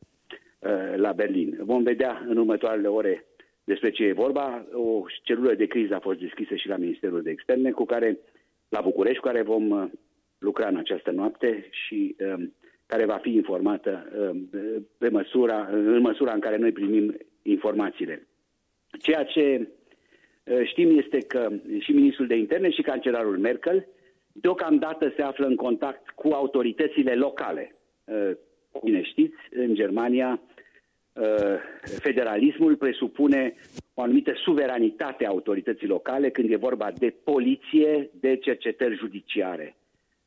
Speaker 16: uh, la Berlin. Vom vedea în următoarele ore despre ce e vorba. O celulă de criză a fost deschisă și la Ministerul de Externe, cu care, la București, cu care vom uh, lucra în această noapte și um, care va fi informată um, pe măsura, în măsura în care noi primim informațiile. Ceea ce uh, știm este că și ministrul de interne și cancelarul Merkel deocamdată se află în contact cu autoritățile locale. Uh, cum bine știți, în Germania Uh, federalismul presupune o anumită suveranitate a autorității locale când e vorba de poliție, de cercetări judiciare.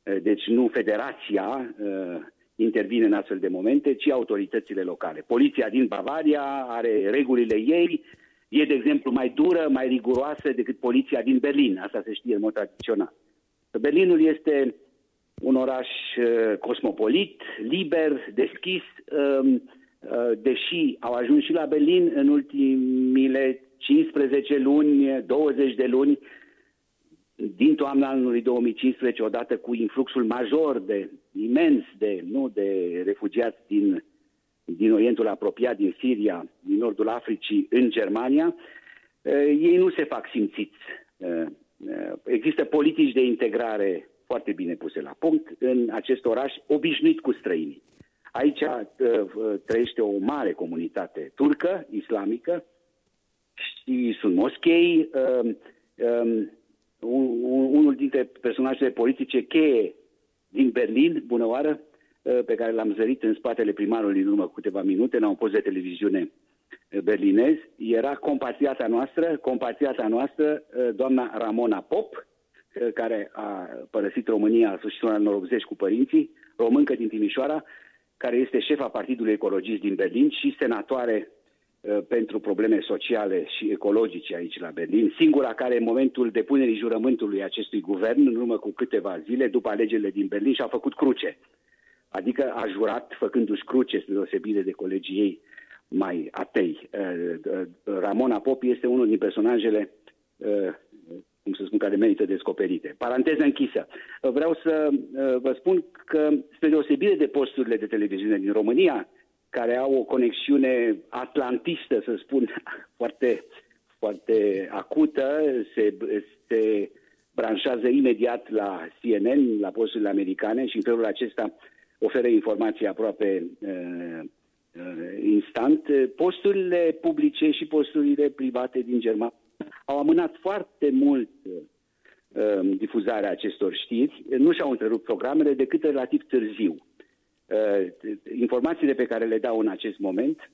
Speaker 16: Uh, deci nu federația uh, intervine în astfel de momente, ci autoritățile locale. Poliția din Bavaria are regulile ei, e, de exemplu, mai dură, mai riguroasă decât poliția din Berlin. Asta se știe în mod tradițional. Berlinul este un oraș cosmopolit, liber, deschis, um, Uh, deși au ajuns și la Berlin în ultimile 15 luni, 20 de luni, din toamna anului 2015, odată cu influxul major de imens de, nu, de refugiați din, din Orientul apropiat, din Siria, din Nordul Africii, în Germania, uh, ei nu se fac simțiți. Uh, există politici de integrare foarte bine puse la punct în acest oraș, obișnuit cu străinii. Aici uh, uh, trăiește o mare comunitate turcă, islamică, și sunt moschei. Uh, um, un, unul dintre personajele politice cheie din Berlin, bună oară, uh, pe care l-am zărit în spatele primarului în urmă câteva minute, în un post de televiziune uh, berlinez, era compatriata noastră, compatriata noastră, uh, doamna Ramona Pop, care a părăsit România la sfârșitul anilor 80 cu părinții, româncă din Timișoara, care este șefa Partidului Ecologist din Berlin și senatoare uh, pentru probleme sociale și ecologice aici la Berlin, singura care în momentul depunerii jurământului acestui guvern, în urmă cu câteva zile, după alegerile din Berlin, și-a făcut cruce. Adică a jurat, făcându-și cruce, spre deosebire de colegii ei mai atei. Uh, uh, Ramona Pop este unul din personajele cum să spun, care merită descoperite. Paranteză închisă. Vreau să uh, vă spun că, spre deosebire de posturile de televiziune din România, care au o conexiune atlantistă, să spun, (laughs) foarte, foarte acută, se, se branșează imediat la CNN, la posturile americane și în felul acesta oferă informații aproape uh, uh, instant. Posturile publice și posturile private din Germania au amânat foarte mult uh, difuzarea acestor știri, nu și-au întrerupt programele decât relativ târziu. Uh, informațiile pe care le dau în acest moment,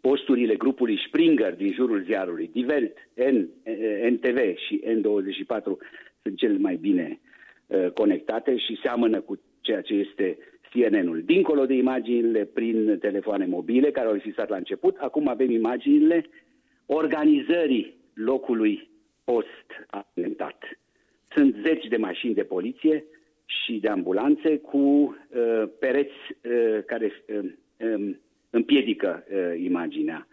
Speaker 16: posturile grupului Springer din jurul ziarului, Die Welt, N, NTV și N24 sunt cele mai bine uh, conectate și seamănă cu ceea ce este CNN-ul. Dincolo de imaginile prin telefoane mobile, care au existat la început, acum avem imaginile organizării locului post-atentat. Sunt zeci de mașini de poliție și de ambulanțe cu uh, pereți uh, care uh, um, împiedică uh, imaginea.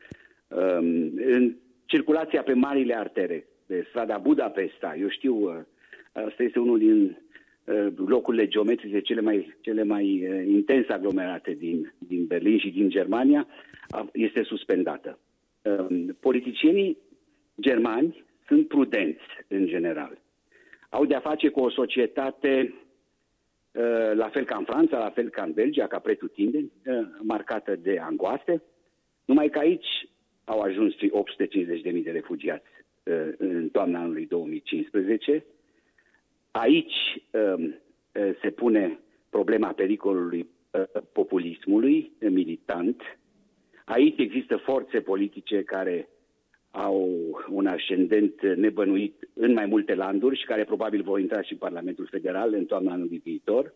Speaker 16: Um, în circulația pe marile artere, pe strada Budapesta, eu știu, uh, asta este unul din uh, locurile geometrice cele mai, cele mai uh, intens aglomerate din, din Berlin și din Germania, este suspendată. Um, politicienii germani sunt prudenți în general. Au de-a face cu o societate uh, la fel ca în Franța, la fel ca în Belgia, ca pretutindeni, uh, marcată de angoase, numai că aici au ajuns 850.000 de refugiați uh, în toamna anului 2015. Aici um, se pune problema pericolului populismului militant. Aici există forțe politice care au un ascendent nebănuit în mai multe landuri și care probabil vor intra și în Parlamentul Federal în toamna anului viitor.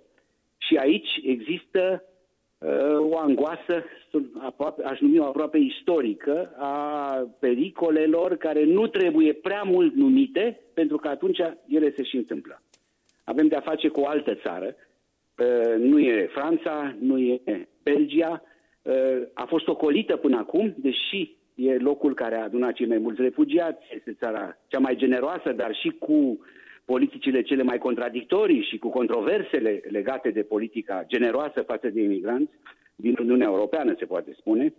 Speaker 16: Și aici există o angoasă, aproape, aș numi-o aproape istorică, a pericolelor care nu trebuie prea mult numite, pentru că atunci ele se și întâmplă. Avem de-a face cu o altă țară, nu e Franța, nu e Belgia, a fost ocolită până acum, deși e locul care a adunat cei mai mulți refugiați, este țara cea mai generoasă, dar și cu politicile cele mai contradictorii și cu controversele legate de politica generoasă față de imigranți din Uniunea Europeană, se poate spune.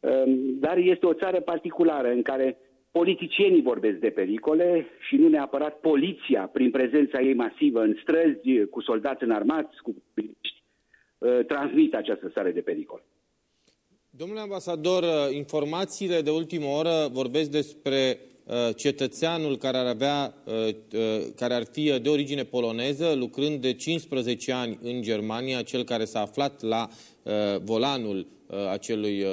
Speaker 16: Ehm, dar este o țară particulară în care politicienii vorbesc de pericole și nu neapărat poliția, prin prezența ei masivă în străzi, cu soldați înarmați, cu ehm, transmit această stare de pericol.
Speaker 1: Domnule ambasador, informațiile de ultimă oră vorbesc despre uh, cetățeanul care ar, avea, uh, uh, care ar fi de origine poloneză, lucrând de 15 ani în Germania, cel care s-a aflat la volanul acelui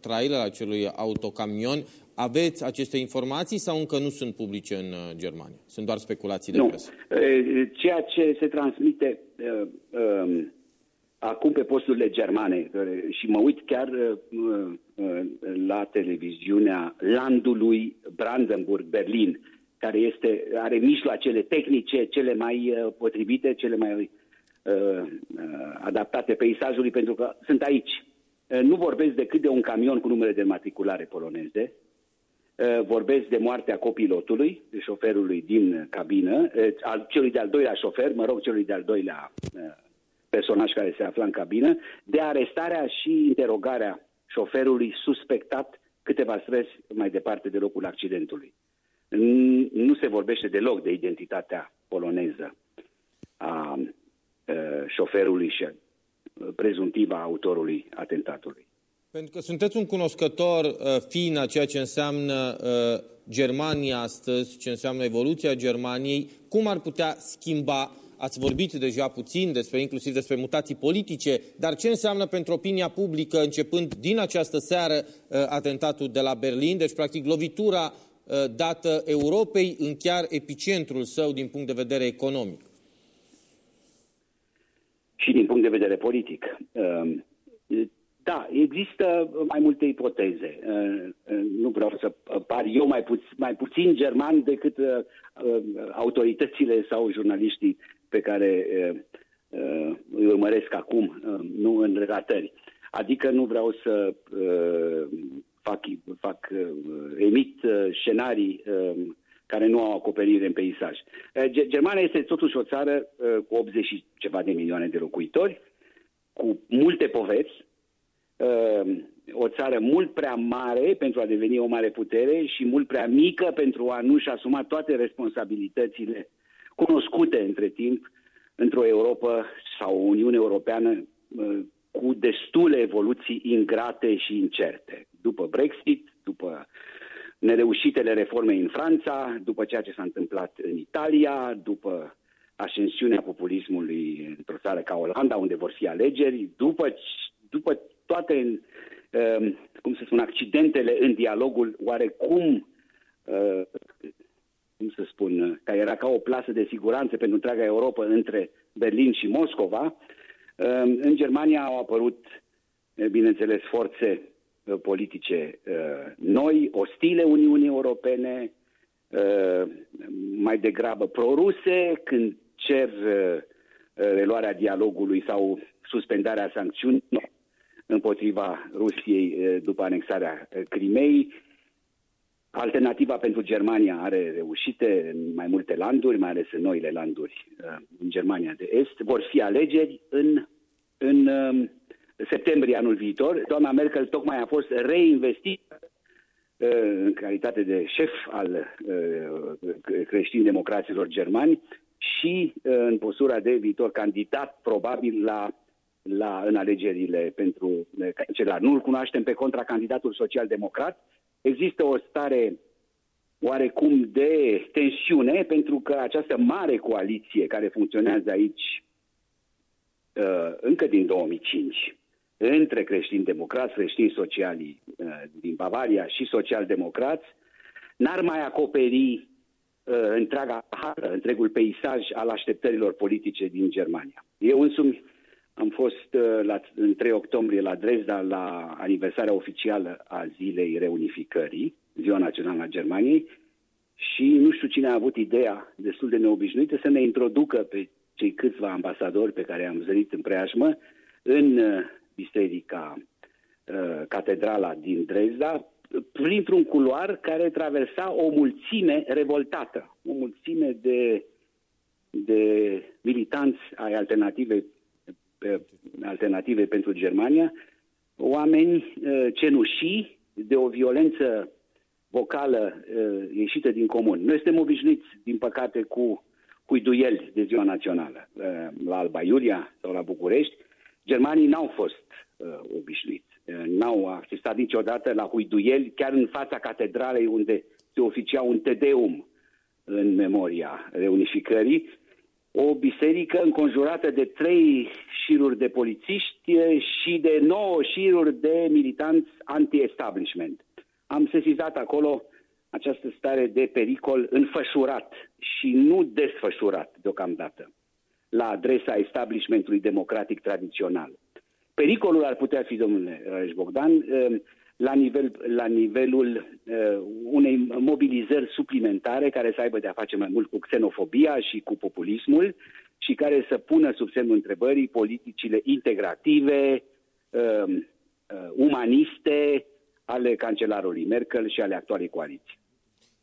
Speaker 1: trailer, acelui autocamion. Aveți aceste informații sau încă nu sunt publice în Germania? Sunt doar speculații de
Speaker 16: nu.
Speaker 1: presă.
Speaker 16: Ceea ce se transmite um, acum pe posturile germane și mă uit chiar uh, uh, la televiziunea landului Brandenburg-Berlin, care este, are mijloacele tehnice cele mai uh, potrivite, cele mai uh, adaptate peisajului, pentru că sunt aici. Nu vorbesc decât de un camion cu numere de matriculare poloneze, vorbesc de moartea copilotului, de șoferului din cabină, al celui de-al doilea șofer, mă rog, celui de-al doilea personaj care se afla în cabină, de arestarea și interogarea șoferului suspectat câteva străzi mai departe de locul accidentului. Nu se vorbește deloc de identitatea poloneză a șoferului și prezuntiva autorului atentatului.
Speaker 1: Pentru că sunteți un cunoscător uh, fin a ceea ce înseamnă uh, Germania astăzi, ce înseamnă evoluția Germaniei, cum ar putea schimba Ați vorbit deja puțin despre, inclusiv despre mutații politice, dar ce înseamnă pentru opinia publică, începând din această seară, uh, atentatul de la Berlin, deci practic lovitura uh, dată Europei în chiar epicentrul său din punct de vedere economic?
Speaker 16: Și din punct de vedere politic. Um, da, există mai multe ipoteze. Uh, nu vreau să par eu mai, puț- mai puțin german decât autoritățile sau jurnaliștii pe care uh, îi urmăresc acum, uh, nu în relatări. Adică nu vreau să uh, fac, fac uh, emit uh, scenarii uh, care nu au acoperire în peisaj. Uh, Germania este totuși o țară uh, cu 80 și ceva de milioane de locuitori, cu multe poveri, uh, o țară mult prea mare pentru a deveni o mare putere și mult prea mică pentru a nu-și asuma toate responsabilitățile cunoscute între timp într-o Europa sau o Uniune Europeană cu destule evoluții ingrate și incerte. După Brexit, după nereușitele reforme în Franța, după ceea ce s-a întâmplat în Italia, după ascensiunea populismului într-o țară ca Olanda, unde vor fi alegeri, după, după toate, um, cum să spun, accidentele în dialogul oarecum uh, cum să spun, care era ca o plasă de siguranță pentru întreaga Europa între Berlin și Moscova, um, în Germania au apărut, eh, bineînțeles, forțe eh, politice eh, noi, ostile Uniunii Europene, mai degrabă proruse, când cer reluarea dialogului sau suspendarea sancțiunilor împotriva Rusiei după anexarea Crimei, Alternativa pentru Germania are reușite în mai multe landuri, mai ales în noile landuri uh, în Germania de Est. Vor fi alegeri în, în um, septembrie anul viitor. Doamna Merkel tocmai a fost reinvestită uh, în calitate de șef al uh, creștin-democraților germani și în postura de viitor candidat probabil la, la, în alegerile pentru cancelar. Nu-l cunoaștem pe contra candidatul social-democrat, există o stare oarecum de tensiune, pentru că această mare coaliție care funcționează aici uh, încă din 2005, între creștini-democrați, creștini-socialii uh, din Bavaria și social-democrați, n-ar mai acoperi uh, întreaga hară, întregul peisaj al așteptărilor politice din Germania. Eu însumi am fost uh, la, în 3 octombrie la Dresda la aniversarea oficială a Zilei Reunificării, Ziua Națională a Germaniei, și nu știu cine a avut ideea destul de neobișnuită să ne introducă pe cei câțiva ambasadori pe care am zărit în preajmă în uh, biserica uh, catedrala din Dresda, printr-un culoar care traversa o mulțime revoltată, o mulțime de, de militanți ai alternative, alternative pentru Germania, oameni uh, cenușii de o violență vocală uh, ieșită din comun. Noi suntem obișnuiți, din păcate, cu cuiduieli de ziua națională. Uh, la Alba Iulia sau la București, germanii n-au fost uh, obișnuiți. Uh, n-au asistat niciodată la huiduieli, chiar în fața catedralei unde se oficia un tedeum în memoria reunificării, o biserică înconjurată de trei șiruri de polițiști și de nouă șiruri de militanți anti-establishment. Am sesizat acolo această stare de pericol înfășurat și nu desfășurat deocamdată la adresa establishmentului democratic tradițional. Pericolul ar putea fi, domnule Rareș Bogdan, um, la, nivel, la nivelul uh, unei mobilizări suplimentare care să aibă de a face mai mult cu xenofobia și cu populismul și care să pună sub semnul întrebării politicile integrative, uh, uh, umaniste ale cancelarului Merkel și ale actualei coaliții.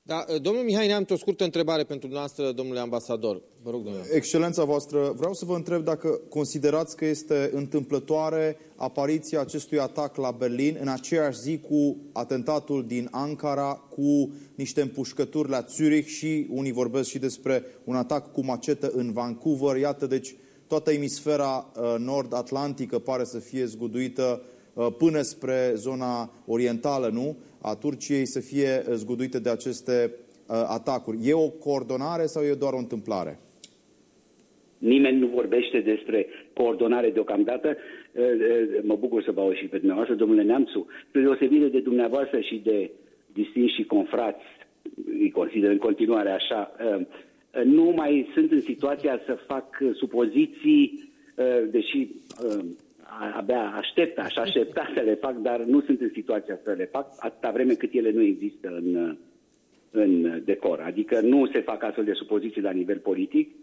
Speaker 1: Da, domnul Mihai Neamț, o scurtă întrebare pentru dumneavoastră, domnule ambasador. Vă rog, domnule.
Speaker 10: Excelența voastră, vreau să vă întreb dacă considerați că este întâmplătoare apariția acestui atac la Berlin în aceeași zi cu atentatul din Ankara, cu niște împușcături la Zurich și unii vorbesc și despre un atac cu macetă în Vancouver. Iată, deci, toată emisfera uh, nord-atlantică pare să fie zguduită uh, până spre zona orientală, nu? A Turciei să fie uh, zguduite de aceste uh, atacuri. E o coordonare sau e doar o întâmplare?
Speaker 16: Nimeni nu vorbește despre coordonare deocamdată. Uh, uh, mă bucur să vă aud și pe dumneavoastră, domnule Neamțu. Pe deosebire de dumneavoastră și de distinși și confrați, îi consider în continuare așa, nu mai sunt în situația să fac supoziții, deși abia aștept, aș aștepta să le fac, dar nu sunt în situația să le fac atâta vreme cât ele nu există în, în decor. Adică nu se fac astfel de supoziții la nivel politic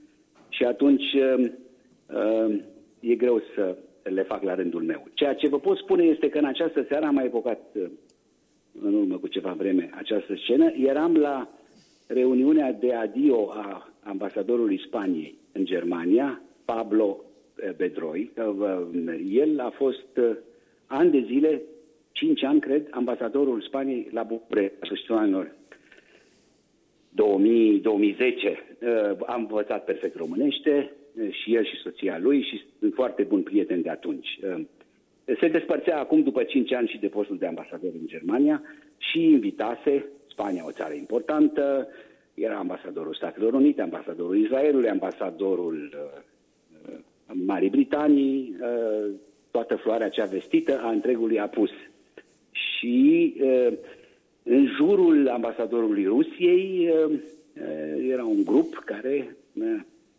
Speaker 16: și atunci uh, e greu să le fac la rândul meu. Ceea ce vă pot spune este că în această seară am mai evocat uh, în urmă cu ceva vreme această scenă. Eram la reuniunea de adio a ambasadorului Spaniei în Germania, Pablo Bedroi. El a fost uh, ani de zile, 5 ani, cred, ambasadorul Spaniei la București, la sfârșitul anilor 2000, 2010. Uh, am învățat perfect românește uh, și el și soția lui și sunt foarte buni prieteni de atunci. Se despărțea acum după 5 ani și de postul de ambasador în Germania și invitase Spania, o țară importantă, era ambasadorul Statelor Unite, ambasadorul Israelului, ambasadorul Marii Britanii, uh, toată floarea cea vestită a întregului apus. Și uh, în jurul ambasadorului Rusiei uh, era un grup care,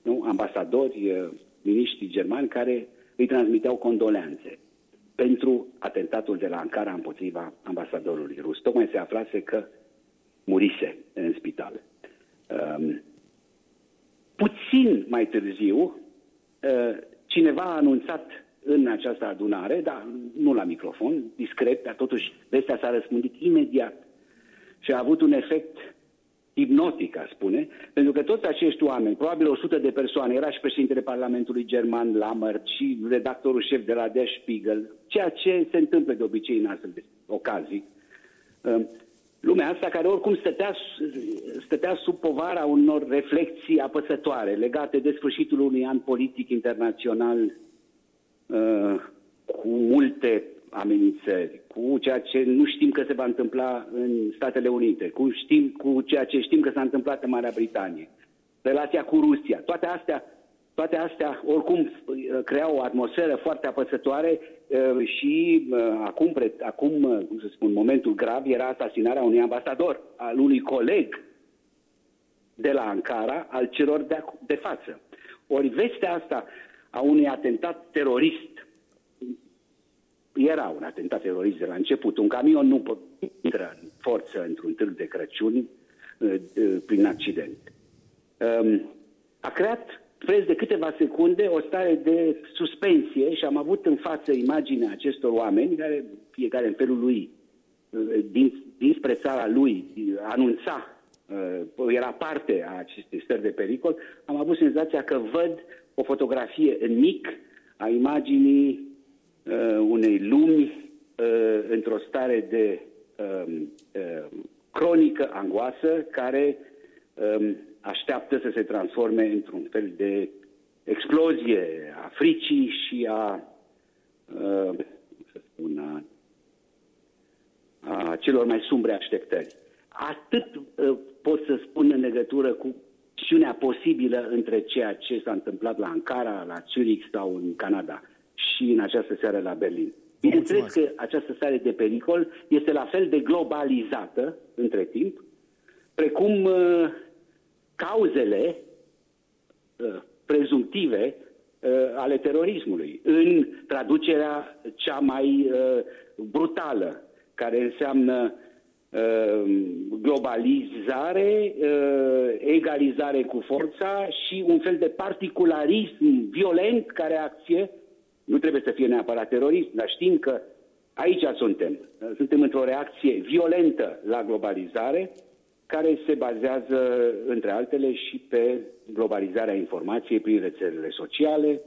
Speaker 16: nu, ambasadori, miniștri germani care îi transmiteau condoleanțe pentru atentatul de la Ankara împotriva ambasadorului rus. Tocmai se aflase că murise în spital. Um, puțin mai târziu, Uh, cineva a anunțat în această adunare, dar nu la microfon, discret, dar totuși vestea s-a răspândit imediat și a avut un efect hipnotic, a spune, pentru că toți acești oameni, probabil 100 de persoane, era și președintele Parlamentului German Lammert și redactorul șef de la Der Spiegel, ceea ce se întâmplă de obicei în astfel de ocazii, uh, lumea asta care oricum stătea, stătea sub povara unor reflexii apăsătoare legate de sfârșitul unui an politic internațional uh, cu multe amenințări, cu ceea ce nu știm că se va întâmpla în Statele Unite, cu, știm, cu ceea ce știm că s-a întâmplat în Marea Britanie, relația cu Rusia, toate astea toate astea, oricum, creau o atmosferă foarte apăsătoare uh, și uh, acum, acum, uh, cum să spun, momentul grav era asasinarea unui ambasador, al unui coleg de la Ankara, al celor de, de față. Ori vestea asta a unui atentat terorist. Era un atentat terorist de la început. Un camion nu intră în forță într-un târg de Crăciun uh, uh, prin accident. Um, a creat preț de câteva secunde o stare de suspensie și am avut în față imaginea acestor oameni, care fiecare în felul lui, uh, din, dinspre țara lui, anunța, era parte a acestei stări de pericol, am avut senzația că văd o fotografie în mic a imaginii uh, unei lumi uh, într-o stare de uh, uh, cronică angoasă care uh, așteaptă să se transforme într-un fel de explozie a fricii și a, uh, să spun, a, a celor mai sumbre așteptări. Atât uh, pot să spun în legătură cu conexiunea posibilă între ceea ce s-a întâmplat la Ankara, la Zurich sau în Canada și în această seară la Berlin. Bineînțeles că această stare de pericol este la fel de globalizată între timp, precum uh, cauzele uh, prezumtive uh, ale terorismului, în traducerea cea mai uh, brutală, care înseamnă Ehm, globalizare, ehm, egalizare cu forța și un fel de particularism violent ca reacție. Nu trebuie să fie neapărat terorism, dar știm că aici suntem. Suntem într-o reacție violentă la globalizare, care se bazează, între altele, și pe globalizarea informației prin rețelele sociale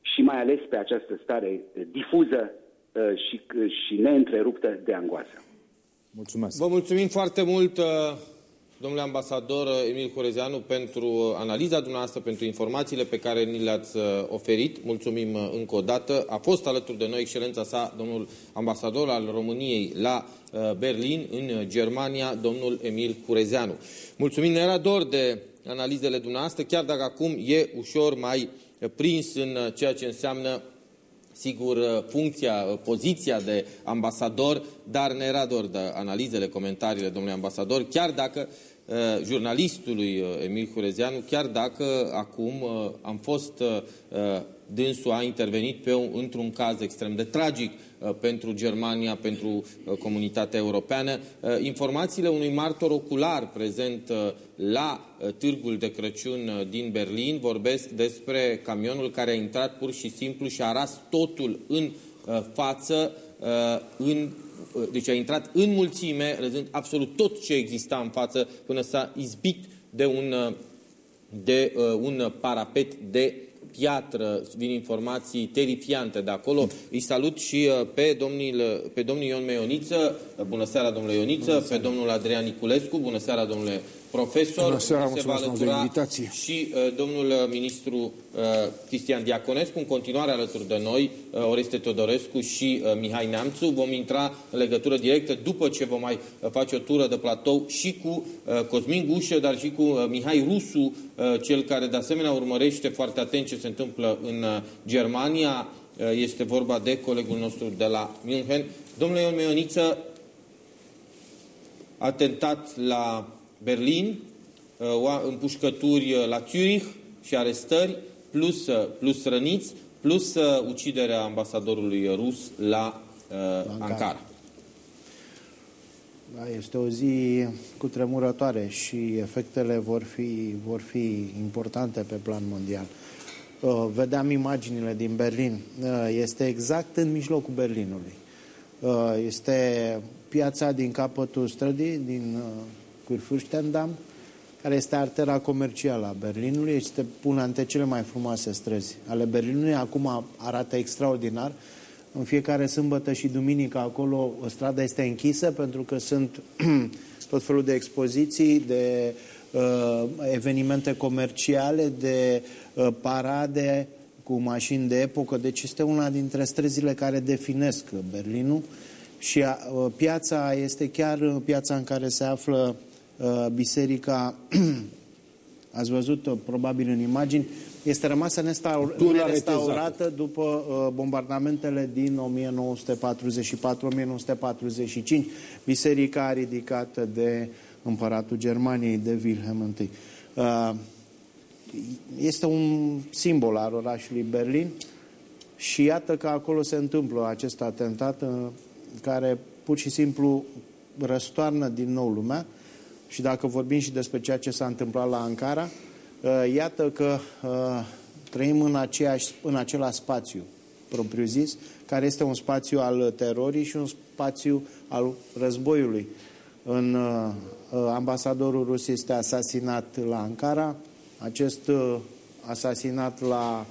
Speaker 16: și mai ales pe această stare difuză ehm, și, și neîntreruptă de angoasă.
Speaker 1: Mulțumesc. Vă mulțumim foarte mult, uh, domnule ambasador Emil Horezeanu, pentru analiza dumneavoastră, pentru informațiile pe care ni le-ați uh, oferit. Mulțumim uh, încă o dată. A fost alături de noi excelența sa, domnul ambasador al României la Berlin, în Germania, domnul Emil Hurezeanu. Mulțumim nerador de analizele dumneavoastră, chiar dacă acum e ușor mai prins în ceea ce înseamnă sigur, uh, funcția, uh, poziția de ambasador, dar ne era dor de analizele, comentariile domnului ambasador, chiar dacă uh, jurnalistului uh, Emil Hurezeanu, chiar dacă acum uh, am fost, uh, dânsul a intervenit pe într-un caz extrem de tragic pentru Germania, pentru comunitatea europeană. Informațiile unui martor ocular prezent la târgul de Crăciun din Berlin vorbesc despre camionul care a intrat pur și simplu și a ras totul în față, în deci a intrat în mulțime, răzând absolut tot ce exista în față, până s-a izbit de un, de, uh, un parapet de piatră, vin informații terifiante de acolo. Îi salut și uh, pe, domnul, pe domnul Ion Meioniță, bună seara domnule Ioniță, pe domnul Adrian Niculescu, bună seara domnule profesor.
Speaker 17: Bună seara, se va alătura invitație.
Speaker 1: Și uh, domnul uh, ministru uh, Cristian Diaconescu, în continuare alături de noi, uh, Oreste Teodorescu și uh, Mihai Neamțu. Vom intra în legătură directă după ce vom mai uh, face o tură de platou și cu uh, Cosmin Gușă, dar și cu uh, Mihai Rusu, uh, cel care de asemenea urmărește foarte atent ce se întâmplă în uh, Germania. Uh, este vorba de colegul nostru de la München. Domnule Ion Meioniță, atentat la Berlin, uh, împușcături uh, la Zurich și arestări, plus, uh, plus răniți, plus uciderea ambasadorului rus la uh, Ankara.
Speaker 17: Da, este o zi cu tremurătoare și efectele vor fi, vor fi importante pe plan mondial. Uh, vedeam imaginile din Berlin. Uh, este exact în mijlocul Berlinului. Uh, este piața din capătul strădii, din Kurfürstendamm, care este artera comercială a Berlinului, este una dintre cele mai frumoase străzi ale Berlinului, acum arată extraordinar. În fiecare sâmbătă și duminică acolo strada este închisă pentru că sunt (clears throat) tot felul de expoziții, de uh, evenimente comerciale, de uh, parade cu mașini de epocă. Deci este una dintre străzile care definesc Berlinul și uh, piața este chiar piața în care se află Uh, biserica, (clears throat) ați văzut uh, probabil în imagini, este rămasă nerestaurată după uh, bombardamentele din 1944-1945, biserica ridicată de împăratul Germaniei, de Wilhelm I. este un simbol al orașului Berlin și iată că acolo se întâmplă acest atentat care pur și simplu răstoarnă din nou lumea și dacă vorbim și despre ceea ce s-a întâmplat la Ankara, uh, iată că uh, trăim în, aceeași, în același spațiu propriu-zis, care este un spațiu al terorii și un spațiu al războiului. În, uh, ambasadorul rus este asasinat la Ankara, acest asasinat la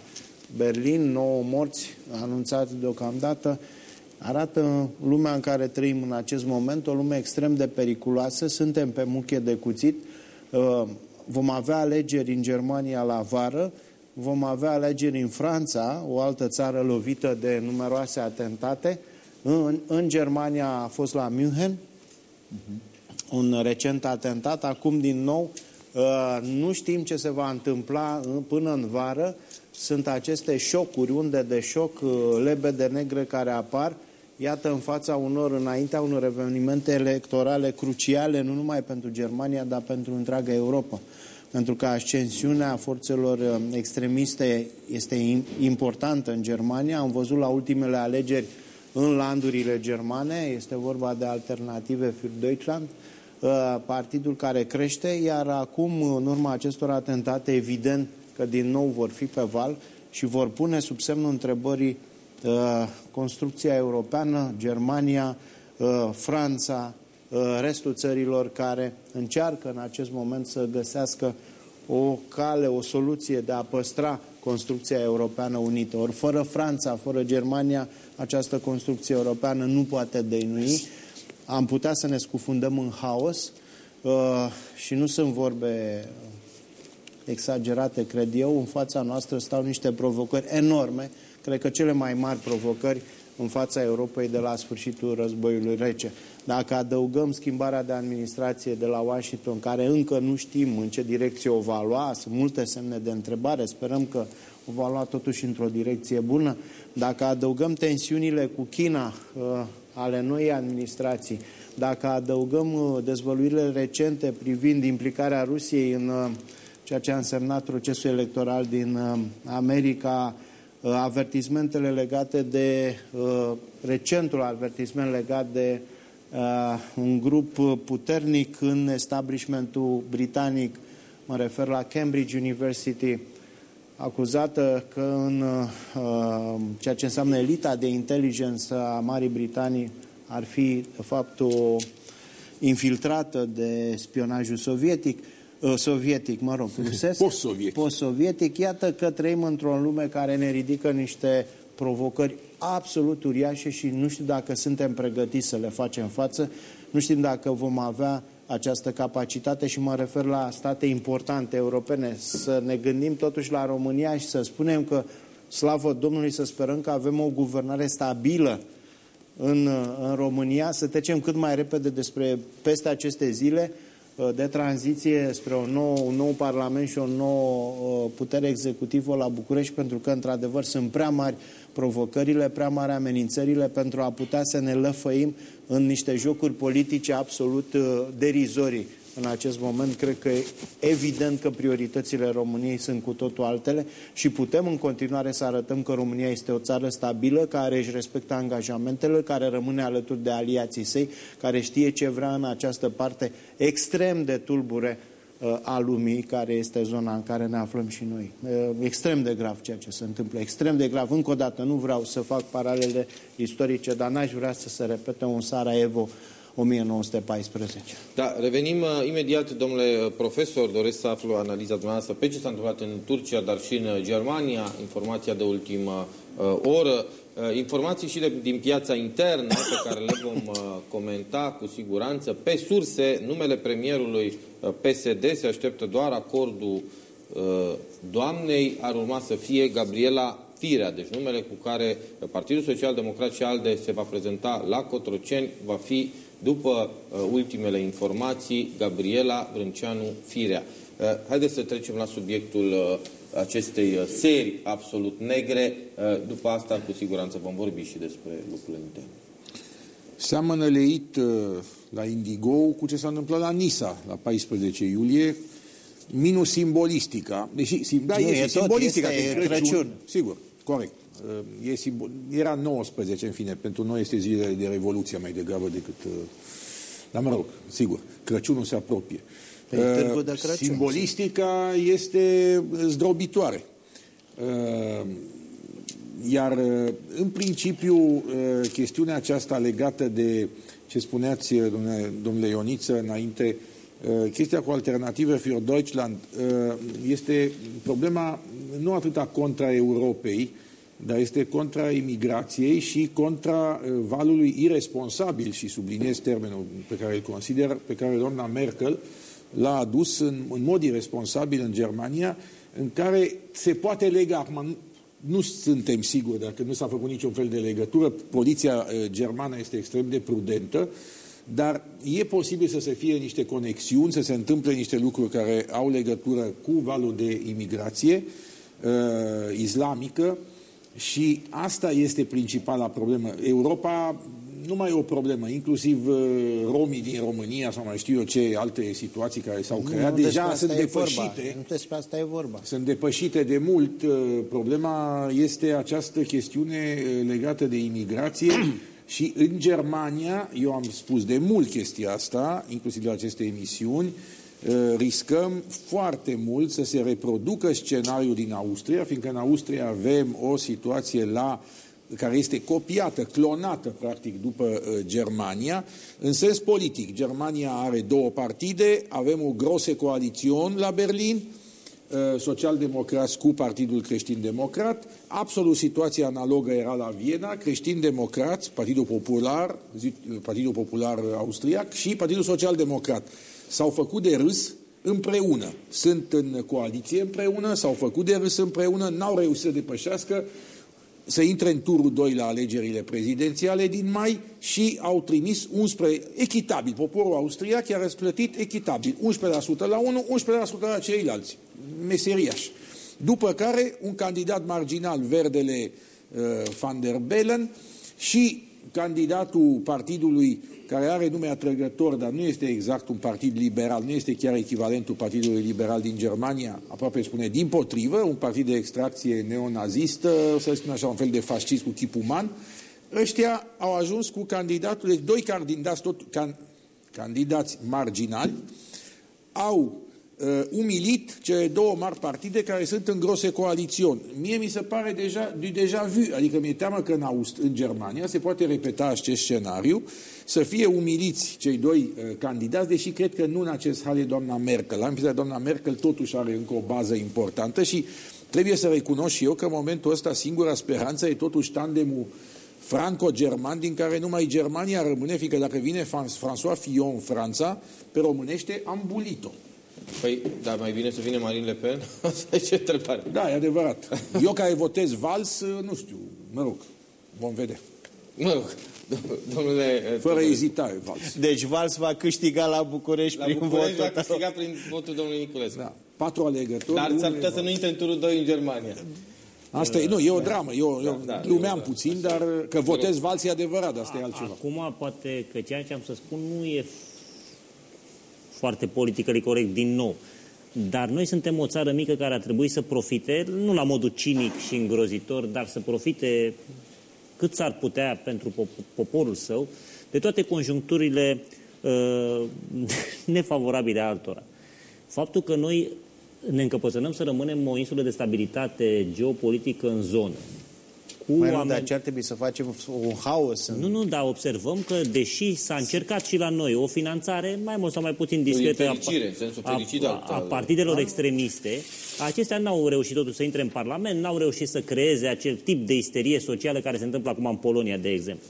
Speaker 17: Berlin, 9 morți anunțate deocamdată, arată lumea în care trăim în acest moment, o lume extrem de periculoasă, suntem pe muche de cuțit, uh, vom avea alegeri în Germania la vară, vom avea alegeri în Franța, o altă țară lovită de numeroase atentate, în, în Germania a fost la München, uh-huh. un recent atentat, acum din nou uh, nu știm ce se va întâmpla până în vară, sunt aceste șocuri, unde de șoc, uh, lebede negre care apar, iată, în fața unor, înaintea unor evenimente electorale cruciale, nu numai pentru Germania, dar pentru întreaga Europa. Pentru că ascensiunea forțelor uh, extremiste este importantă în Germania. Am văzut la ultimele alegeri în landurile germane, este vorba de alternative für Deutschland, uh, partidul care crește, iar acum, în urma acestor atentate, evident că din nou vor fi pe val și vor pune sub semnul întrebării Uh, construcția europeană, Germania, uh, Franța, uh, restul țărilor care încearcă în acest moment să găsească o cale, o soluție de a păstra construcția europeană unită. Ori fără Franța, fără Germania, această construcție europeană nu poate dăinui. Am putea să ne scufundăm în haos uh, și nu sunt vorbe exagerate, cred eu. În fața noastră stau niște provocări enorme cred că cele mai mari provocări în fața Europei de la sfârșitul războiului rece. Dacă adăugăm schimbarea de administrație de la Washington, care încă nu știm în ce direcție o va lua, sunt multe semne de întrebare, sperăm că o va lua totuși într-o direcție bună, dacă adăugăm tensiunile cu China uh, ale noii administrații, dacă adăugăm uh, dezvăluirile recente privind implicarea Rusiei în uh, ceea ce a însemnat procesul electoral din uh, America, Uh, avertismentele legate de uh, recentul avertisment legat de uh, un grup puternic în establishmentul britanic, mă refer la Cambridge University, acuzată că în uh, ceea ce înseamnă elita de inteligență a Marii Britanii ar fi, de fapt, o infiltrată de spionajul sovietic. Uh, sovietic, mă rog, rusesc. (laughs)
Speaker 18: Post-sovietic.
Speaker 17: Post-sovietic. Iată că trăim într-o lume care ne ridică niște provocări absolut uriașe și nu știu dacă suntem pregătiți să le facem față, nu știm dacă vom avea această capacitate și mă refer la state importante europene, să ne gândim totuși la România și să spunem că, slavă Domnului, să sperăm că avem o guvernare stabilă în, în România, să trecem cât mai repede despre peste aceste zile, Uh, de tranziție spre un nou, un nou parlament și o nouă uh, putere executivă la București, pentru că, într-adevăr, sunt prea mari provocările, prea mari amenințările pentru a putea să ne lăfăim în niște jocuri politice absolut uh, derizorii în acest moment. Cred că e evident că prioritățile României sunt cu totul altele și putem în continuare să arătăm că România este o țară stabilă, care își respectă angajamentele, care rămâne alături de aliații săi, care știe ce vrea în această parte extrem de tulbure uh, a lumii, care este zona în care ne aflăm și noi. Uh, extrem de grav ceea ce se întâmplă, extrem de grav. Încă o dată, nu vreau să fac paralele istorice, dar n-aș vrea să se repete un Sarajevo 1914.
Speaker 1: Da, revenim uh, imediat, domnule uh, profesor, doresc să aflu analiza dumneavoastră pe ce s-a întâmplat în Turcia, dar și în uh, Germania, informația de ultimă uh, oră, uh, informații și de, din piața internă pe care le vom uh, comenta cu siguranță. Pe surse, numele premierului uh, PSD se așteaptă doar acordul uh, doamnei, ar urma să fie Gabriela Firea, deci numele cu care Partidul Social Democrat și ALDE se va prezenta la Cotroceni va fi după uh, ultimele informații, Gabriela Brânceanu Firea. Uh, haideți să trecem la subiectul uh, acestei uh, serii absolut negre. Uh, după asta, cu siguranță, vom vorbi și despre lucrurile interne.
Speaker 18: Seamănă leit uh, la Indigo cu ce s-a întâmplat la Nisa, la 14 iulie, minus simbolistica. Deși, sim, da,
Speaker 17: nu,
Speaker 18: e,
Speaker 17: e
Speaker 18: simbolistica,
Speaker 17: tot, este
Speaker 18: Crăciun,
Speaker 17: Crăciun.
Speaker 18: Sigur, corect. Uh, e simbol, era 19, în fine, pentru noi este zilele de revoluție mai degrabă decât... Uh, dar mă rog, sigur, Crăciunul se apropie.
Speaker 17: Păi, de Crăciun,
Speaker 18: Simbolistica este zdrobitoare. Iar, în principiu, chestiunea aceasta legată de ce spuneați, domnule, domnule Ioniță, înainte, chestia cu alternative für Deutschland este problema nu atât contra Europei, dar este contra imigrației și contra valului irresponsabil, și subliniez termenul pe care îl consider, pe care doamna Merkel l-a adus în, în mod irresponsabil în Germania, în care se poate lega, acum nu suntem siguri dacă nu s-a făcut niciun fel de legătură, poliția germană este extrem de prudentă, dar e posibil să se fie niște conexiuni, să se întâmple niște lucruri care au legătură cu valul de imigrație uh, islamică și asta este principala problemă. Europa nu mai e o problemă, inclusiv uh, romii din România sau mai știu eu ce alte situații care s-au creat,
Speaker 17: nu,
Speaker 18: deja sunt
Speaker 17: depășite.
Speaker 18: depășite.
Speaker 17: Nu despre asta e vorba.
Speaker 18: Sunt depășite de mult. Uh, problema este această chestiune uh, legată de imigrație (clears throat) și în Germania, eu am spus de mult chestia asta, inclusiv la aceste emisiuni, riscăm foarte mult să se reproducă scenariul din Austria, fiindcă în Austria avem o situație la care este copiată, clonată, practic, după uh, Germania, în sens politic. Germania are două partide, avem o grosă coaliție la Berlin, uh, social-democrați cu Partidul Creștin-Democrat. Absolut situația analogă era la Viena, creștin-democrați, Partidul Popular, Partidul Popular Austriac și Partidul Social-Democrat. S-au făcut de râs împreună. Sunt în coaliție împreună, s-au făcut de râs împreună, n-au reușit să depășească să intre în turul 2 la alegerile prezidențiale din mai și au trimis 11, echitabil, poporul austriac i-a răsplătit echitabil, 11% la unul, 11% la ceilalți, meseriași. După care un candidat marginal, verdele uh, Van der Bellen și candidatul partidului care are nume atrăgător, dar nu este exact un partid liberal, nu este chiar echivalentul Partidului Liberal din Germania, aproape spune din potrivă, un partid de extracție neonazistă, să spun așa, un fel de fascist cu chip uman, ăștia au ajuns cu candidatul, deci doi candidați, tot, can, candidați marginali, au uh, umilit cele două mari partide care sunt în grose coalițiuni. Mie mi se pare deja, de deja vu, adică mi-e teamă că în, Aust, în Germania se poate repeta acest scenariu, să fie umiliți cei doi uh, candidați, deși cred că nu în acest hal e doamna Merkel. La impresia doamna Merkel totuși are încă o bază importantă și trebuie să recunosc și eu că în momentul ăsta singura speranță e totuși tandemul franco-german, din care numai Germania rămâne, fiindcă dacă vine François Fillon în Franța, pe românește am bulit-o.
Speaker 1: Păi, dar mai bine să vină Marine Le Pen? (laughs) Asta e ce întrebare.
Speaker 18: Da, e adevărat. Eu care votez Vals, nu știu, mă rog, vom vedea.
Speaker 1: Mă rog, (laughs) domnule...
Speaker 18: Fără ezitare, Vals.
Speaker 17: Deci Vals va câștiga la București
Speaker 1: la
Speaker 17: prin
Speaker 1: București
Speaker 17: votul
Speaker 1: va câștiga prin votul domnului Niculescu.
Speaker 18: Da. Patru alegători.
Speaker 1: Dar s-ar putea să nu intre în turul 2 în Germania.
Speaker 18: Asta e, nu, e o dramă. Eu, eu da, glumeam da, puțin, dar că votez Vals e adevărat, asta e altceva.
Speaker 8: Acum, poate că ceea ce am să spun nu e foarte politică corect din nou. Dar noi suntem o țară mică care ar trebui să profite, nu la modul cinic și îngrozitor, dar să profite cât s-ar putea pentru poporul său de toate conjuncturile uh, (laughs) nefavorabile altora. Faptul că noi ne încăpățânăm să rămânem o insulă de stabilitate geopolitică în zonă,
Speaker 17: cu mai oameni... Dar ce ar trebui să facem un haos? În...
Speaker 8: Nu, nu, dar observăm că, deși s-a încercat și la noi o finanțare mai mult sau mai puțin discretă a,
Speaker 1: a,
Speaker 8: a, a partidelor da? extremiste, acestea n-au reușit totuși să intre în Parlament, n-au reușit să creeze acel tip de isterie socială care se întâmplă acum în Polonia, de exemplu.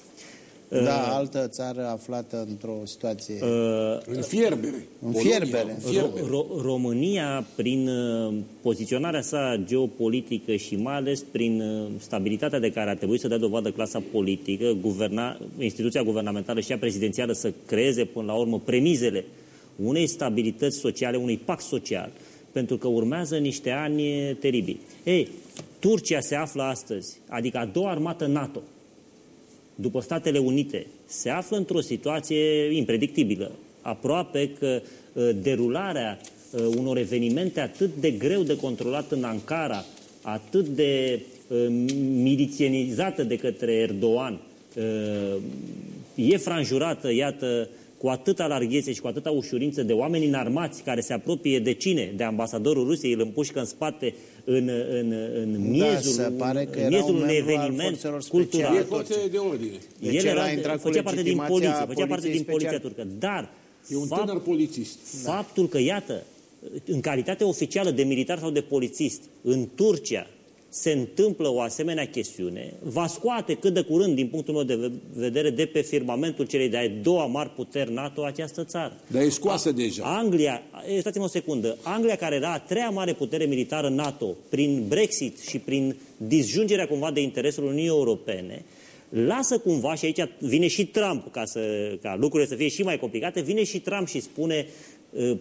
Speaker 17: Da, uh, altă țară aflată într-o situație...
Speaker 18: Uh, în fierbere.
Speaker 17: În fierbere.
Speaker 8: Ro Ro România, prin uh, poziționarea sa geopolitică și mai ales prin uh, stabilitatea de care ar trebui să dea dovadă clasa politică, guverna, instituția guvernamentală și a prezidențială să creeze până la urmă premizele unei stabilități sociale, unui pact social, pentru că urmează niște ani teribili. Ei, Turcia se află astăzi, adică a doua armată NATO, după Statele Unite, se află într-o situație impredictibilă. Aproape că uh, derularea uh, unor evenimente atât de greu de controlat în Ankara, atât de uh, milițienizată de către Erdogan, uh, e franjurată, iată, cu atâta larghețe și cu atâta ușurință de oameni înarmați care se apropie de cine? De ambasadorul Rusiei, îl împușcă în spate în, în, în da, miezul, da, pare că în miezul unui eveniment cultural.
Speaker 18: E de ordine.
Speaker 8: Deci El era, făcea parte din poliție, făcea parte din poliția turcă. Dar
Speaker 18: E un fapt, tânăr polițist.
Speaker 8: Faptul că, iată, în calitate oficială de militar sau de polițist, în Turcia, se întâmplă o asemenea chestiune, va scoate cât de curând, din punctul meu de vedere, de pe firmamentul celei de-a doua mari puteri NATO această țară.
Speaker 18: Dar e scoasă a, deja.
Speaker 8: Anglia, stați-mă o secundă, Anglia care era a treia mare putere militară NATO, prin Brexit și prin disjungerea cumva de interesul Uniunii Europene, lasă cumva, și aici vine și Trump, ca, să, ca lucrurile să fie și mai complicate, vine și Trump și spune Uh,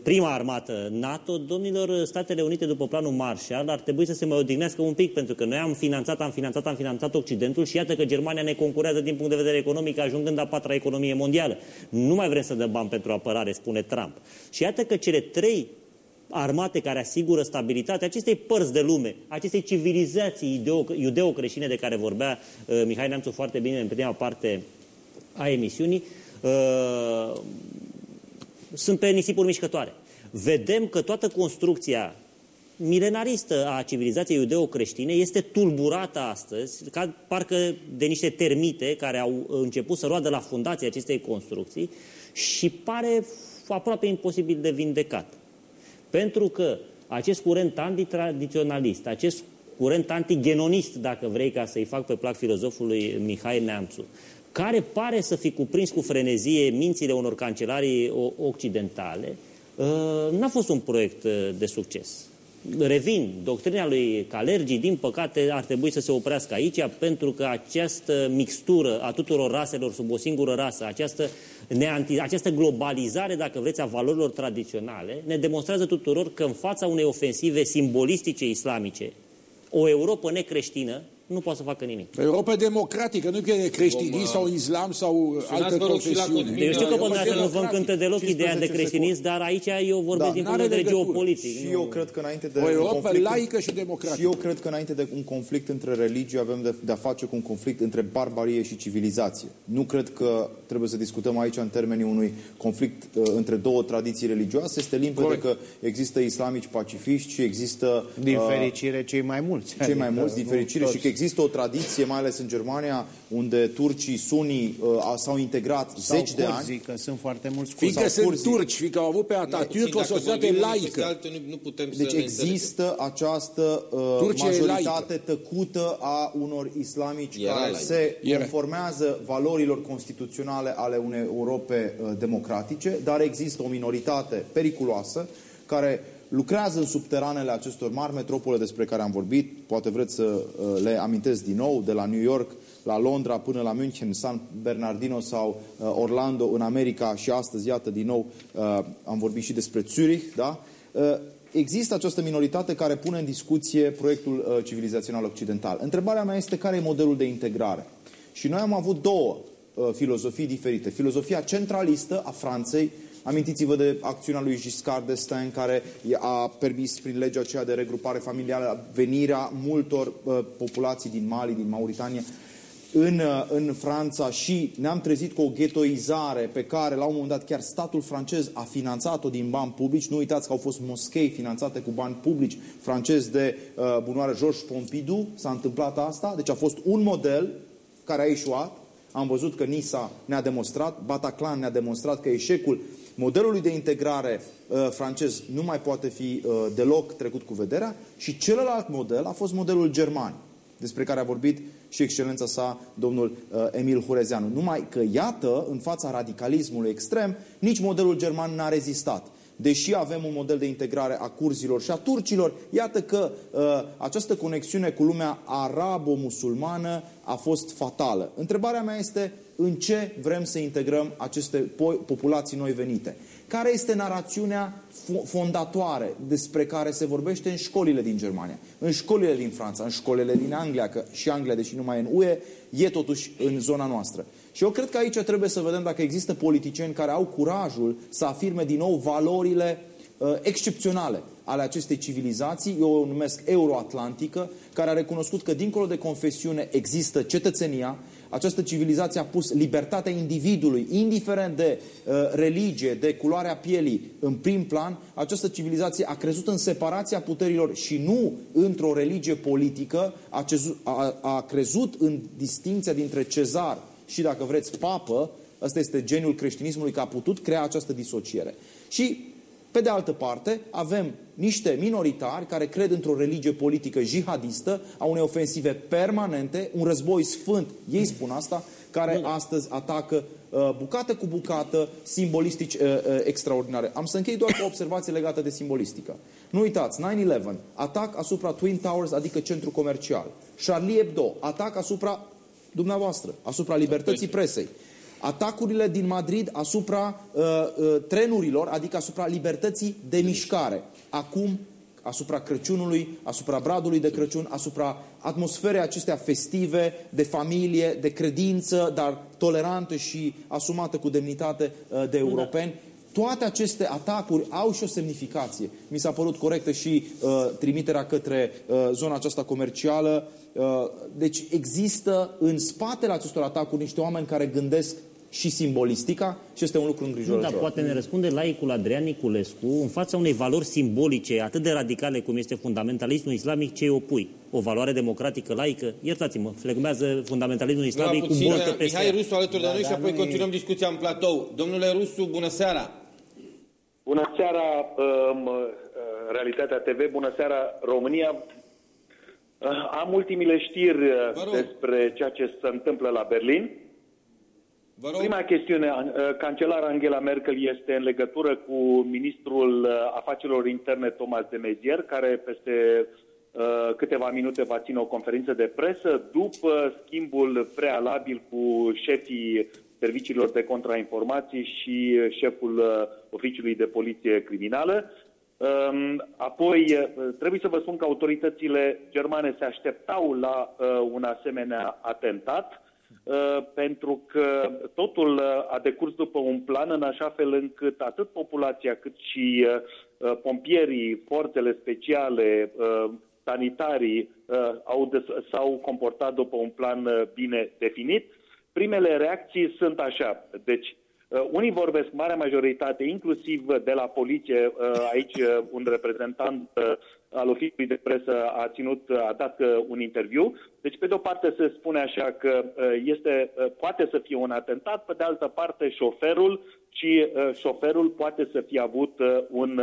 Speaker 8: prima armată NATO, domnilor, uh, Statele Unite după planul Marshall ar trebui să se mai odihnească un pic, pentru că noi am finanțat, am finanțat, am finanțat Occidentul și iată că Germania ne concurează din punct de vedere economic, ajungând la patra economie mondială. Nu mai vrem să dăm bani pentru apărare, spune Trump. Și iată că cele trei armate care asigură stabilitatea acestei părți de lume, acestei civilizații iudeo-creștine de care vorbea uh, Mihai Neamțu foarte bine în prima parte a emisiunii, uh, sunt pe nisipuri mișcătoare. Vedem că toată construcția milenaristă a civilizației iudeo-creștine este tulburată astăzi, ca parcă de niște termite care au început să roadă la fundația acestei construcții și pare aproape imposibil de vindecat. Pentru că acest curent antitradiționalist, acest curent antigenonist, dacă vrei, ca să-i fac pe plac filozofului Mihai Neamțu, care pare să fi cuprins cu frenezie mințile unor cancelarii occidentale, uh, n-a fost un proiect uh, de succes. Revin, doctrina lui Calergi, din păcate, ar trebui să se oprească aici, pentru că această mixtură a tuturor raselor sub o singură rasă, această, neanti, această globalizare, dacă vreți, a valorilor tradiționale, ne demonstrează tuturor că în fața unei ofensive simbolistice islamice, o Europa necreștină nu poate să facă nimic.
Speaker 18: Europa democratică, nu e creștinism sau islam sau altă confesiune.
Speaker 8: Eu știu că până nu vă încântă deloc ideea de creștinism, dar aici eu vorbesc da, din punct de vedere geopolitic.
Speaker 10: Și eu cred că înainte de
Speaker 18: o Europa conflict, laică și democratică.
Speaker 10: Și eu cred că înainte de un conflict între religii avem de, de a face cu un conflict între barbarie și civilizație. Nu cred că trebuie să discutăm aici în termenii unui conflict uh, între două tradiții religioase. Este limpede Corect. că există islamici pacifiști și există...
Speaker 17: Din uh, fericire cei mai mulți.
Speaker 10: Cei mai mulți, din fericire, și că există o tradiție, mai ales în Germania, unde turcii sunii uh, s-au integrat sau zeci de ani.
Speaker 17: că sunt foarte mulți
Speaker 18: curzi. Fiindcă sunt curzii. turci, fiindcă au avut pe Atatürk o societate laică.
Speaker 1: Alte, nu, nu putem
Speaker 10: deci
Speaker 1: să
Speaker 10: există această uh, majoritate tăcută a unor islamici Era care laică. se Era. conformează valorilor constituționale ale unei Europe uh, democratice, dar există o minoritate periculoasă care lucrează în subteranele acestor mari metropole despre care am vorbit, poate vreți să uh, le amintesc din nou, de la New York la Londra până la München, San Bernardino sau uh, Orlando în America și astăzi, iată, din nou, uh, am vorbit și despre Zurich, da? Există această minoritate care pune în discuție proiectul civilizațional occidental. Întrebarea mea este care e modelul de integrare? Și noi am avut două filozofii diferite. Filozofia centralistă a Franței, Amintiți-vă de acțiunea lui Giscard d'Estaing care a permis prin legea aceea de regrupare familială venirea multor uh, populații din Mali, din Mauritania în, uh, în Franța și ne-am trezit cu o ghetoizare pe care la un moment dat chiar statul francez a finanțat-o din bani publici. Nu uitați că au fost moschei finanțate cu bani publici francezi de uh, bunoare Georges Pompidou. S-a întâmplat asta. Deci a fost un model care a ieșuat. Am văzut că Nisa ne-a demonstrat, Bataclan ne-a demonstrat că eșecul modelului de integrare uh, francez nu mai poate fi uh, deloc trecut cu vederea și celălalt model a fost modelul german, despre care a vorbit și excelența sa, domnul uh, Emil Hurezeanu. Numai că, iată, în fața radicalismului extrem, nici modelul german n-a rezistat deși avem un model de integrare a curzilor și a turcilor, iată că uh, această conexiune cu lumea arabo-musulmană a fost fatală. Întrebarea mea este în ce vrem să integrăm aceste populații noi venite. Care este narațiunea fondatoare despre care se vorbește în școlile din Germania, în școlile din Franța, în școlile din Anglia, că și Anglia, deși nu mai e în UE, e totuși în zona noastră. Și eu cred că aici trebuie să vedem dacă există politicieni care au curajul să afirme din nou valorile uh, excepționale ale acestei civilizații, eu o numesc euroatlantică, care a recunoscut că dincolo de confesiune există cetățenia, această civilizație a pus libertatea individului, indiferent de uh, religie, de culoarea pielii, în prim plan. Această civilizație a crezut în separația puterilor și nu într-o religie politică, a, cezu, a, a crezut în distinția dintre cezar și, dacă vreți, papă. Ăsta este geniul creștinismului, că a putut crea această disociere. Și pe de altă parte, avem niște minoritari care cred într-o religie politică jihadistă, a unei ofensive permanente, un război sfânt, ei spun asta, care Bine. astăzi atacă uh, bucată cu bucată simbolistici uh, uh, extraordinare. Am să închei doar cu o observație legată de simbolistică. Nu uitați, 9-11, atac asupra Twin Towers, adică centru comercial. Charlie Hebdo, atac asupra dumneavoastră, asupra libertății presei atacurile din Madrid asupra uh, uh, trenurilor, adică asupra libertății de mișcare. Acum, asupra Crăciunului, asupra bradului de Crăciun, asupra atmosferei acestea festive, de familie, de credință, dar tolerantă și asumată cu demnitate uh, de europeni. Toate aceste atacuri au și o semnificație. Mi s-a părut corectă și uh, trimiterea către uh, zona aceasta comercială. Uh, deci există în spatele acestor atacuri niște oameni care gândesc și simbolistica și este un lucru îngrijorător.
Speaker 8: Dar poate ne răspunde laicul Adrian Niculescu în fața unei valori simbolice atât de radicale cum este fundamentalismul islamic, ce opui? O valoare democratică, laică? Iertați-mă, flegmează fundamentalismul islamic cu boltă
Speaker 1: peste Mihai Rusu alături da, de noi da, și apoi continuăm e... discuția în platou. Domnule Rusu, bună seara!
Speaker 19: Bună seara, um, uh, Realitatea TV, bună seara, România. Uh, am ultimile știri uh, despre ceea ce se întâmplă la Berlin. Prima chestiune, uh, cancelara Angela Merkel este în legătură cu ministrul uh, afacerilor interne Thomas de Mezier, care peste uh, câteva minute va ține o conferință de presă după schimbul prealabil cu șefii serviciilor de contrainformații și șeful oficiului de poliție criminală. Um, apoi, trebuie să vă spun că autoritățile germane se așteptau la un asemenea atentat Uh, pentru că totul uh, a decurs după un plan în așa fel încât atât populația cât și uh, pompierii, forțele speciale, sanitarii au s-au comportat după un plan bine definit. Primele reacții sunt așa. Deci, unii vorbesc, marea majoritate, inclusiv de la poliție, aici un reprezentant al oficiului de presă a ținut, a dat uh, un interviu. Deci, pe de o parte se spune așa că uh, este, uh, poate să fie un atentat, pe de altă parte șoferul și șoferul poate să fie avut un,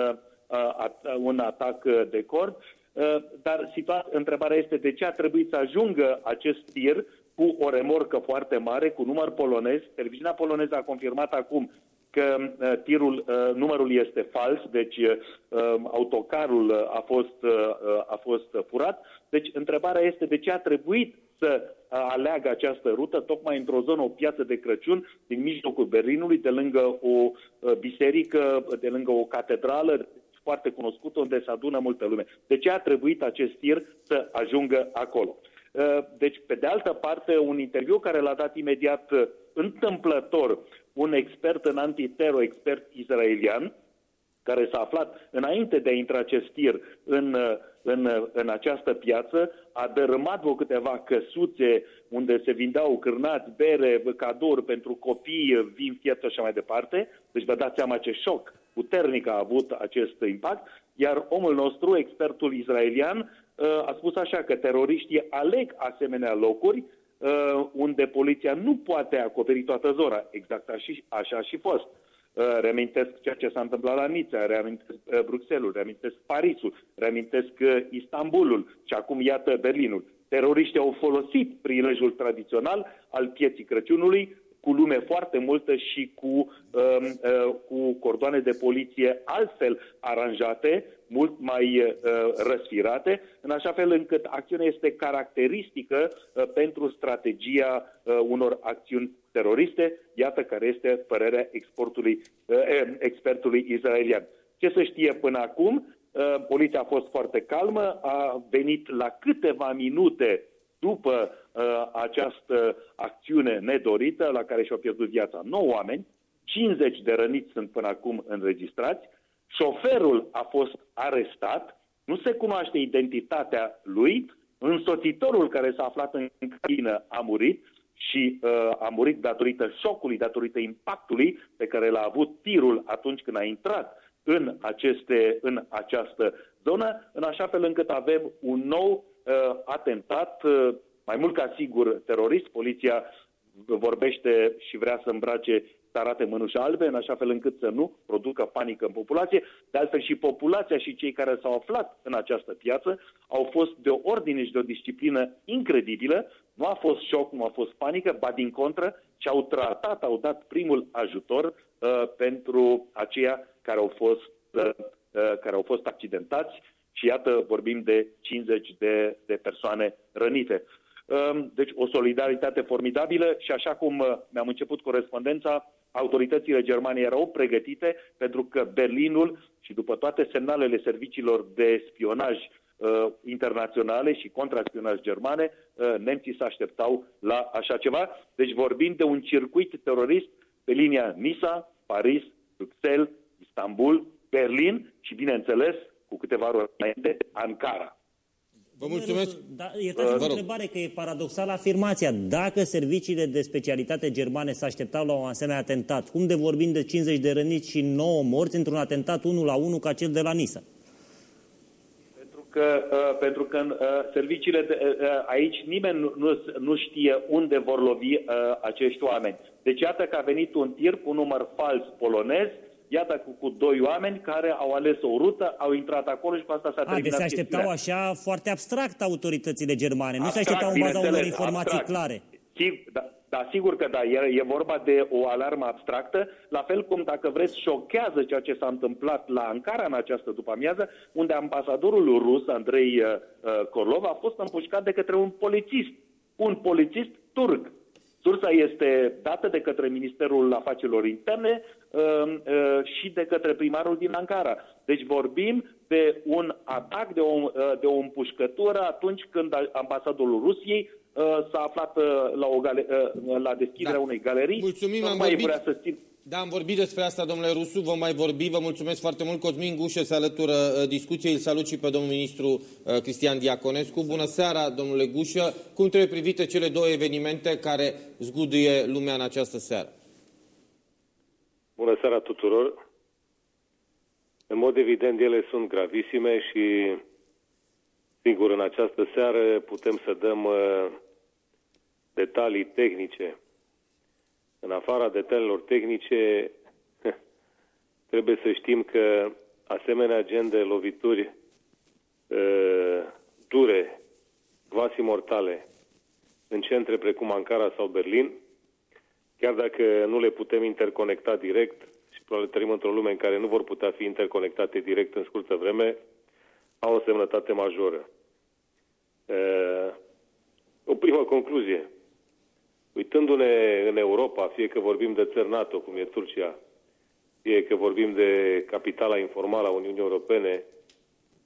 Speaker 19: un atac de cord. Dar situa- întrebarea este de ce a trebuit să ajungă acest tir cu o remorcă foarte mare, cu număr polonez. Televiziunea poloneză a confirmat acum că uh, tirul, uh, numărul este fals, deci uh, autocarul a fost, a fost furat. Deci întrebarea este de ce a trebuit să aleagă această rută tocmai într-o zonă, o piață de Crăciun din mijlocul Berlinului, de lângă o biserică, de lângă o catedrală foarte cunoscută unde se adună multă lume. De ce a trebuit acest tir să ajungă acolo? Deci, pe de altă parte, un interviu care l-a dat imediat întâmplător un expert în antitero, expert israelian, care s-a aflat înainte de a intra acest tir în, în, în această piață, a dărâmat vreo câteva căsuțe unde se vindeau cârnați, bere, cadouri pentru copii, vin fiert și așa mai departe. Deci vă dați seama ce șoc puternic a avut acest impact. Iar omul nostru, expertul israelian, a spus așa că teroriștii aleg asemenea locuri uh, unde poliția nu poate acoperi toată zona. Exact așa, așa a și fost. Uh, reamintesc ceea ce s-a întâmplat la Nița, reamintesc uh, Bruxelles, reamintesc Parisul, reamintesc uh, Istanbulul și acum iată Berlinul. Teroriștii au folosit prilejul tradițional al pieții Crăciunului cu lume foarte multă și cu, um, uh, cu cordoane de poliție altfel aranjate, mult mai uh, răsfirate, în așa fel încât acțiunea este caracteristică uh, pentru strategia uh, unor acțiuni teroriste, iată care este părerea exportului, uh, eh, expertului israelian. Ce să știe până acum? Uh, poliția a fost foarte calmă, a venit la câteva minute după uh, această acțiune nedorită la care și-au pierdut viața 9 oameni, 50 de răniți sunt până acum înregistrați, Șoferul a fost arestat, nu se cunoaște identitatea lui, însoțitorul care s-a aflat în cabină a murit și uh, a murit datorită șocului, datorită impactului pe care l-a avut tirul atunci când a intrat în, aceste, în această zonă, în așa fel încât avem un nou uh, atentat, uh, mai mult ca sigur terorist. Poliția vorbește și vrea să îmbrace să arate mânuși albe, în așa fel încât să nu producă panică în populație. De altfel și populația și cei care s-au aflat în această piață au fost de o ordine și de o disciplină incredibilă. Nu a fost șoc, nu a fost panică, ba din contră, ci au tratat, au dat primul ajutor uh, pentru aceia care au fost, uh, uh, care au fost accidentați și iată vorbim de 50 de, de persoane rănite. Um, deci o solidaritate formidabilă și așa cum uh, mi-am început corespondența, autoritățile germane erau pregătite pentru că Berlinul și după toate semnalele serviciilor de spionaj uh, internaționale și contraspionaj germane, uh, nemții se așteptau la așa ceva. Deci vorbim de un circuit terorist pe linia Nisa, Paris, Bruxelles, Istanbul, Berlin și, bineînțeles, cu câteva ori înainte, Ankara.
Speaker 1: Vă mulțumesc.
Speaker 8: Da, iertați o întrebare, că e paradoxală afirmația. Dacă serviciile de specialitate germane s așteptau la un asemenea atentat, cum de vorbim de 50 de răniți și 9 morți într-un atentat 1 la 1 ca cel de la Nisa?
Speaker 19: Pentru că, uh, pentru că uh, serviciile de, uh, aici nimeni nu, nu, nu știe unde vor lovi uh, acești oameni. Deci iată că a venit un tir cu un număr fals polonez, iată cu, cu doi oameni care au ales o rută, au intrat acolo și cu asta s-a terminat
Speaker 8: deci se așteptau așa foarte abstract autoritățile germane, nu se așteptau în baza unor informații abstract. clare.
Speaker 19: Da, da, sigur că da, e, e vorba de o alarmă abstractă, la fel cum, dacă vreți, șochează ceea ce s-a întâmplat la Ankara în această după-amiază, unde ambasadorul rus, Andrei uh, uh Korlov, a fost împușcat de către un polițist, un polițist turc. Sursa este dată de către Ministerul Afacerilor Interne uh, uh, și de către primarul din Ankara. Deci vorbim de un atac, de o, uh, de o împușcătură atunci când ambasadorul Rusiei s-a aflat la, o gale- la deschiderea da. unei galerii.
Speaker 1: Mulțumim, am vorbit. Vrea să țin... Da, am vorbit despre asta, domnule Rusu, vom mai vorbi. Vă mulțumesc foarte mult. Cosmin Gușă se alătură uh, discuției. Îl salut și pe domnul ministru uh, Cristian Diaconescu. Bună seara, domnule Gușă. Cum trebuie privite cele două evenimente care zguduie lumea în această seară?
Speaker 20: Bună seara tuturor. În mod evident, ele sunt gravissime și, sigur, în această seară putem să dăm uh, detalii tehnice în afara detaliilor tehnice, (laughs) trebuie să știm că asemenea gen de lovituri uh, dure, quasi mortale, în centre precum Ankara sau Berlin, chiar dacă nu le putem interconecta direct și probabil trăim într-o lume în care nu vor putea fi interconectate direct în scurtă vreme, au o semnătate majoră. Uh, o primă concluzie. Uitându-ne în Europa, fie că vorbim de țări NATO, cum e Turcia, fie că vorbim de capitala informală a Uniunii Europene,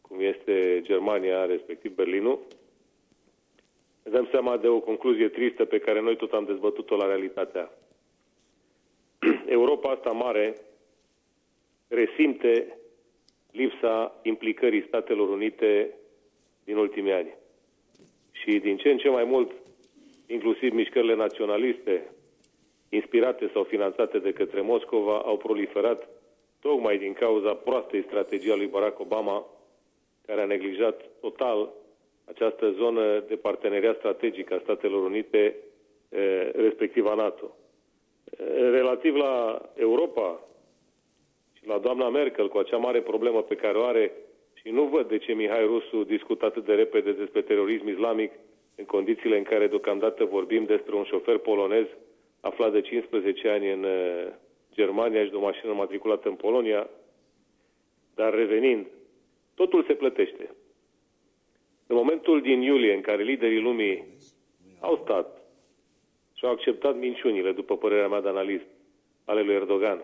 Speaker 20: cum este Germania, respectiv Berlinul, ne dăm seama de o concluzie tristă pe care noi tot am dezbătut-o la realitatea. (clears throat) Europa asta mare resimte lipsa implicării Statelor Unite din ultimii ani. Și din ce în ce mai mult inclusiv mișcările naționaliste, inspirate sau finanțate de către Moscova, au proliferat tocmai din cauza proastei strategii a lui Barack Obama, care a neglijat total această zonă de parteneriat strategic a Statelor Unite, respectiv a NATO. Relativ la Europa și la doamna Merkel, cu acea mare problemă pe care o are, și nu văd de ce Mihai Rusu discută atât de repede despre terorism islamic, în condițiile în care deocamdată vorbim despre un șofer polonez aflat de 15 ani în uh, Germania și de o mașină matriculată în Polonia, dar revenind, totul se plătește. În momentul din iulie în care liderii lumii au stat și au acceptat minciunile, după părerea mea de analist, ale lui Erdogan,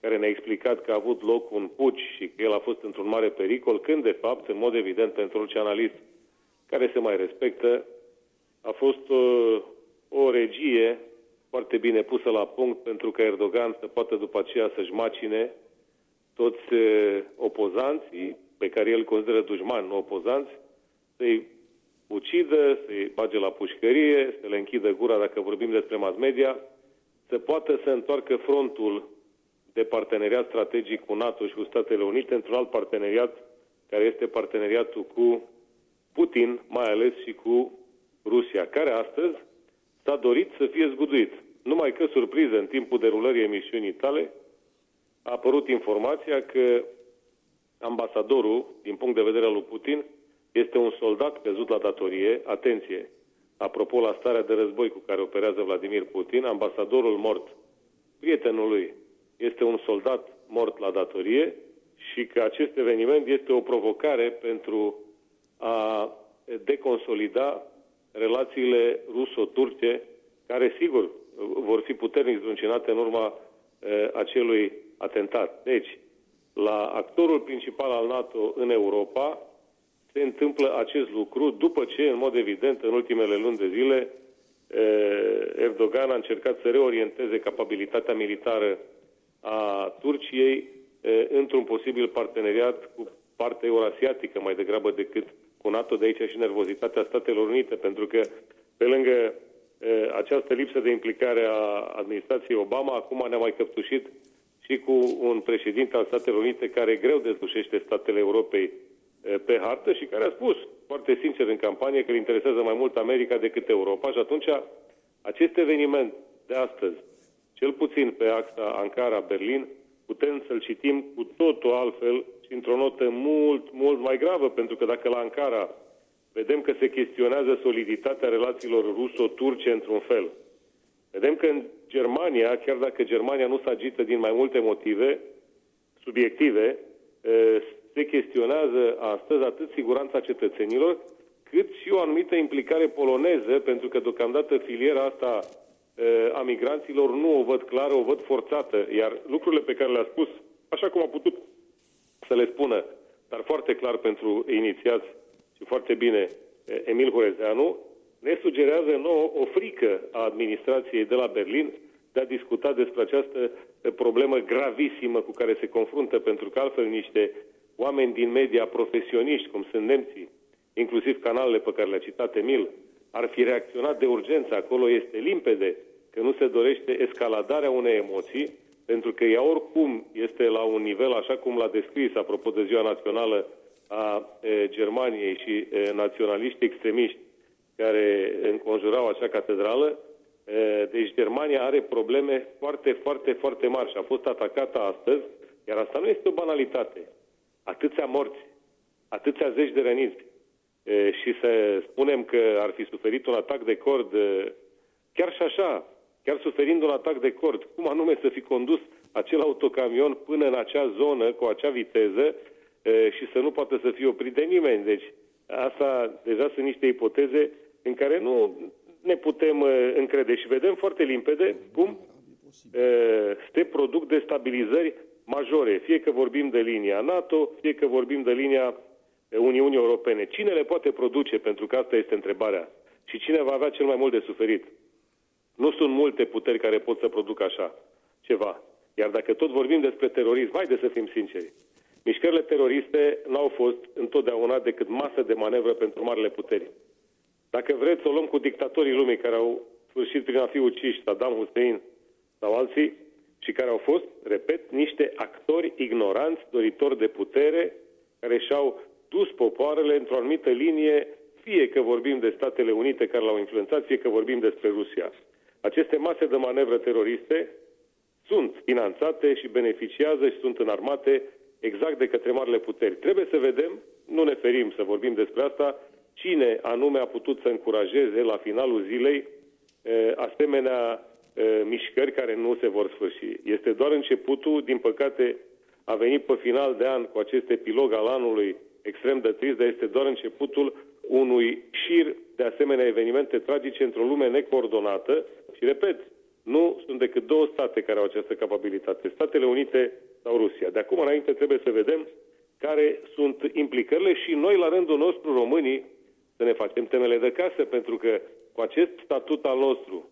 Speaker 20: care ne-a explicat că a avut loc un puci și că el a fost într-un mare pericol, când, de fapt, în mod evident pentru orice analist, care se mai respectă. A fost uh, o regie foarte bine pusă la punct pentru că Erdogan să poată după aceea să-și macine toți opozanții pe care el consideră dușmani, nu opozanți, să-i ucidă, să-i bage la pușcărie, să le închidă gura dacă vorbim despre mass media, să poată să întoarcă frontul de parteneriat strategic cu NATO și cu Statele Unite într-un alt parteneriat care este parteneriatul cu Putin, mai ales și cu Rusia, care astăzi s-a dorit să fie zguduit. Numai că, surpriză, în timpul derulării emisiunii tale, a apărut informația că ambasadorul, din punct de vedere al lui Putin, este un soldat căzut la datorie. Atenție! Apropo la starea de război cu care operează Vladimir Putin, ambasadorul mort, prietenul lui, este un soldat mort la datorie și că acest eveniment este o provocare pentru a deconsolida relațiile ruso-turce, care, sigur, vor fi puternic zdruncinate în urma e, acelui atentat. Deci, la actorul principal al NATO în Europa se întâmplă acest lucru după ce, în mod evident, în ultimele luni de zile, Erdogan a încercat să reorienteze capabilitatea militară a Turciei într-un posibil parteneriat cu partea eurasiatică mai degrabă decât cu NATO, de aici și nervozitatea Statelor Unite, pentru că pe lângă această lipsă de implicare a administrației Obama, acum ne-a mai căptușit și cu un președinte al Statelor Unite care greu dezlușește statele Europei pe hartă și care a spus foarte sincer în campanie că îl interesează mai mult America decât Europa. Și atunci acest eveniment de astăzi, cel puțin pe axa Ankara-Berlin, putem să-l citim cu totul altfel și într-o notă mult, mult mai gravă, pentru că dacă la Ankara vedem că se chestionează soliditatea relațiilor ruso-turce într-un fel, vedem că în Germania, chiar dacă Germania nu se agită din mai multe motive subiective, se chestionează astăzi atât siguranța cetățenilor, cât și o anumită implicare poloneză, pentru că deocamdată filiera asta a migranților nu o văd clară, o văd forțată, iar lucrurile pe care le-a spus, așa cum a putut să le spună, dar foarte clar pentru inițiați și foarte bine Emil Horezeanu, ne sugerează nouă o frică a administrației de la Berlin de a discuta despre această problemă gravisimă cu care se confruntă, pentru că altfel niște oameni din media profesioniști, cum sunt nemții, inclusiv canalele pe care le-a citat Emil, ar fi reacționat de urgență. Acolo este limpede că nu se dorește escaladarea unei emoții, pentru că ea oricum este la un nivel, așa cum l-a descris, apropo de Ziua Națională a e, Germaniei și e, naționaliști extremiști care înconjurau acea catedrală. E, deci Germania are probleme foarte, foarte, foarte mari și a fost atacată astăzi, iar asta nu este o banalitate atâția morți, atâția zeci de răniți e, și să spunem că ar fi suferit un atac de cord, e, chiar și așa, chiar suferind un atac de cord, cum anume să fi condus acel autocamion până în acea zonă cu acea viteză e, și să nu poată să fie oprit de nimeni. Deci asta deja sunt niște ipoteze în care nu ne putem încrede și vedem foarte limpede cum se produc destabilizări majore, fie că vorbim de linia NATO, fie că vorbim de linia Uniunii Europene. Cine le poate produce? Pentru că asta este întrebarea. Și cine va avea cel mai mult de suferit? Nu sunt multe puteri care pot să producă așa ceva. Iar dacă tot vorbim despre terorism, de să fim sinceri. Mișcările teroriste n-au fost întotdeauna decât masă de manevră pentru marile puteri. Dacă vreți să o luăm cu dictatorii lumii care au sfârșit prin a fi uciși, Saddam Hussein sau alții, și care au fost, repet, niște actori ignoranți, doritori de putere, care și-au dus popoarele într-o anumită linie, fie că vorbim de Statele Unite care l-au influențat, fie că vorbim despre Rusia. Aceste mase de manevră teroriste sunt finanțate și beneficiază și sunt înarmate exact de către marile puteri. Trebuie să vedem, nu ne ferim să vorbim despre asta, cine anume a putut să încurajeze la finalul zilei eh, asemenea mișcări care nu se vor sfârși. Este doar începutul, din păcate a venit pe final de an cu acest epilog al anului extrem de trist, dar este doar începutul unui șir de asemenea evenimente tragice într-o lume necoordonată și, repet, nu sunt decât două state care au această capabilitate, Statele Unite sau Rusia. De acum înainte trebuie să vedem care sunt implicările și noi, la rândul nostru, românii, să ne facem temele de casă, pentru că cu acest statut al nostru,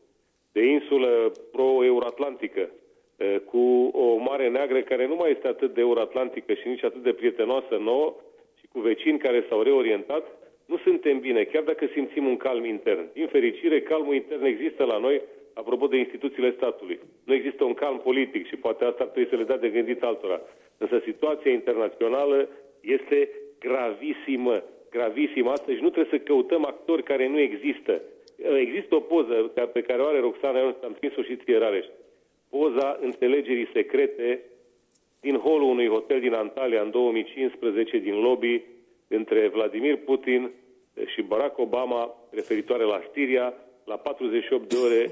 Speaker 20: de insulă pro-euroatlantică, cu o mare neagră care nu mai este atât de euroatlantică și nici atât de prietenoasă nouă, și cu vecini care s-au reorientat, nu suntem bine, chiar dacă simțim un calm intern. Din fericire, calmul intern există la noi, apropo de instituțiile statului. Nu există un calm politic și poate asta ar trebui să le dea de gândit altora. Însă situația internațională este gravisimă, gravisimă astăzi și nu trebuie să căutăm actori care nu există. Există o poză pe care o are Roxana, eu am trimis-o și ție, Rareș. Poza înțelegerii secrete din holul unui hotel din Antalya în 2015, din lobby, între Vladimir Putin și Barack Obama, referitoare la Siria. La 48 de ore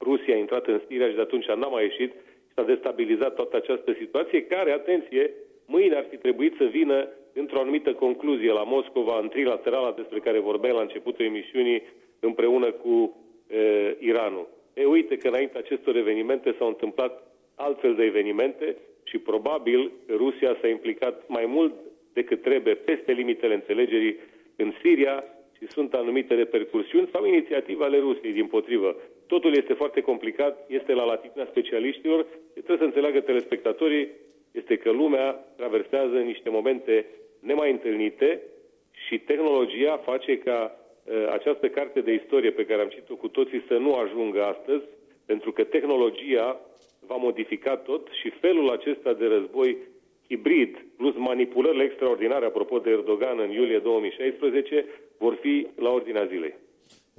Speaker 20: Rusia a intrat în Siria și de atunci n-a mai ieșit și s-a destabilizat toată această situație, care, atenție, mâine ar fi trebuit să vină într-o anumită concluzie la Moscova, în trilaterala despre care vorbeai la începutul emisiunii, împreună cu e, Iranul. E, uite că înainte acestor evenimente s-au întâmplat altfel de evenimente și probabil Rusia s-a implicat mai mult decât trebuie peste limitele înțelegerii în Siria și sunt anumite repercursiuni sau inițiative ale Rusiei, din potrivă. Totul este foarte complicat, este la latitudinea specialiștilor, trebuie să înțeleagă telespectatorii, este că lumea traversează niște momente nemai întâlnite și tehnologia face ca uh, această carte de istorie pe care am citit-o cu toții să nu ajungă astăzi, pentru că tehnologia va modifica tot și felul acesta de război hibrid plus manipulările extraordinare, apropo de Erdogan în iulie 2016, vor fi la ordinea zilei.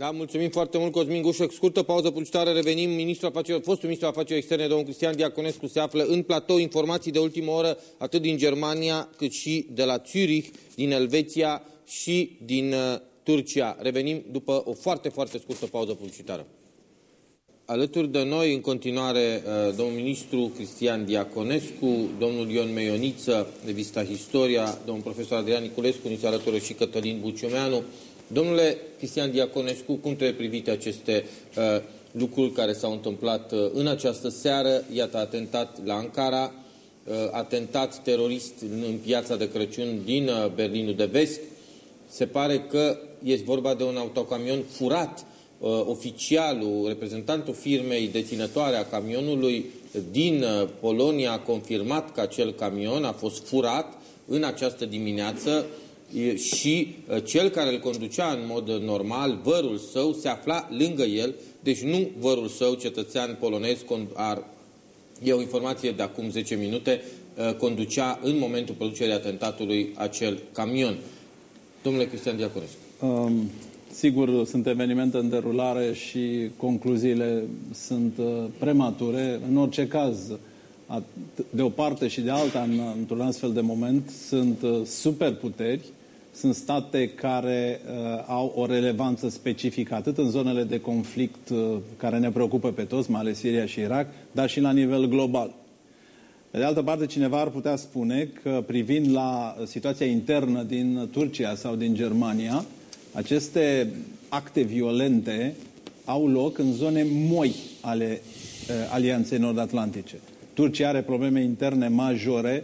Speaker 1: Da, mulțumim foarte mult, Cosmin Gușă. Scurtă pauză publicitară, revenim. Ministrul afacerilor, fostul ministru afacerilor externe, domnul Cristian Diaconescu, se află în platou. Informații de ultimă oră, atât din Germania, cât și de la Zurich, din Elveția și din uh, Turcia. Revenim după o foarte, foarte scurtă pauză publicitară. Alături de noi, în continuare, uh, domnul ministru Cristian Diaconescu, domnul Ion Meioniță, revista Historia, domnul profesor Adrian Niculescu, ni se alătură și Cătălin Buciomeanu. Domnule Cristian Diaconescu, cum trebuie privite aceste uh, lucruri care s-au întâmplat uh, în această seară? Iată, atentat la Ankara, uh, atentat terorist în piața de Crăciun din uh, Berlinul de Vest. Se pare că este vorba de un autocamion furat uh, oficialul, reprezentantul firmei deținătoare a camionului din uh, Polonia a confirmat că acel camion a fost furat în această dimineață și uh, cel care îl conducea în mod normal, vărul său, se afla lângă el, deci nu vărul său, cetățean polonez, ar, e o informație de acum 10 minute, uh, conducea în momentul producerii atentatului acel camion. Domnule Cristian Diaconescu. Um,
Speaker 21: Sigur, sunt evenimente în derulare și concluziile sunt uh, premature. În orice caz, de o parte și de alta, într-un astfel de moment, sunt uh, superputeri, sunt state care uh, au o relevanță specifică atât în zonele de conflict uh, care ne preocupă pe toți, mai ales Siria și Irak, dar și la nivel global. Pe de altă parte, cineva ar putea spune că privind la situația internă din Turcia sau din Germania, aceste acte violente au loc în zone moi ale uh, Alianței Nord-Atlantice. Turcia are probleme interne majore.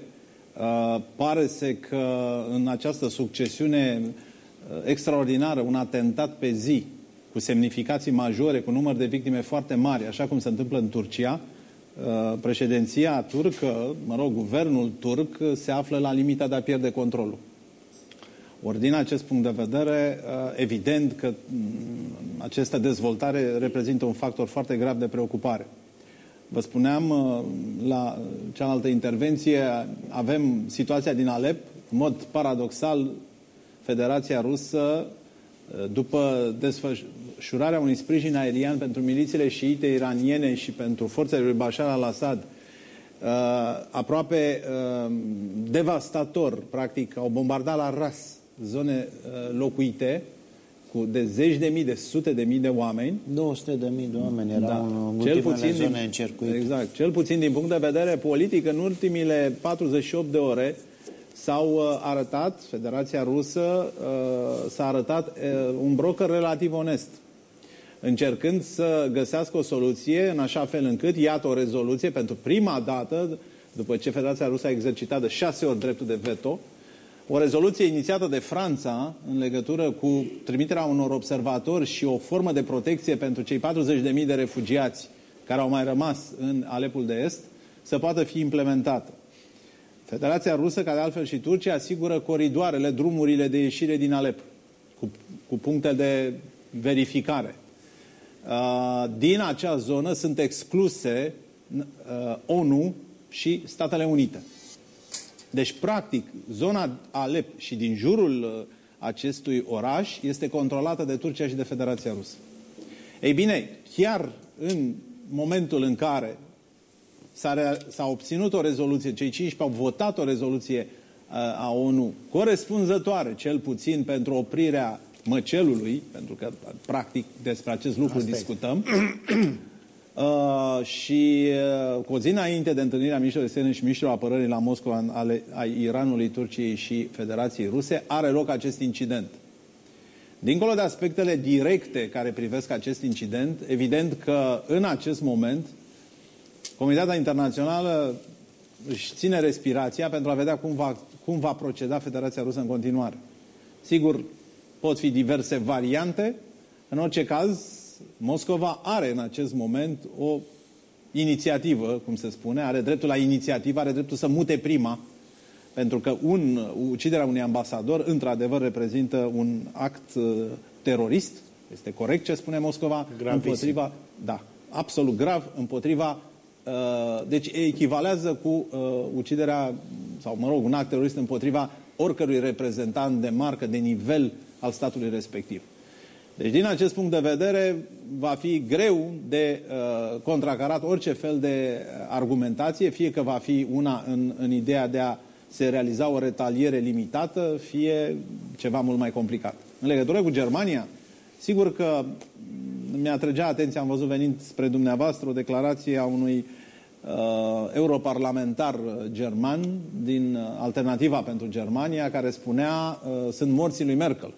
Speaker 21: Uh, pare să că în această succesiune uh, extraordinară, un atentat pe zi, cu semnificații majore, cu număr de victime foarte mari, așa cum se întâmplă în Turcia, uh, președinția turcă, mă rog, guvernul turc se află la limita de a pierde controlul. Ori din acest punct de vedere, uh, evident că mm, această dezvoltare reprezintă un factor foarte grav de preocupare. Vă spuneam uh, la cealaltă intervenție, avem situația din Alep, în mod paradoxal, Federația Rusă, uh, după desfășurarea unui sprijin aerian pentru milițiile șiite iraniene și pentru forțele lui Bashar al-Assad, aproape devastator, practic, au bombardat la ras zone uh, locuite cu de zeci de mii, de sute de mii de oameni.
Speaker 17: 200 de mii de oameni erau da. în cel puțin zone din, încercuite.
Speaker 21: Exact. Cel puțin din punct de vedere politic, în ultimile 48 de ore s-au uh, arătat, Federația Rusă uh, s-a arătat uh, un broker relativ onest încercând să găsească o soluție în așa fel încât, iată o rezoluție pentru prima dată, după ce Federația Rusă a exercitat de șase ori dreptul de veto, o rezoluție inițiată de Franța în legătură cu trimiterea unor observatori și o formă de protecție pentru cei 40.000 de refugiați care au mai rămas în Alepul de Est să poată fi implementată. Federația Rusă, ca de altfel și Turcia, asigură coridoarele, drumurile de ieșire din Alep, cu, cu puncte de verificare. Uh, din acea zonă sunt excluse uh, ONU și Statele Unite. Deci, practic, zona Alep și din jurul uh, acestui oraș este controlată de Turcia și de Federația Rusă. Ei bine, chiar în momentul în care s-a, obținut o rezoluție, cei 15 au votat o rezoluție a ONU corespunzătoare, cel puțin pentru oprirea măcelului, pentru că practic despre acest lucru Asta discutăm, uh, și uh, cu o zi înainte de întâlnirea ministrului externe și ministrul apărării la Moscova ale, a Iranului, Turciei și Federației Ruse, are loc acest incident. Dincolo de aspectele directe care privesc acest incident, evident că în acest moment comunitatea internațională își ține respirația pentru a vedea cum va, cum va proceda Federația Rusă în continuare. Sigur, pot fi diverse variante. În orice caz, Moscova are în acest moment o inițiativă, cum se spune, are dreptul la inițiativă, are dreptul să mute prima, pentru că un, uciderea unui ambasador, într-adevăr, reprezintă un act uh, terorist, este corect ce spune Moscova, Gravisim. împotriva, da, absolut grav, împotriva, uh, deci echivalează cu uh, uciderea, sau mă rog, un act terorist împotriva oricărui reprezentant de marcă, de nivel al statului respectiv. Deci, din acest punct de vedere, va fi greu de uh, contracarat orice fel de argumentație, fie că va fi una în, în ideea de a se realiza o retaliere limitată, fie ceva mult mai complicat. În legătură cu Germania, sigur că mi-atrăgea atenția, am văzut venind spre dumneavoastră o declarație a unui uh, europarlamentar german din uh, Alternativa pentru Germania, care spunea uh, sunt morții lui Merkel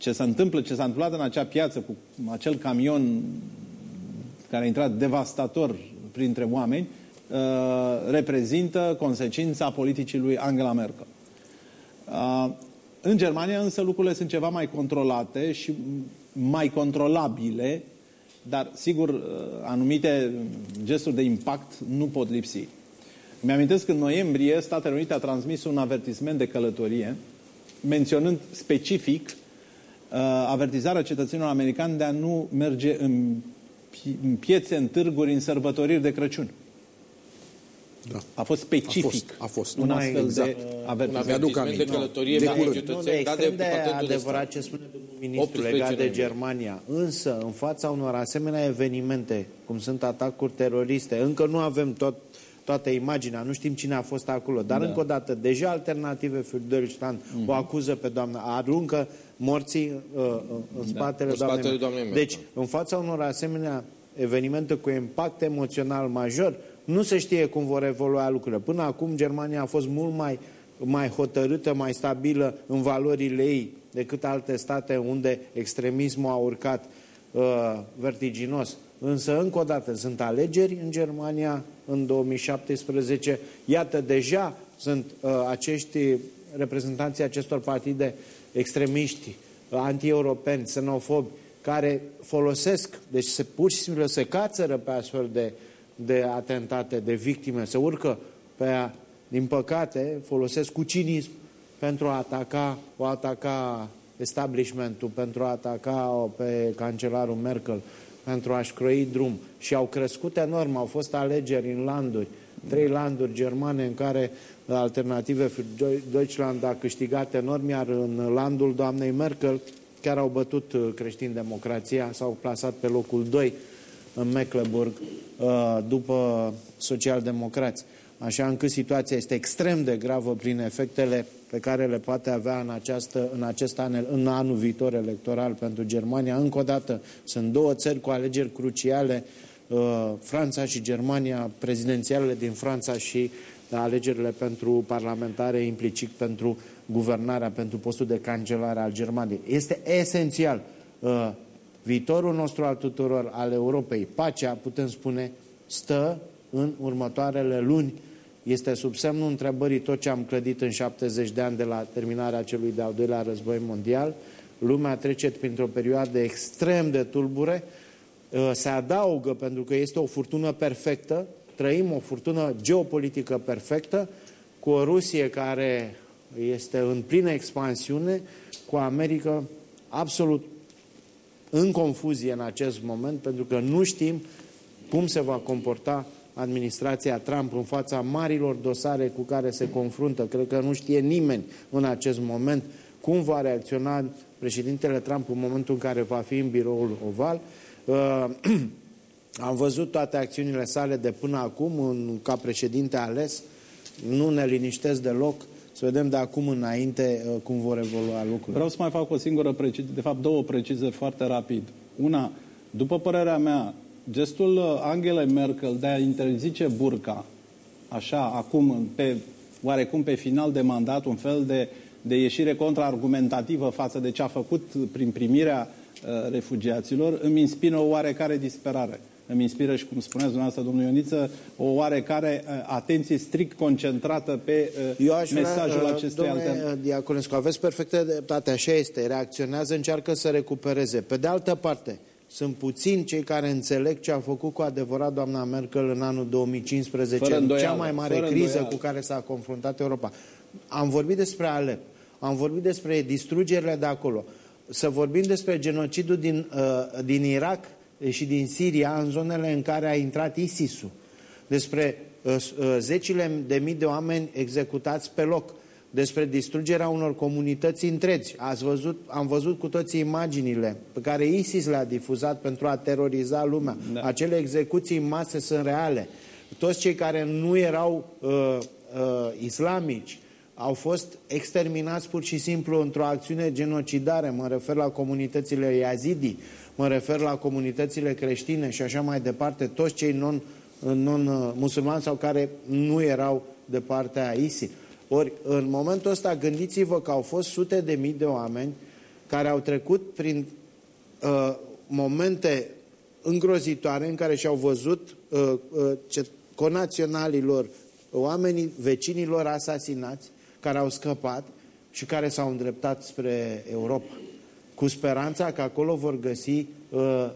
Speaker 21: ce se întâmplă, ce s-a întâmplat în acea piață cu acel camion care a intrat devastator printre oameni, uh, reprezintă consecința politicii lui Angela Merkel. Uh, în Germania însă lucrurile sunt ceva mai controlate și mai controlabile, dar sigur uh, anumite gesturi de impact nu pot lipsi. Mi-amintesc că în noiembrie Statele Unite a transmis un avertisment de călătorie menționând specific uh, avertizarea cetățenilor americani de a nu merge în, în piețe, în târguri, în sărbătoriri de Crăciun. Da. A fost specific. A fost,
Speaker 18: a fost.
Speaker 21: un astfel exact. de
Speaker 1: avertisment. Un avertisment de călătorie
Speaker 17: de, de cetățeni. Nu, extrem de, de adevărat ce spune domnul ministru legat de Germania. Însă, în fața unor asemenea evenimente, cum sunt atacuri teroriste, încă nu avem tot toată imaginea, nu știm cine a fost acolo, dar da. încă o dată, deja alternative für Deutschland mm-hmm. o acuză pe doamna, aruncă morții uh, uh în spatele, da, doamnei. doamnei deci, în fața unor asemenea evenimente cu impact emoțional major, nu se știe cum vor evolua lucrurile. Până acum Germania a fost mult mai, mai hotărâtă, mai stabilă în valorile ei decât alte state unde extremismul a urcat uh, vertiginos. Însă, încă o dată, sunt alegeri în Germania în 2017. Iată, deja sunt uh, acești reprezentanții acestor partide extremiști, anti-europeni, xenofobi, care folosesc, deci se pur și simplu se cațără pe astfel de, de atentate, de victime, se urcă pe ea, din păcate, folosesc cu cinism pentru a ataca, o ataca establishmentul, pentru a ataca pe cancelarul Merkel, pentru a-și croi drum. Și au crescut enorm, au fost alegeri în landuri, trei landuri germane în care alternative Deutschland a câștigat enorm, iar în landul doamnei Merkel chiar au bătut uh, creștin democrația, s-au plasat pe locul 2 în Mecklenburg uh, după socialdemocrați. Așa încât situația este extrem de gravă prin efectele pe care le poate avea în, această, în acest an, în anul viitor electoral pentru Germania. Încă o dată, sunt două țări cu alegeri cruciale, uh, Franța și Germania, prezidențialele din Franța și alegerile pentru parlamentare, implicit pentru guvernarea, pentru postul de cancelare al Germaniei. Este esențial. Uh, viitorul nostru al tuturor, al Europei, pacea, putem spune, stă în următoarele luni este sub semnul întrebării tot ce am clădit în 70 de ani de la terminarea celui de-al doilea război mondial. Lumea trece printr-o perioadă extrem de tulbure. Uh, se adaugă, pentru că este o furtună perfectă, trăim o furtună geopolitică perfectă, cu o Rusie care este în plină expansiune, cu America absolut în confuzie în acest moment, pentru că nu știm cum se va comporta administrația Trump în fața marilor dosare cu care se confruntă. Cred că nu știe nimeni în acest moment cum va reacționa președintele Trump în momentul în care va fi în biroul oval. Uh, (clears throat) am văzut toate acțiunile sale de până acum în, ca președinte ales. Nu ne liniștesc deloc. Să vedem de acum înainte uh, cum vor evolua lucrurile.
Speaker 21: Vreau să mai fac o singură precizare, de fapt două precizări foarte rapid. Una, după părerea mea, gestul uh, Angelei Merkel de a interzice burca, așa, acum, pe, oarecum pe final de mandat, un fel de, de ieșire contraargumentativă față de ce a făcut prin primirea uh, refugiaților, îmi inspiră o oarecare disperare. Îmi inspiră și, cum spuneați dumneavoastră, domnul Ioniță, o oarecare uh, atenție strict concentrată pe uh, Eu aș mesajul vrea, uh, acestei
Speaker 17: alternative. Diaconescu, aveți perfectă dreptate, așa este. Reacționează, încearcă să recupereze. Pe de altă parte, sunt puțini cei care înțeleg ce a făcut cu adevărat doamna Merkel în anul 2015, în cea mai mare criză îndoială. cu care s-a confruntat Europa. Am vorbit despre Alep, am vorbit despre distrugerile de acolo, să vorbim despre genocidul din, uh, din Irak și din Siria, în zonele în care a intrat ISIS-ul, despre uh, uh, zecile de mii de oameni executați pe loc, despre distrugerea unor comunități întregi. Ați văzut, am văzut cu toții imaginile pe care ISIS le-a difuzat pentru a teroriza lumea. Da. Acele execuții în masă sunt reale. Toți cei care nu erau uh, uh, islamici au fost exterminați pur și simplu într-o acțiune genocidare. Mă refer la comunitățile yazidi, mă refer la comunitățile creștine și așa mai departe, toți cei non-musulmani non sau care nu erau de partea ISIS. Ori, în momentul ăsta, gândiți-vă că au fost sute de mii de oameni care au trecut prin uh, momente îngrozitoare în care și-au văzut uh, uh, ce, conaționalilor, oamenii vecinilor asasinați, care au scăpat și care s-au îndreptat spre Europa, cu speranța că acolo vor găsi uh,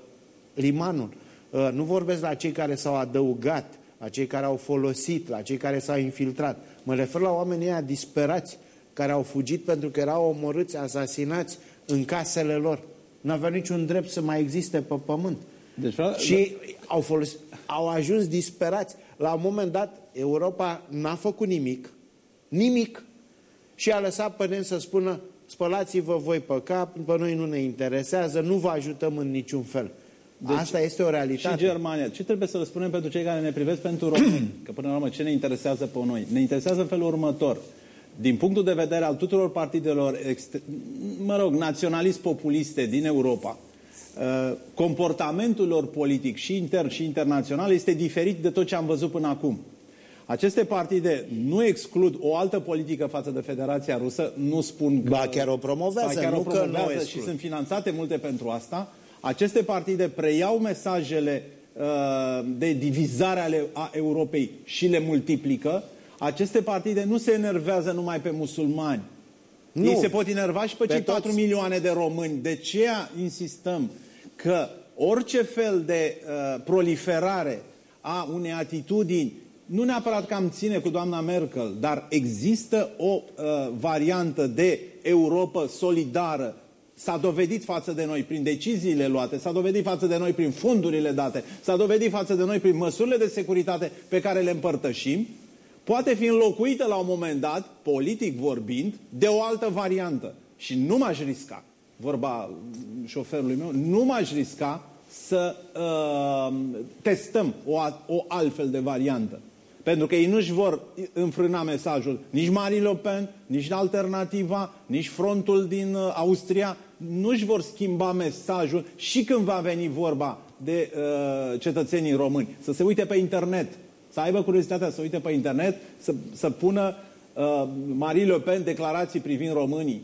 Speaker 17: limanul. Uh, nu vorbesc la cei care s-au adăugat, la cei care au folosit, la cei care s-au infiltrat. Mă refer la oamenii ăia disperați care au fugit pentru că erau omorâți, asasinați în casele lor. Nu aveau niciun drept să mai existe pe pământ. Deci, și au, folosit, au ajuns disperați. La un moment dat, Europa n-a făcut nimic, nimic, și a lăsat pe să spună spălați-vă voi pe cap, pe noi nu ne interesează, nu vă ajutăm în niciun fel. Deci, Asta este o realitate.
Speaker 21: Și Germania. Ce trebuie să răspundem pentru cei care ne privesc pentru români? Că până la urmă, ce ne interesează pe noi? Ne interesează în felul următor. Din punctul de vedere al tuturor partidelor, mă rog, naționalist-populiste din Europa, uh, comportamentul lor politic și intern și internațional este diferit de tot ce am văzut până acum. Aceste partide nu exclud o altă politică față de Federația Rusă, nu spun că...
Speaker 17: Ba chiar o promovează, ba chiar nu o promovează că nu
Speaker 21: și sunt finanțate multe pentru asta, aceste partide preiau mesajele uh, de divizare ale a Europei și le multiplică. Aceste partide nu se enervează numai pe musulmani. Nu. Ei se pot enerva și pe, pe cei toți. 4 milioane de români. De ce insistăm că orice fel de uh, proliferare a unei atitudini, nu neapărat că am ține cu doamna Merkel, dar există o uh, variantă de Europa solidară, S-a dovedit față de noi prin deciziile luate, s-a dovedit față de noi prin fondurile date, s-a dovedit față de noi prin măsurile de securitate pe care le împărtășim, poate fi înlocuită la un moment dat, politic vorbind, de o altă variantă. Și nu m-aș risca, vorba șoferului meu, nu m-aș risca să uh, testăm o, o altfel de variantă. Pentru că ei nu-și vor înfrâna mesajul nici Marie Le Pen, nici Alternativa, nici frontul din uh, Austria, nu-și vor schimba mesajul și când va veni vorba de uh, cetățenii români. Să se uite pe internet, să aibă curiozitatea să uite pe internet, să, să pună uh, Marie Le Pen declarații privind românii.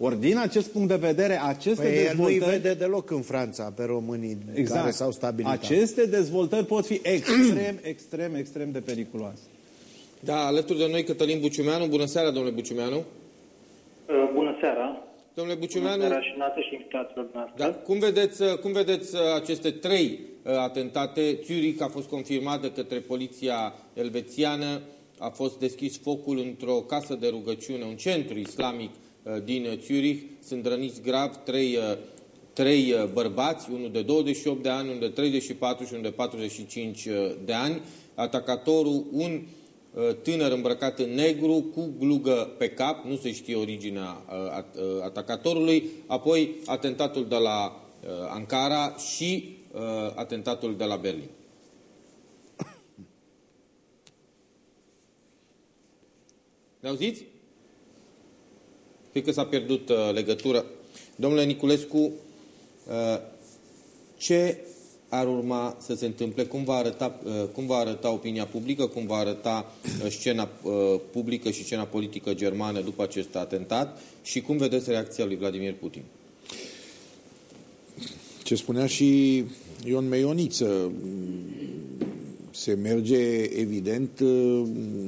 Speaker 21: Ori din acest punct de vedere, aceste păi dezvoltări...
Speaker 17: nu vede deloc în Franța pe românii exact. care s-au stabilit.
Speaker 21: Aceste dezvoltări pot fi extrem, (clears throat) extrem, extrem de periculoase.
Speaker 1: Da, alături de noi Cătălin Buciumeanu. Bună seara, domnule Buciumeanu.
Speaker 22: Uh, bună seara.
Speaker 1: Domnule Buciumeanu,
Speaker 22: Bună seara și invitațiilor
Speaker 1: da, cum, vedeți, cum vedeți aceste trei atentate? Zurich a fost confirmat de către poliția elvețiană, a fost deschis focul într-o casă de rugăciune, un centru islamic din Zurich. Sunt răniți grav trei, trei bărbați, unul de 28 de ani, unul de 34 și unul de 45 de ani. Atacatorul, un tânăr îmbrăcat în negru, cu glugă pe cap, nu se știe originea atacatorului, apoi atentatul de la Ankara și atentatul de la Berlin. Ne auziți? Cred că s-a pierdut uh, legătură. Domnule Niculescu, uh, ce ar urma să se întâmple? Cum va arăta, uh, cum va arăta opinia publică? Cum va arăta uh, scena uh, publică și scena politică germană după acest atentat? Și cum vedeți reacția lui Vladimir Putin?
Speaker 18: Ce spunea și Ion Meioniță, se merge, evident,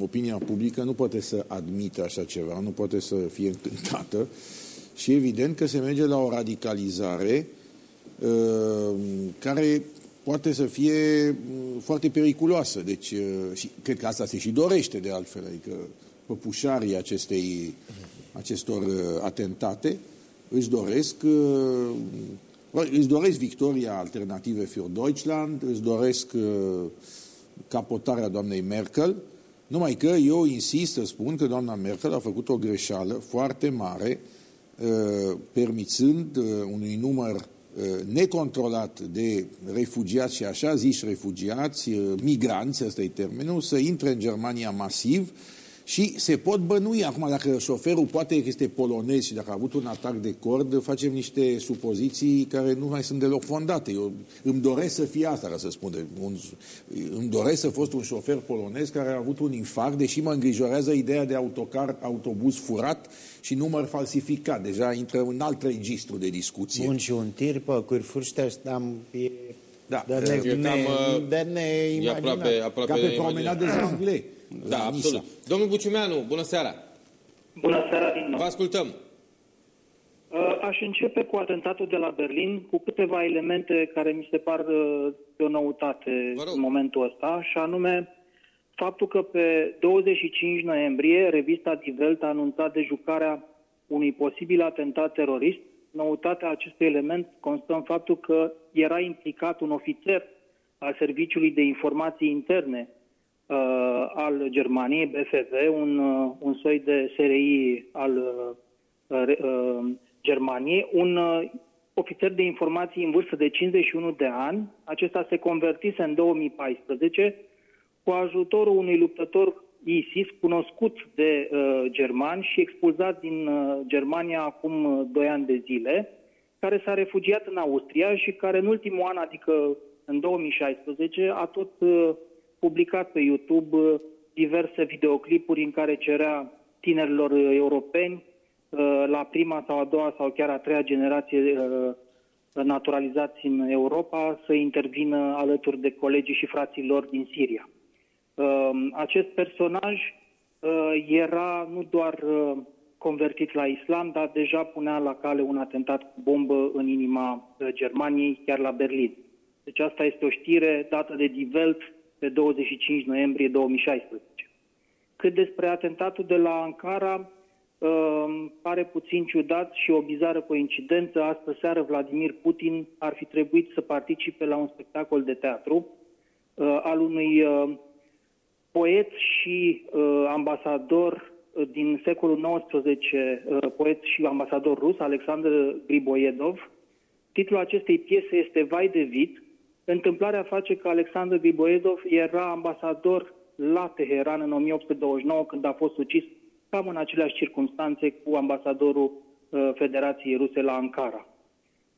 Speaker 18: opinia publică nu poate să admită așa ceva, nu poate să fie încântată și evident că se merge la o radicalizare uh, care poate să fie uh, foarte periculoasă. Deci, uh, și cred că asta se și dorește de altfel, adică păpușarii acestei, acestor atentate își doresc își doresc victoria alternative für Deutschland, își doresc capotarea doamnei Merkel, numai că eu insist să spun că doamna Merkel a făcut o greșeală foarte mare, uh, permițând uh, unui număr uh, necontrolat de refugiați și așa ziși refugiați, migranți, ăsta e termenul, să intre în Germania masiv, și se pot bănui acum dacă șoferul poate că este polonez și dacă a avut un atac de cord, facem niște supoziții care nu mai sunt deloc fondate. Eu îmi doresc să fie asta, ca să spun. Un, îmi doresc să fost un șofer polonez care a avut un infarct, deși mă îngrijorează ideea de autocar, autobuz furat și număr falsificat. Deja intră în alt registru de discuție.
Speaker 17: Bun, și un tir pe Curfurștești am... E...
Speaker 18: Da,
Speaker 17: de ne,
Speaker 18: e,
Speaker 17: ne,
Speaker 18: cam,
Speaker 17: de ne
Speaker 1: e aproape, aproape
Speaker 18: ca pe promenade de Anglais.
Speaker 1: Da, absolut. Domnul Buciumeanu, bună seara!
Speaker 22: Bună seara din nou!
Speaker 1: Vă ascultăm!
Speaker 22: Uh, aș începe cu atentatul de la Berlin, cu câteva elemente care mi se par uh, de o noutate în momentul ăsta, și anume faptul că pe 25 noiembrie revista Die Welt a anunțat de jucarea unui posibil atentat terorist. Noutatea acestui element constă în faptul că era implicat un ofițer al Serviciului de Informații Interne uh, al Germaniei, BFV, un, uh, un soi de SRI al uh, uh, Germaniei, un uh, ofițer de informații în vârstă de 51 de ani. Acesta se convertise în 2014 cu ajutorul unui luptător ISIS cunoscut de uh, germani și expulzat din uh, Germania acum uh, 2 ani de zile, care s-a refugiat în Austria și care în ultimul an, adică în 2016, a tot uh, publicat pe YouTube uh, diverse videoclipuri în care cerea tinerilor uh, europeni uh, la prima sau a doua sau chiar a treia generație naturalizați în Europa să intervină alături de colegii și frații lor din Siria. Acest personaj era nu doar convertit la islam, dar deja punea la cale un atentat cu bombă în inima Germaniei, chiar la Berlin. Deci asta este o știre dată de Die Welt pe 25 noiembrie 2016. Cât despre atentatul de la Ankara, uh, pare puțin ciudat și o bizară coincidență. Astă seară Vladimir Putin ar fi trebuit să participe la un spectacol de teatru uh, al unui uh, poet și uh, ambasador uh, din secolul XIX, uh, poet și ambasador rus, Alexander Griboiedov. Titlul acestei piese este Vai de vid, Întâmplarea face că Alexandru Griboedov era ambasador la Teheran în 1829, când a fost ucis cam în aceleași circunstanțe cu ambasadorul uh, Federației Ruse la Ankara.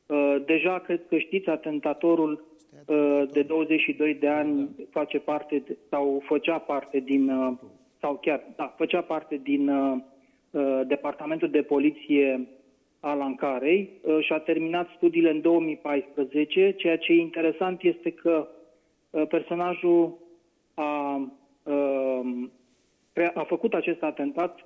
Speaker 22: Uh, deja cred că știți, atentatorul uh, de 22 de ani face parte de, sau făcea parte din uh, sau chiar, da, făcea parte din uh, uh Departamentul de Poliție al Ankarei uh, și a terminat studiile în 2014. Ceea ce e interesant este că uh, personajul a, uh, a făcut acest atentat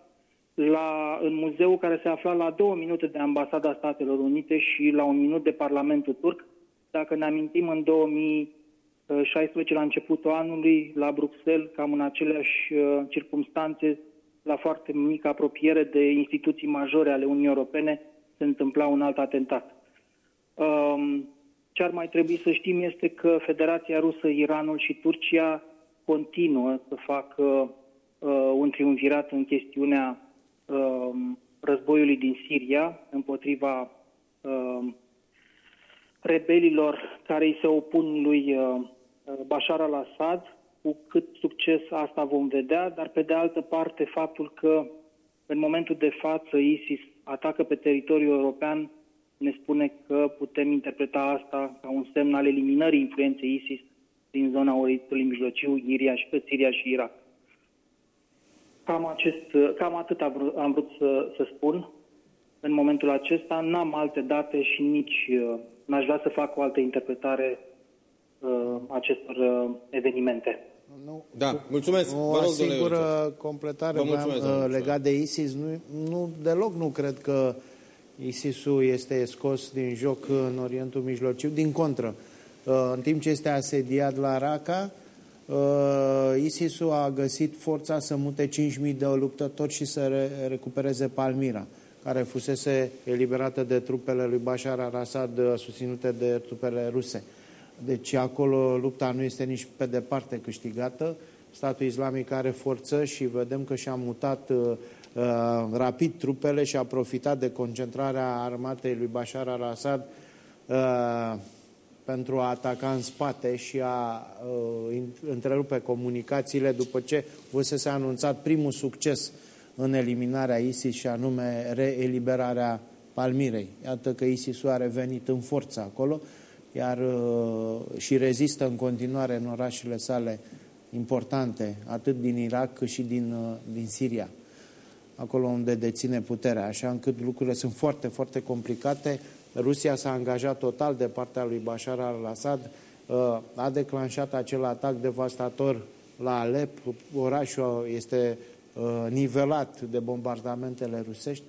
Speaker 22: la, în muzeul care se afla la două minute de ambasada Statelor Unite și la un minut de Parlamentul turc. Dacă ne amintim, în 2016, la începutul anului, la Bruxelles, cam în aceleași uh, circumstanțe, la foarte mică apropiere de instituții majore ale Uniunii Europene, se întâmpla un alt atentat. Um, ce ar mai trebui să știm este că Federația Rusă, Iranul și Turcia continuă să facă uh, un triumvirat în chestiunea uh, războiului din Siria împotriva uh, rebelilor care îi se opun lui uh, Bashar al-Assad. Cu cât succes asta vom vedea, dar pe de altă parte faptul că în momentul de față ISIS atacă pe teritoriul european ne spune că putem interpreta asta ca un semn al eliminării influenței ISIS din zona Orientului Mijlociu, Iria și, Siria și Irak. Cam, acest, cam atât am vrut, am vrut să, să spun. În momentul acesta n-am alte date și nici uh, n-aș vrea să fac o altă interpretare uh, acestor uh, evenimente.
Speaker 1: Nu, da, mulțumesc.
Speaker 17: O
Speaker 1: Vă rog,
Speaker 17: singură completare uh, legat de ISIS. Nu, nu, deloc nu cred că ISIS-ul este scos din joc în Orientul Mijlociu. Din contră, uh, în timp ce este asediat la Raqqa, uh, ISIS-ul a găsit forța să mute 5.000 de luptători și să re recupereze Palmira, care fusese eliberată de trupele lui Bashar al-Assad, uh, susținute de trupele ruse. Deci acolo lupta nu este nici pe departe câștigată. Statul islamic are forță și vedem că și-a mutat uh, uh, rapid trupele și a profitat de concentrarea armatei lui Bashar al-Assad uh, pentru a ataca în spate și a uh, întrerupe comunicațiile după ce fusese anunțat primul succes în eliminarea ISIS și anume reeliberarea Palmirei. Iată că ISIS-ul a revenit în forță acolo iar uh, și rezistă în continuare în orașele sale importante, atât din Irak cât și din, uh, din Siria, acolo unde deține puterea, așa încât lucrurile sunt foarte, foarte complicate. Rusia s-a angajat total de partea lui Bashar al-Assad, uh, a declanșat acel atac devastator la Alep, orașul este nivelat de bombardamentele rusești,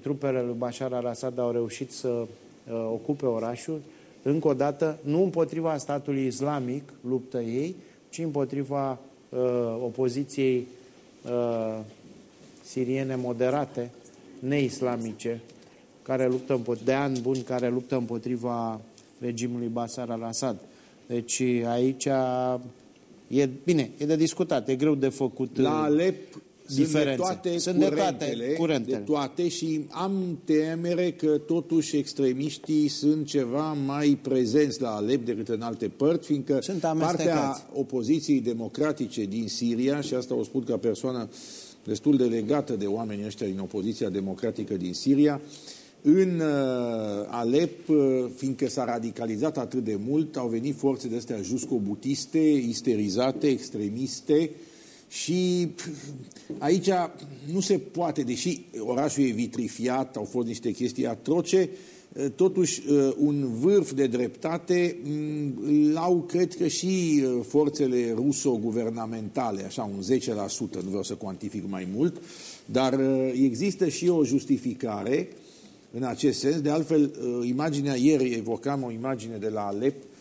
Speaker 17: trupele lui Bashar al-Assad au reușit să ocupe orașul, încă o dată, nu împotriva statului islamic luptă ei, ci împotriva uh, opoziției uh, siriene moderate, neislamice, care luptă de ani buni, care luptă împotriva regimului Basar al-Assad. Deci aici e bine, e de discutat, e greu de făcut
Speaker 18: La Alep diferențe. Sunt de toate
Speaker 17: Sunt de toate curentele.
Speaker 18: De toate și am temere că totuși extremiștii sunt ceva mai prezenți la Alep decât în alte părți, fiindcă sunt partea opoziției democratice din Siria, și asta o spun ca persoană destul de legată de oamenii ăștia din opoziția democratică din Siria, în uh, Alep, uh, fiindcă s-a radicalizat atât de mult, au venit forțe de astea juscobutiste, isterizate, extremiste, și aici nu se poate, deși orașul e vitrifiat, au fost niște chestii atroce, totuși un vârf de dreptate l-au, cred că, și forțele ruso-guvernamentale, așa un 10%, nu vreau să cuantific mai mult, dar există și o justificare în acest sens. De altfel, imaginea ieri, evocam o imagine de la Alep, Uh,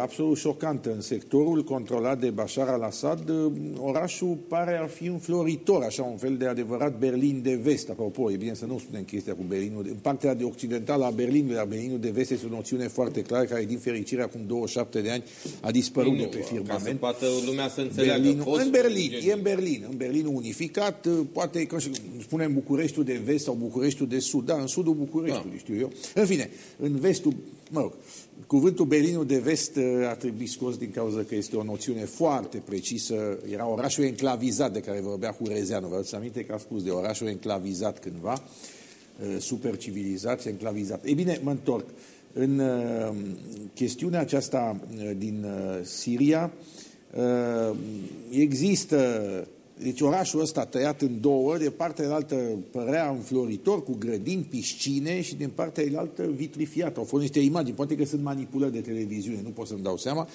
Speaker 18: absolut șocantă. În sectorul controlat de Bashar al-Assad, uh, orașul pare a fi un floritor, așa un fel de adevărat Berlin de vest. Apropo, e bine să nu spunem chestia cu Berlinul. În partea de occidentală a Berlinului, a Berlinul de vest este o noțiune foarte clară, care din fericire acum 27 de ani a dispărut Bine, de pe firmament. Ca să
Speaker 1: poată lumea să înțeleagă. Berlinul,
Speaker 18: în Berlin, e în Berlin. În Berlinul unificat, uh, poate, că spunem Bucureștiul de vest sau Bucureștiul de sud. Da, în sudul Bucureștiului, da. știu eu. În fine, în vestul, mă rog, Cuvântul Berlinul de vest uh, a trebuit scos din cauza că este o noțiune foarte precisă. Era orașul enclavizat de care vorbea Hurezeanu. Vă aduceți aminte că a spus de orașul enclavizat cândva, uh, super civilizat, enclavizat. Ei bine, mă întorc. În uh, chestiunea aceasta din Siria există deci orașul ăsta tăiat în două, de partea altă părea înfloritor, cu grădini, piscine și din partea altă vitrifiat. Au fost niște imagini, poate că sunt manipulări de televiziune, nu pot să-mi dau seama.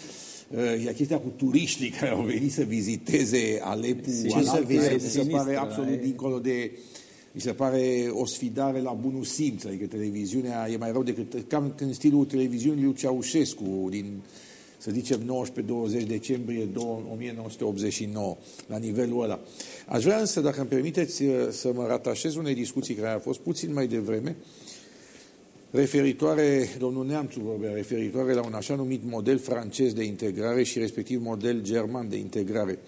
Speaker 18: Uh, e chestia cu turiștii care au venit să viziteze Alepul,
Speaker 17: ce să
Speaker 18: se pare absolut da, dincolo de mi se pare o sfidare la bunul simț, adică televiziunea e mai rău decât, cam în stilul televiziunii lui Ceaușescu, din, să zicem, 19-20 decembrie 1989, la nivelul ăla. Aș vrea însă, dacă îmi permiteți, să mă ratașez unei discuții care a fost puțin mai devreme, referitoare, domnul Neamțu vorbea, referitoare la un așa numit model francez de integrare și respectiv model german de integrare.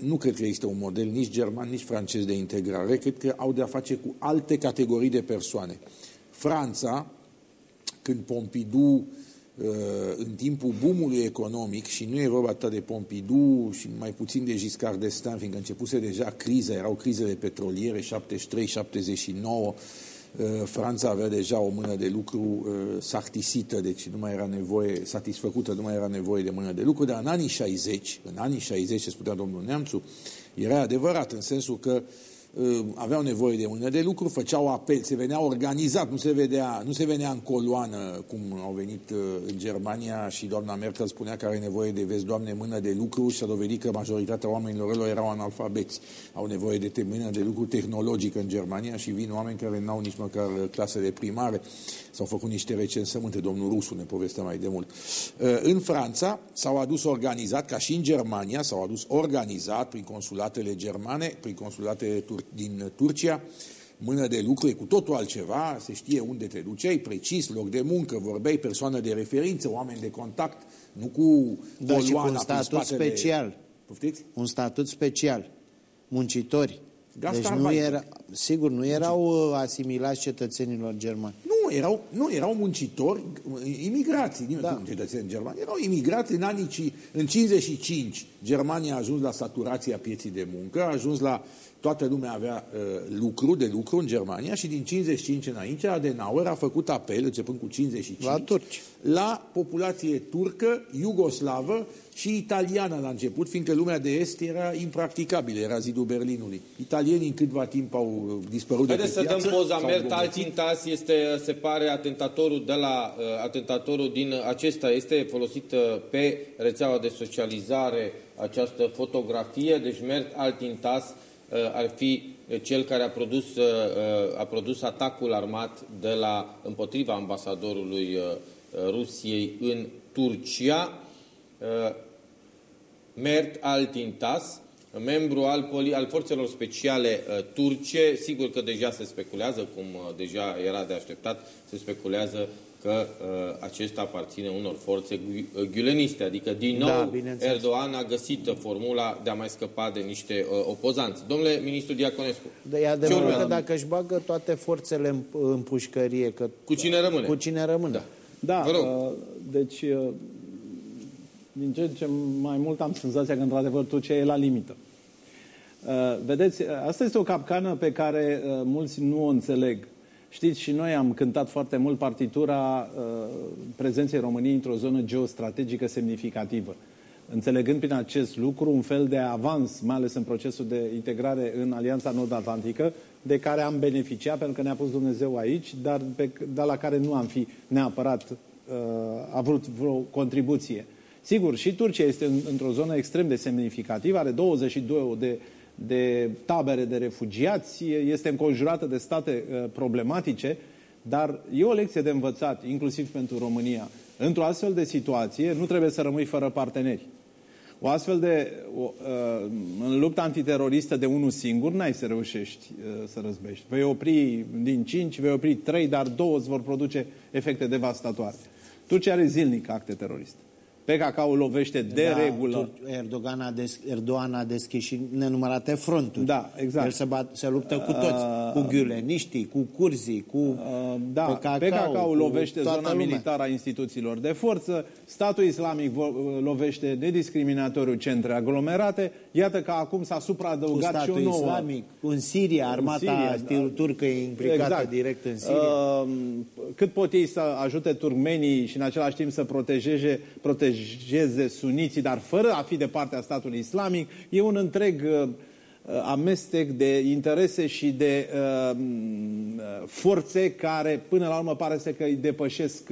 Speaker 18: Nu cred că există un model nici german, nici francez de integrare, cred că au de-a face cu alte categorii de persoane. Franța, când Pompidou, uh, în timpul boomului economic, și nu e vorba atât de Pompidou și mai puțin de Giscard d'Estaing, fiindcă începuse deja criza, erau crizele petroliere, 73-79, Uh, Franța avea deja o mână de lucru uh, sartisită, deci nu mai era nevoie, satisfăcută, nu mai era nevoie de mână de lucru, dar în anii 60, în anii 60, ce spunea domnul Neamțu, era adevărat, în sensul că uh, aveau nevoie de mână de lucru, făceau apel, se venea organizat, nu se, vedea, nu se venea în coloană, cum au venit în Germania și doamna Merkel spunea că are nevoie de, vezi, doamne, mână de lucru și s-a dovedit că majoritatea oamenilor lor erau analfabeți. Au nevoie de mână de lucru tehnologică în Germania și vin oameni care n-au nici măcar clasele primare. S-au făcut niște recensământe, domnul Rusu ne povestea mai de mult. În Franța s-au adus organizat, ca și în Germania, s-au adus organizat prin consulatele germane, prin consulatele din Turcia, mână de lucru e cu totul altceva, se știe unde te duceai, precis, loc de muncă, vorbeai, persoană de referință, oameni de contact, nu cu
Speaker 17: da, și cu un statut spatele... special. Poftiți? Un statut special. Muncitori. Deci nu era, sigur, nu erau uh, asimilați cetățenilor germani.
Speaker 18: Nu, erau, nu, erau muncitori, imigrații, nimeni da. cetățeni germani, erau imigrați în anii, în 55, Germania a ajuns la saturația pieții de muncă, a ajuns la toată lumea avea uh, lucru de lucru în Germania și din 55 înainte Adenauer a făcut apel, începând cu 55,
Speaker 17: la, turci.
Speaker 18: la populație turcă, iugoslavă și italiană la început, fiindcă lumea de est era impracticabilă, era zidul Berlinului. Italienii în câtva timp au uh, dispărut
Speaker 1: Haideți de pe să dăm poza. Mert Alcintas este, se pare, atentatorul de la uh, atentatorul din acesta este folosit uh, pe rețeaua de socializare această fotografie, deci Mert Altintas Uh, ar fi cel care a produs, uh, uh, a produs atacul armat de la, împotriva ambasadorului Rusiei în Turcia, Mert Altintas, membru al, poli, al forțelor speciale turce, sigur că deja se speculează, cum deja era de așteptat, se speculează că uh, acesta aparține unor forțe ghiuleniste. Adică, din da, nou, da, Erdogan a găsit formula de a mai scăpa de niște uh, opozanți. Domnule ministru Diaconescu,
Speaker 17: da, e adevărat că dacă își bagă toate forțele în, în pușcărie... Că,
Speaker 1: cu cine rămâne?
Speaker 17: Cu cine rămâne.
Speaker 21: Da, da uh, deci... Uh, din ce în ce mai mult am senzația că, într-adevăr, Turcia e la limită. Uh, vedeți, asta este o capcană pe care uh, mulți nu o înțeleg. Știți, și noi am cântat foarte mult partitura uh, prezenței României într-o zonă geostrategică semnificativă. Înțelegând prin acest lucru un fel de avans, mai ales în procesul de integrare în Alianța Nord-Atlantică, de care am beneficiat pentru că ne-a pus Dumnezeu aici, dar, pe, dar la care nu am fi neapărat uh, avut vreo contribuție. Sigur, și Turcia este în, într-o zonă extrem de semnificativă, are 22 de de tabere de refugiați, este înconjurată de state uh, problematice, dar e o lecție de învățat, inclusiv pentru România. Într-o astfel de situație nu trebuie să rămâi fără parteneri. O astfel de, o, uh, în lupta antiteroristă de unul singur, n-ai să reușești uh, să răzbești. Vei opri din cinci, vei opri trei, dar două îți vor produce efecte devastatoare. Turcia are zilnic acte teroriste. PKK-ul lovește de da, regulă.
Speaker 17: Erdogan a, des, Erdogan a deschis și nenumărate fronturi.
Speaker 21: Da, exact.
Speaker 17: El se, bat, se luptă cu toți, uh, cu ghiuleniștii, cu curzii, cu uh,
Speaker 21: da, PKK-ul, PKK-ul lovește zona lumea. militară a instituțiilor de forță, statul islamic lovește nediscriminatoriu centre aglomerate, iată că acum s-a supraadăugat și o nouă... islamic,
Speaker 17: în Siria, armata Siria, stilul da. turcă e implicată exact. direct în Siria. Uh,
Speaker 21: cât pot ei să ajute turmenii și în același timp să protejeze, protejeze protejeze suniții, dar fără a fi de partea statului islamic, e un întreg uh, amestec de interese și de uh, forțe care până la urmă pare să că îi depășesc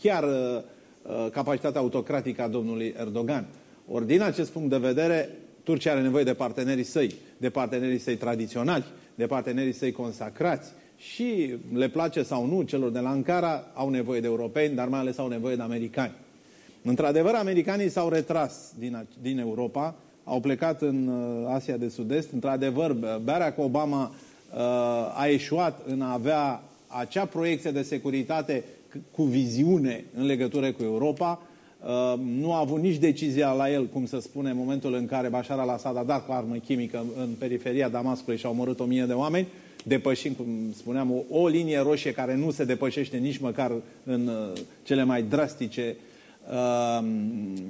Speaker 21: chiar uh, capacitatea autocratică a domnului Erdogan. Ori din acest punct de vedere, Turcia are nevoie de partenerii săi, de partenerii săi tradiționali, de partenerii săi consacrați și le place sau nu celor de la Ankara, au nevoie de europeni, dar mai ales au nevoie de americani. Într-adevăr, americanii s-au retras din, din Europa, au plecat în uh, Asia de Sud-Est. Într-adevăr, Barack Obama uh, a eșuat în a avea acea proiecție de securitate cu viziune în legătură cu Europa. Uh, nu a avut nici decizia la el, cum să spune, în momentul în care Bashar al-Assad a dat cu armă chimică în periferia Damascului și au omorât o mie de oameni, depășind, cum spuneam, o, o linie roșie care nu se depășește nici măcar în uh, cele mai drastice uh,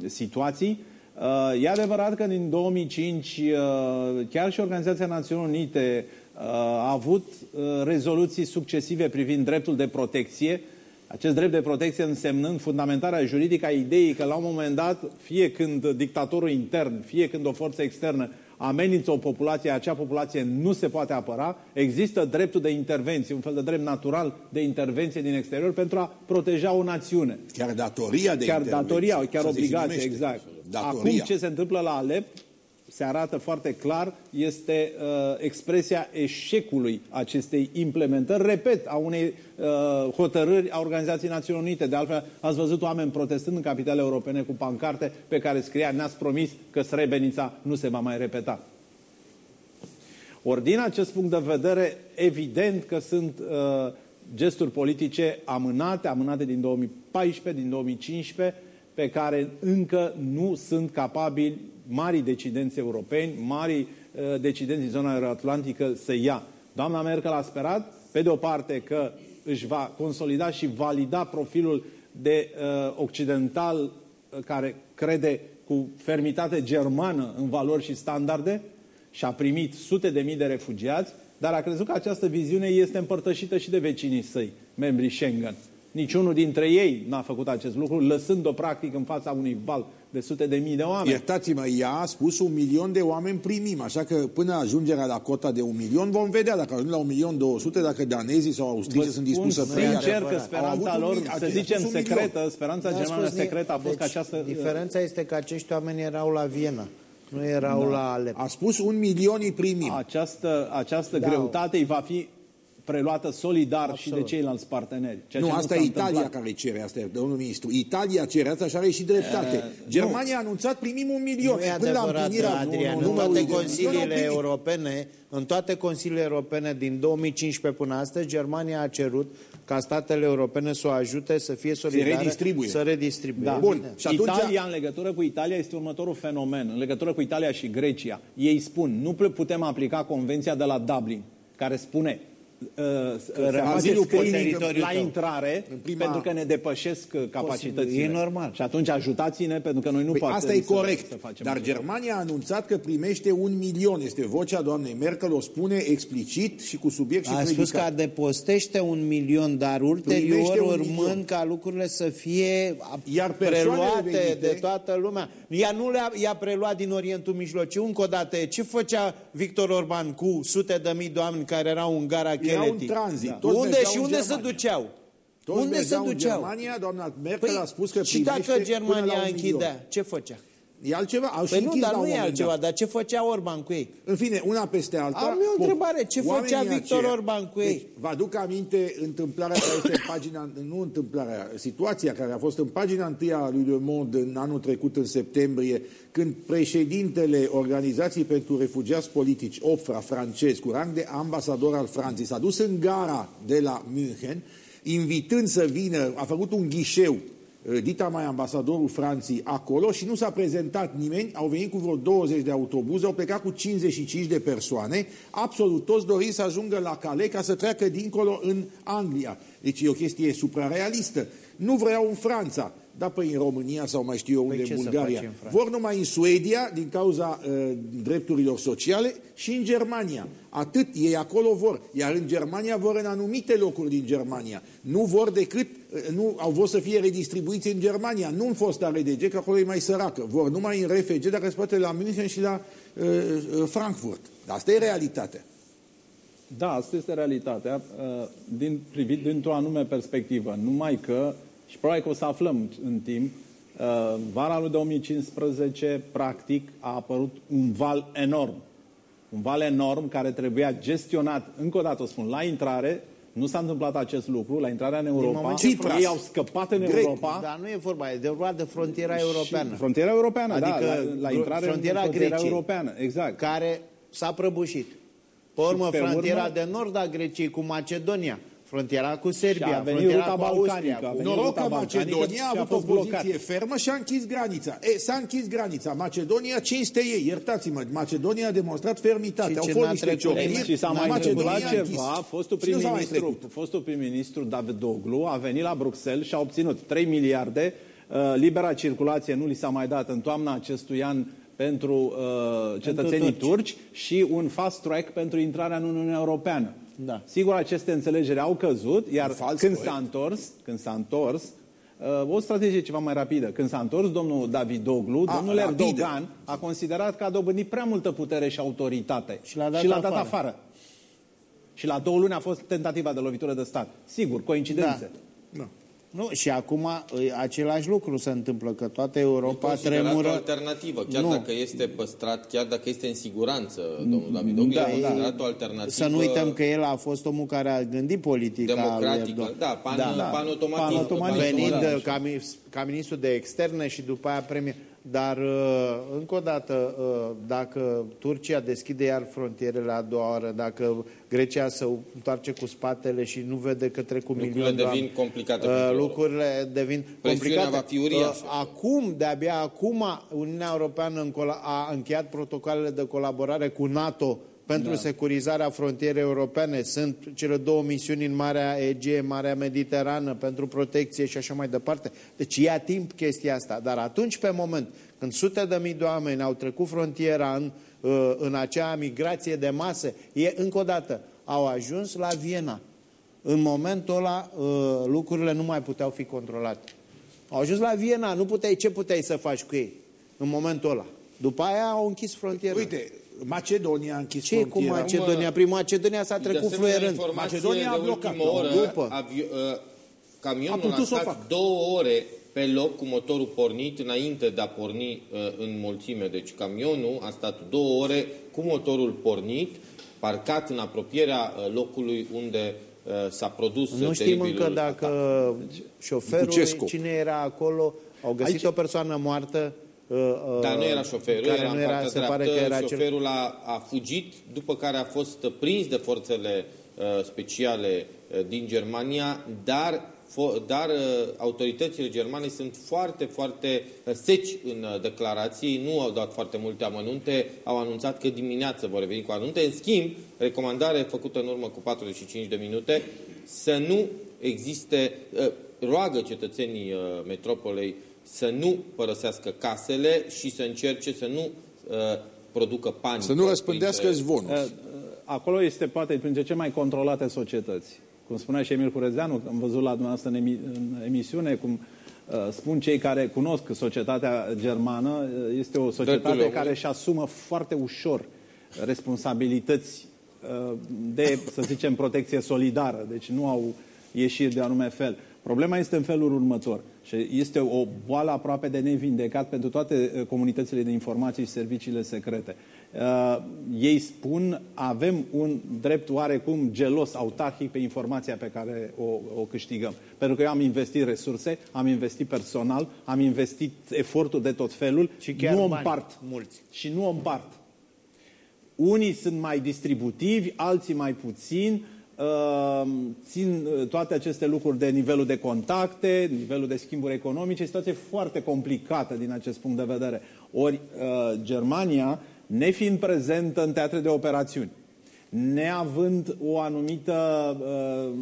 Speaker 21: situații. Uh, e adevărat că din 2005 uh, chiar și Organizația Națiunilor Unite uh, a avut uh, rezoluții succesive privind dreptul de protecție acest drept de protecție însemnând fundamentarea juridică a ideii că la un moment dat, fie când dictatorul intern, fie când o forță externă amenință o populație, acea populație nu se poate apăra, există dreptul de intervenție, un fel de drept natural de intervenție din exterior pentru a proteja o națiune.
Speaker 18: Chiar datoria de
Speaker 21: Chiar datoria, chiar obligație, exact. Datoria. Acum ce se întâmplă la Alep se arată foarte clar, este uh, expresia eșecului acestei implementări, repet, a unei uh, hotărâri a Organizației Națiunilor Unite. De altfel, ați văzut oameni protestând în capitale europene cu pancarte pe care scria ne-ați promis că Srebrenica nu se va mai repeta. Ori din acest punct de vedere, evident că sunt uh, gesturi politice amânate, amânate din 2014, din 2015, pe care încă nu sunt capabili marii decidenți europeni, marii uh, decidenți din zona euroatlantică să ia. Doamna Merkel a sperat, pe de o parte, că își va consolida și valida profilul de uh, occidental uh, care crede cu fermitate germană în valori și standarde și a primit sute de mii de refugiați, dar a crezut că această viziune este împărtășită și de vecinii săi, membrii Schengen. Niciunul dintre ei n-a făcut acest lucru, lăsând-o practic în fața unui val de sute de mii de oameni.
Speaker 18: Iertați-mă, ea a spus un milion de oameni primim, așa că până ajungerea la cota de un milion vom vedea dacă ajung la un milion două sute, dacă danezii sau austrici sunt dispuși să preia.
Speaker 21: Sincer că speranța lor, un, să zicem secretă, speranța germană secretă a fost deci, că această...
Speaker 17: Diferența este că acești oameni erau la Viena. Nu erau da. la Alep.
Speaker 18: A spus un milion îi primim.
Speaker 21: Această, această da. greutate îi va fi preluată solidar Absolut. și de ceilalți parteneri.
Speaker 18: Ceea nu, asta nu e Italia întâmplat. care cere asta, domnul ministru. Italia cere asta și are și dreptate. Uh, Germania nu. a anunțat primim un milion. Nu
Speaker 17: e adevărat, Adrian. Nu, nu, în toate consiliile europene, în toate consiliile europene din 2015 până astăzi, Germania a cerut ca statele europene să o ajute să fie solidare,
Speaker 18: redistribuie.
Speaker 17: să redistribuie. Da.
Speaker 21: Bun. Și atunci... Italia, în legătură cu Italia, este următorul fenomen. În legătură cu Italia și Grecia, ei spun, nu putem aplica convenția de la Dublin, care spune azilul politic la intrare prima... pentru că ne depășesc capacitățile.
Speaker 17: E normal.
Speaker 21: Și atunci ajutați-ne pentru că noi nu păi
Speaker 18: poate Asta e corect. Să, să facem Dar Germania a anunțat că primește un milion. Este vocea doamnei Merkel, o spune explicit și cu subiect și
Speaker 17: A
Speaker 18: predicat.
Speaker 17: spus că depostește un milion, dar ulterior urmând ca lucrurile să fie Iar preluate venite... de toată lumea. Ea nu le-a i-a preluat din Orientul Mijlociu. Încă o dată, ce făcea Victor Orban cu sute de mii de oameni care erau în gara
Speaker 18: erau în tranzit. Da.
Speaker 17: unde și unde se duceau?
Speaker 18: Toți unde se duceau? Germania, doamna Merkel păi, a spus că
Speaker 17: Și dacă Germania închidea, ce făcea?
Speaker 18: E altceva. Au
Speaker 17: păi nu, dar nu e altceva, dar ce făcea Orban cu ei?
Speaker 18: În fine, una peste alta...
Speaker 17: Am eu o întrebare, ce făcea Victor aceea, Orban cu ei? Deci,
Speaker 18: vă aduc aminte întâmplarea care este în pagina... Nu întâmplarea, situația care a fost în pagina întâi a lui Le Monde în anul trecut, în septembrie, când președintele Organizației pentru Refugiați Politici, OFRA, francez, cu rang de ambasador al Franței, s-a dus în gara de la München, invitând să vină, a făcut un ghișeu Dita mai ambasadorul Franței acolo și nu s-a prezentat nimeni, au venit cu vreo 20 de autobuze, au plecat cu 55 de persoane, absolut toți dorind să ajungă la cale ca să treacă dincolo în Anglia. Deci e o chestie suprarealistă. Nu vreau în Franța. Da, păi în România sau mai știu eu unde, păi în Bulgaria. În Vor numai în Suedia, din cauza uh, drepturilor sociale, și în Germania. Atât, ei acolo vor. Iar în Germania vor în anumite locuri din Germania. Nu vor decât, uh, nu au vrut să fie redistribuiți în Germania, nu în fosta RDG, că acolo e mai săracă. Vor numai în RFG, dacă se poate la München și la uh, uh, Frankfurt. Asta e realitatea.
Speaker 21: Da, asta este realitatea, uh, din, privit dintr-o anume perspectivă. Numai că și probabil că o să aflăm în timp, uh, vara lui 2015, practic, a apărut un val enorm Un val enorm care trebuia gestionat, încă o dată o spun, la intrare, nu s-a întâmplat acest lucru la intrarea în Europa. Ei au scăpat în Grec, Europa.
Speaker 17: Dar nu e vorba, e de vorba de frontiera europeană.
Speaker 21: Frontiera europeană, da, adică da, la, la intrare frontiera, în frontiera Greciei, europeană, exact.
Speaker 17: Care s-a prăbușit. Pe urmă, pe frontiera urmă... de nord a Greciei cu Macedonia frontiera cu Serbia, a venit frontiera cu Austria. Cu...
Speaker 18: Noroc că Macedonia a avut o poziție blocat. fermă și a închis granița. E, s-a închis granița. Macedonia, cinste ei, iertați-mă, Macedonia a demonstrat fermitate. Au fost niște ciocniri.
Speaker 21: Și s-a mai întâmplat ceva. Fostul prim-ministru, fostul prim-ministru David Doglu a venit la Bruxelles și a obținut 3 miliarde uh, libera circulație nu li s-a mai dat în toamna acestui an pentru uh, cetățenii pentru turci și un fast track pentru intrarea în Uniunea Europeană. Da. Sigur, aceste înțelegeri au căzut, iar când s-a întors, când s-a întors, uh, o strategie ceva mai rapidă. Când s-a întors domnul David Doglu, a, domnul rapidă. Erdogan a considerat că a dobândit prea multă putere și autoritate. Și l-a dat, și l-a dat afară. afară. Și la două luni a fost tentativa de lovitură de stat. Sigur, coincidențe. Da.
Speaker 17: Da. Nu, și acum același lucru se întâmplă, că toată Europa tremură... o
Speaker 1: alternativă, chiar nu. dacă este păstrat, chiar dacă este în siguranță, domnul David Oglu, da, da. o alternativă...
Speaker 17: Să nu uităm că el a fost omul care a gândit politica
Speaker 1: Democratică, da, pan, da, da. pan automatic. Pan
Speaker 17: automatic. Venind da. ca, ca ministru de externe și după aia premier... Dar, uh, încă o dată, uh, dacă Turcia deschide iar frontierele a doua oră, dacă Grecia se întoarce cu spatele și nu vede că trec cu
Speaker 1: lucrurile milion devin complicate.
Speaker 17: Uh, lucrurile devin complicate. Va fi uriașă. Acum, de-abia acum, Uniunea Europeană a încheiat protocoalele de colaborare cu NATO pentru da. securizarea frontierei europene. Sunt cele două misiuni în Marea Egee, Marea Mediterană, pentru protecție și așa mai departe. Deci ia timp chestia asta. Dar atunci, pe moment, când sute de mii de oameni au trecut frontiera în, uh, în acea migrație de masă, e, încă o dată, au ajuns la Viena. În momentul ăla, uh, lucrurile nu mai puteau fi controlate. Au ajuns la Viena, nu puteai, ce puteai să faci cu ei în momentul ăla? După aia au închis frontiera.
Speaker 18: Uite, Macedonia a închis
Speaker 17: Ce
Speaker 18: frontiera.
Speaker 17: cu Macedonia? Prin Macedonia s-a trecut fluierând.
Speaker 1: Macedonia a blocat. Oră, După. Avi, uh, camionul a, a stat două ore pe loc cu motorul pornit înainte de a porni uh, în mulțime. Deci camionul a stat două ore cu motorul pornit, parcat în apropierea uh, locului unde uh, s-a produs
Speaker 17: Nu știm încă dacă atac. șoferul, Bucescu. cine era acolo, au găsit Aici... o persoană moartă
Speaker 1: Uh, uh, Dar nu era șoferul, care era nu era, se dreaptă, pare că era șoferul cel... a, a fugit, după care a fost prins de forțele uh, speciale uh, din Germania, dar, fo, dar uh, autoritățile germane sunt foarte, foarte uh, seci în uh, declarații, nu au dat foarte multe amănunte, au anunțat că dimineață vor reveni cu anunte. În schimb, recomandare făcută în urmă cu 45 de minute, să nu existe, uh, roagă cetățenii uh, metropolei să nu părăsească casele și să încerce să nu uh, producă panică.
Speaker 18: Să nu răspândească printre... zvonul. Uh,
Speaker 21: acolo este poate printre cele mai controlate societăți. Cum spunea și Emil Curezeanu, am văzut la dumneavoastră în, emi în emisiune, cum uh, spun cei care cunosc societatea germană, uh, este o societate care își asumă foarte ușor responsabilități uh, de, să zicem, protecție solidară. Deci nu au ieșit de anume fel. Problema este în felul următor. Și este o boală aproape de nevindecat pentru toate uh, comunitățile de informații și serviciile secrete. Uh, ei spun, avem un drept oarecum gelos, autarhic pe informația pe care o, o câștigăm. Pentru că eu am investit resurse, am investit personal, am investit efortul de tot felul,
Speaker 17: și chiar
Speaker 21: nu
Speaker 17: o
Speaker 21: împart.
Speaker 17: Mulți.
Speaker 21: Și nu o împart. Unii sunt mai distributivi, alții mai puțin, Ehm, țin uh, toate aceste lucruri de nivelul de contacte, nivelul de schimburi economice, situație foarte complicată din acest punct de vedere. Ori uh, Germania, nefiind prezentă în teatre de operațiuni, neavând o anumită uh,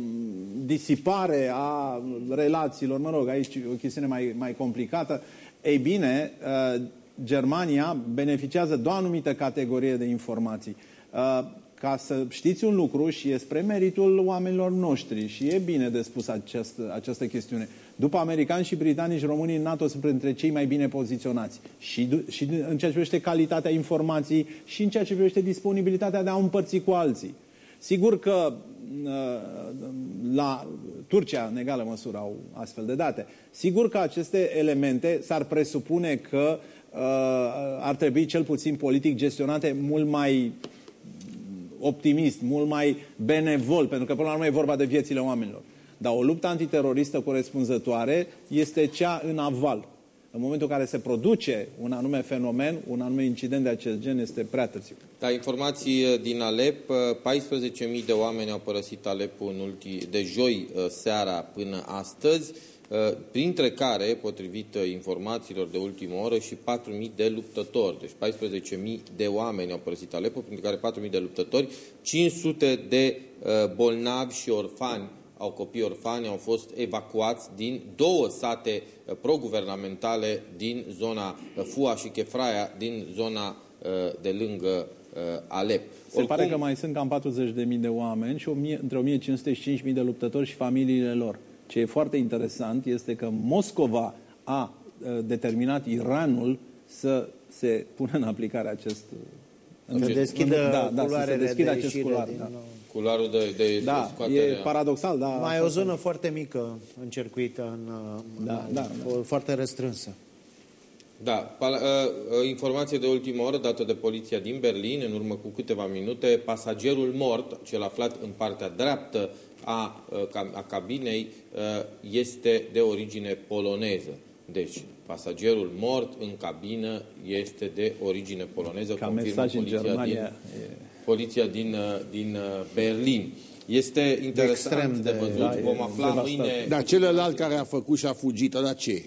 Speaker 21: disipare a relațiilor, mă rog, aici o chestiune mai, mai complicată, ei bine, uh, Germania beneficiază de o anumită categorie de informații. Uh, ca să știți un lucru și e spre meritul oamenilor noștri și e bine de spus această, această chestiune. După americani și britanici, românii în NATO sunt printre cei mai bine poziționați. Și, și în ceea ce privește calitatea informației și în ceea ce privește disponibilitatea de a împărți cu alții. Sigur că uh, la Turcia, în egală măsură, au astfel de date. Sigur că aceste elemente s-ar presupune că uh, ar trebui cel puțin politic gestionate mult mai optimist, mult mai benevol, pentru că până la urmă e vorba de viețile oamenilor. Dar o luptă antiteroristă corespunzătoare este cea în aval. În momentul în care se produce un anume fenomen, un anume incident de acest gen, este prea târziu.
Speaker 1: Da, informații uh, din Alep, 14.000 uh, de oameni au părăsit Alep în ulti, de joi uh, seara până astăzi, printre care, potrivit informațiilor de ultimă oră, și 4.000 de luptători. Deci 14.000 de oameni au părăsit Alep, printre care 4.000 de luptători, 500 de bolnavi și orfani au copii orfani au fost evacuați din două sate uh, proguvernamentale din zona uh, Fua și Chefraia, din zona uh, de lângă Alep.
Speaker 21: Se Oricum, pare că mai sunt cam 40.000 de oameni și între 1500 și 5.000 de luptători și familiile lor. Ce e foarte interesant este că Moscova a determinat Iranul să se pună în aplicare acest...
Speaker 17: Să deschidă
Speaker 21: da, da, să se deschidă de acest culoar. Da.
Speaker 1: Nou culoarul de, de
Speaker 21: da,
Speaker 1: scoatere.
Speaker 21: e paradoxal, da.
Speaker 17: Mai e o zonă foarte mică încercuită, în, da, în, da, da. foarte restrânsă.
Speaker 1: Da, ă, ă, informație de ultimă oră dată de poliția din Berlin, în urmă cu câteva minute, pasagerul mort, cel aflat în partea dreaptă a, ă, a cabinei, este de origine poloneză. Deci, pasagerul mort în cabină este de origine poloneză,
Speaker 21: Ca mesaj în Germania. Din,
Speaker 1: e poliția din, uh, din uh, Berlin. Este interesant de, de văzut, da, vom afla mâine...
Speaker 18: Dar celălalt care a făcut și a fugit, dar ce?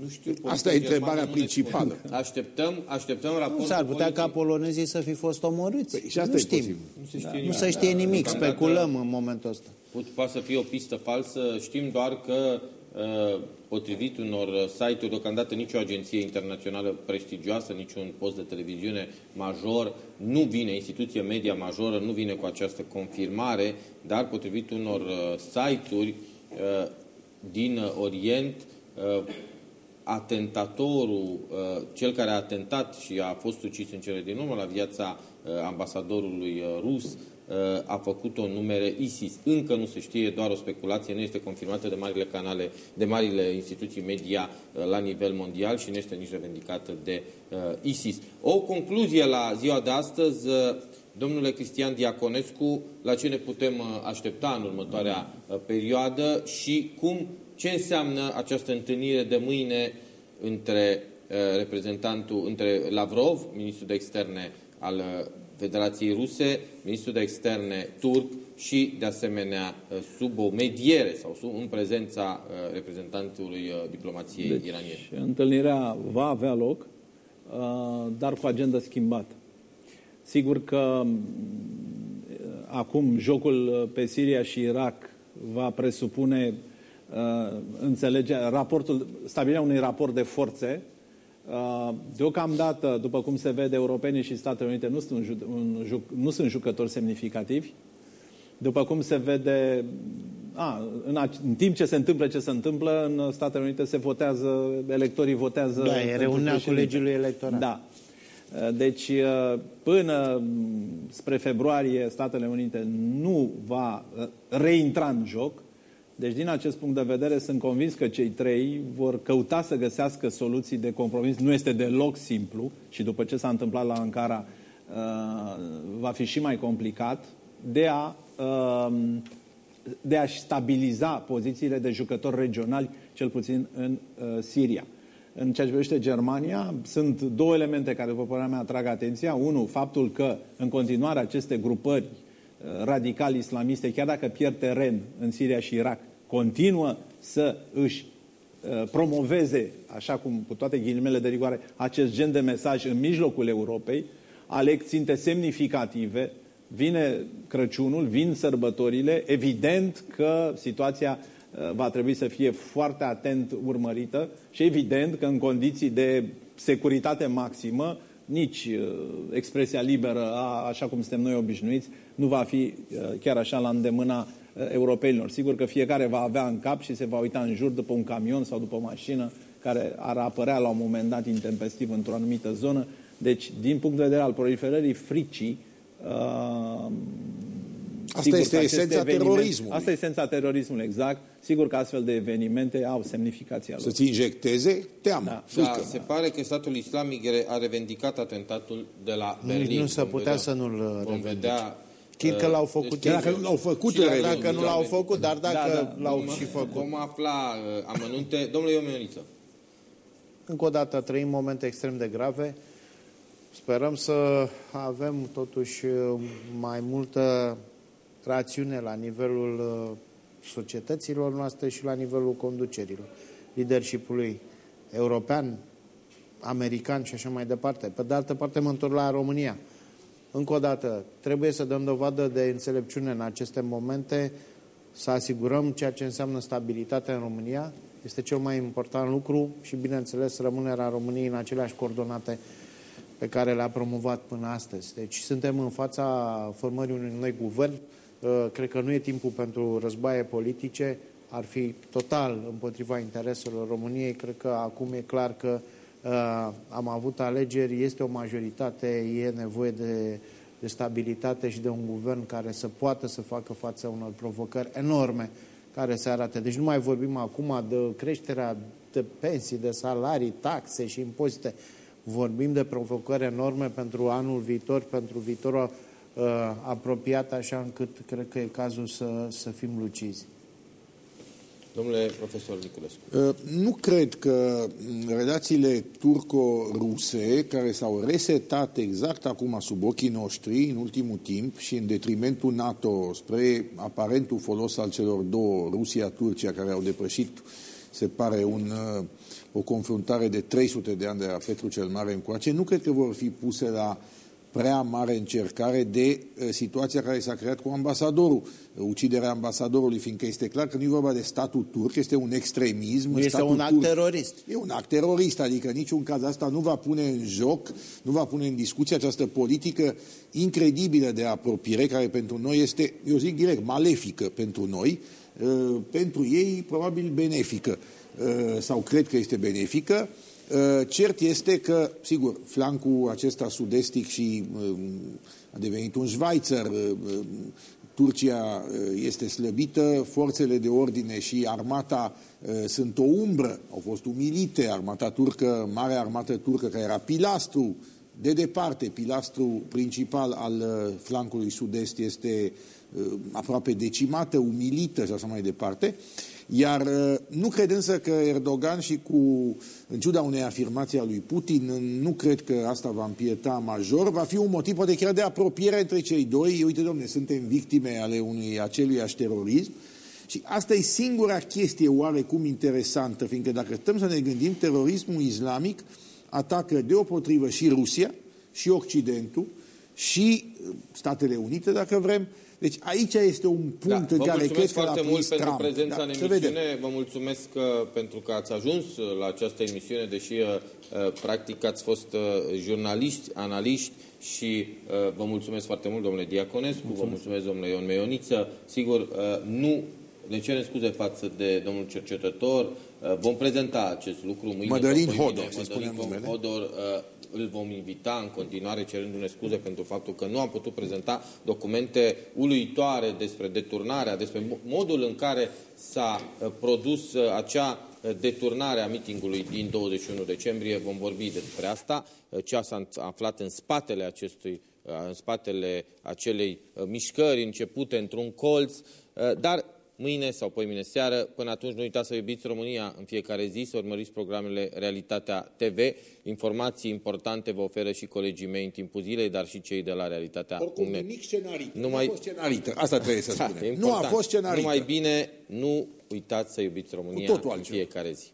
Speaker 1: Nu știu.
Speaker 18: Asta e întrebarea principală.
Speaker 1: Așteptăm, așteptăm raportul Nu
Speaker 17: s-ar putea ca polonezii să fi fost omorâți. Păi, și asta nu știm. Nu se știe, da. nu se știe nimic, speculăm în momentul ăsta.
Speaker 1: Poate să fie o pistă falsă, știm doar că uh, potrivit unor site-uri, deocamdată nicio agenție internațională prestigioasă, niciun post de televiziune major, nu vine, instituție media majoră, nu vine cu această confirmare, dar potrivit unor uh, site-uri uh, din Orient, uh, atentatorul, cel care a atentat și a fost ucis în cele din urmă la viața ambasadorului rus, Uh, a făcut-o în numere ISIS. Încă nu se știe, doar o speculație, nu este confirmată de marile canale, de marile instituții media uh, la nivel mondial și nu este nici revendicată de uh, ISIS. O concluzie la ziua de astăzi, domnule Cristian Diaconescu, la ce ne putem aștepta în următoarea perioadă și cum, ce înseamnă această întâlnire de mâine între reprezentantul, între Lavrov, ministrul de externe al Federației Ruse, ministrul de externe turc și, de asemenea, sub o mediere sau sub, în prezența uh, reprezentantului uh, diplomației deci, iraniene.
Speaker 21: Întâlnirea va avea loc, uh, dar cu agenda schimbată. Sigur că acum jocul pe Siria și Irak va presupune înțelegerea, raportul, stabilirea unui raport de forțe Uh, deocamdată, după cum se vede, europenii și Statele Unite nu sunt, un, juc, nu sunt jucători semnificativi. După cum se vede, a, în, a, în timp ce se întâmplă ce se întâmplă, în Statele Unite se votează, electorii votează...
Speaker 17: Da, e reuniunea colegiului electoral.
Speaker 21: Da. Uh, deci, uh, până spre februarie, Statele Unite nu va reintra în joc. Deci, din acest punct de vedere, sunt convins că cei trei vor căuta să găsească soluții de compromis. Nu este deloc simplu și după ce s-a întâmplat la Ankara, uh, va fi și mai complicat de a, uh, de a stabiliza pozițiile de jucători regionali, cel puțin în uh, Siria. În ceea ce privește Germania, sunt două elemente care, după părerea mea, atrag atenția. Unu, faptul că, în continuare, aceste grupări radical islamiste, chiar dacă pierd teren în Siria și Irak, continuă să își uh, promoveze, așa cum cu toate ghilimele de rigoare, acest gen de mesaj în mijlocul Europei, aleg ținte semnificative, vine Crăciunul, vin sărbătorile, evident că situația uh, va trebui să fie foarte atent urmărită și evident că în condiții de securitate maximă, nici uh, expresia liberă, a, așa cum suntem noi obișnuiți, nu va fi uh, chiar așa la îndemâna uh, europenilor. Sigur că fiecare va avea în cap și se va uita în jur după un camion sau după o mașină care ar apărea la un moment dat intempestiv într-o anumită zonă. Deci, din punct de vedere al proliferării fricii, uh,
Speaker 18: Asta Sigur este esența terorismului.
Speaker 21: Asta este esența terorismului, exact. Sigur că astfel de evenimente au semnificația lor.
Speaker 18: Să-ți injecteze teamă,
Speaker 1: da. Da, se pare că statul islamic a revendicat atentatul de la Berlin.
Speaker 17: Nu se putea vedea, să nu-l
Speaker 1: Vom vedea
Speaker 17: Chit că l-au făcut.
Speaker 18: Deci, dacă l-au făcut,
Speaker 17: chiar dacă nu l-au făcut, dar dacă da, da, l-au
Speaker 1: vom,
Speaker 17: și făcut.
Speaker 1: Vom afla uh, amănunte. Domnule Iomioniță.
Speaker 17: Încă o dată trăim momente extrem de grave. Sperăm să avem totuși uh, mai multă rațiune la nivelul uh, societăților noastre și la nivelul conducerilor, leadership-ului european, american și așa mai departe. Pe de altă parte mă întorc la România. Încă o dată, trebuie să dăm dovadă de înțelepciune în aceste momente, să asigurăm ceea ce înseamnă stabilitate în România. Este cel mai important lucru și, bineînțeles, rămânerea României în aceleași coordonate pe care le-a promovat până astăzi. Deci suntem în fața formării unui noi guvern. Uh, cred că nu e timpul pentru războaie politice. Ar fi total împotriva intereselor României. Cred că acum e clar că uh, am avut alegeri, este o majoritate, e nevoie de, de stabilitate și de un guvern care să poată să facă față unor provocări enorme care se arată. Deci nu mai vorbim acum de creșterea de pensii, de salarii, taxe și impozite. Vorbim de provocări enorme pentru anul viitor, pentru viitorul uh, apropiat, așa încât cred că e cazul să, să fim lucizi.
Speaker 1: Domnule profesor Niculescu.
Speaker 18: Uh, nu cred că relațiile turco-ruse, care s-au resetat exact acum sub ochii noștri în ultimul timp și în detrimentul NATO spre aparentul folos al celor două, Rusia-Turcia, care au depășit, se pare, un, uh, o confruntare de 300 de ani de la Petru cel Mare încoace, nu cred că vor fi puse la prea mare încercare de uh, situația care s-a creat cu ambasadorul, uh, uciderea ambasadorului, fiindcă este clar că nu e vorba de statul turc, este un extremism.
Speaker 17: Este
Speaker 18: statul
Speaker 17: un act
Speaker 18: turc
Speaker 17: terorist.
Speaker 18: E un act terorist, adică niciun caz asta nu va pune în joc, nu va pune în discuție această politică incredibilă de apropiere, care pentru noi este, eu zic direct, malefică pentru noi, uh, pentru ei probabil benefică, sau cred că este benefică, Uh, cert este că, sigur, flancul acesta sud-estic și uh, a devenit un Schweizer, uh, Turcia este slăbită, forțele de ordine și armata sunt o umbră, au fost umilite, armata turcă, marea armată turcă, care era pilastru, de departe, pilastru principal al flancului sud-est este aproape decimată, umilită și așa mai departe. Iar uh, nu cred însă că Erdogan și cu, în ciuda unei afirmații a lui Putin, nu cred că asta va împieta major, va fi un motiv poate chiar de apropiere între cei doi. Uite, domne, suntem victime ale unui aceluiași terorism. Și asta e singura chestie oarecum interesantă, fiindcă dacă stăm să ne gândim, terorismul islamic atacă deopotrivă și Rusia, și Occidentul, și Statele Unite, dacă vrem, deci aici este un punct da, în care cred că
Speaker 1: foarte mult
Speaker 18: Trump.
Speaker 1: pentru prezența da, în emisiune. Vă mulțumesc că, uh, pentru că ați ajuns uh, la această emisiune, deși uh, practic ați fost jurnaliști, analiști și vă mulțumesc foarte mult, domnule Diaconescu, mulțumesc. vă mulțumesc, domnule Ion Meioniță. Sigur, nu ne cerem scuze față de domnul cercetător. Vom prezenta acest lucru mâine.
Speaker 18: Mădălin Hodor, să spunem numele.
Speaker 1: Hodor, îl vom invita în continuare cerându-ne scuze pentru faptul că nu am putut prezenta documente uluitoare despre deturnarea, despre modul în care s-a uh, produs uh, acea uh, deturnare a mitingului din 21 decembrie. Vom vorbi despre asta, ce s-a aflat în spatele acestui în spatele acelei mișcări începute într-un colț, dar mâine sau mâine seară. Până atunci nu uitați să iubiți România în fiecare zi, să urmăriți programele Realitatea TV. Informații importante vă oferă și colegii mei în timpul zilei, dar și cei de la Realitatea
Speaker 18: Oricum, nimic scenarită. Nu, mai... a fost scenarită. Asta trebuie să da, spunem. Nu a fost scenarită.
Speaker 1: Numai bine, nu uitați să iubiți România în fiecare zi.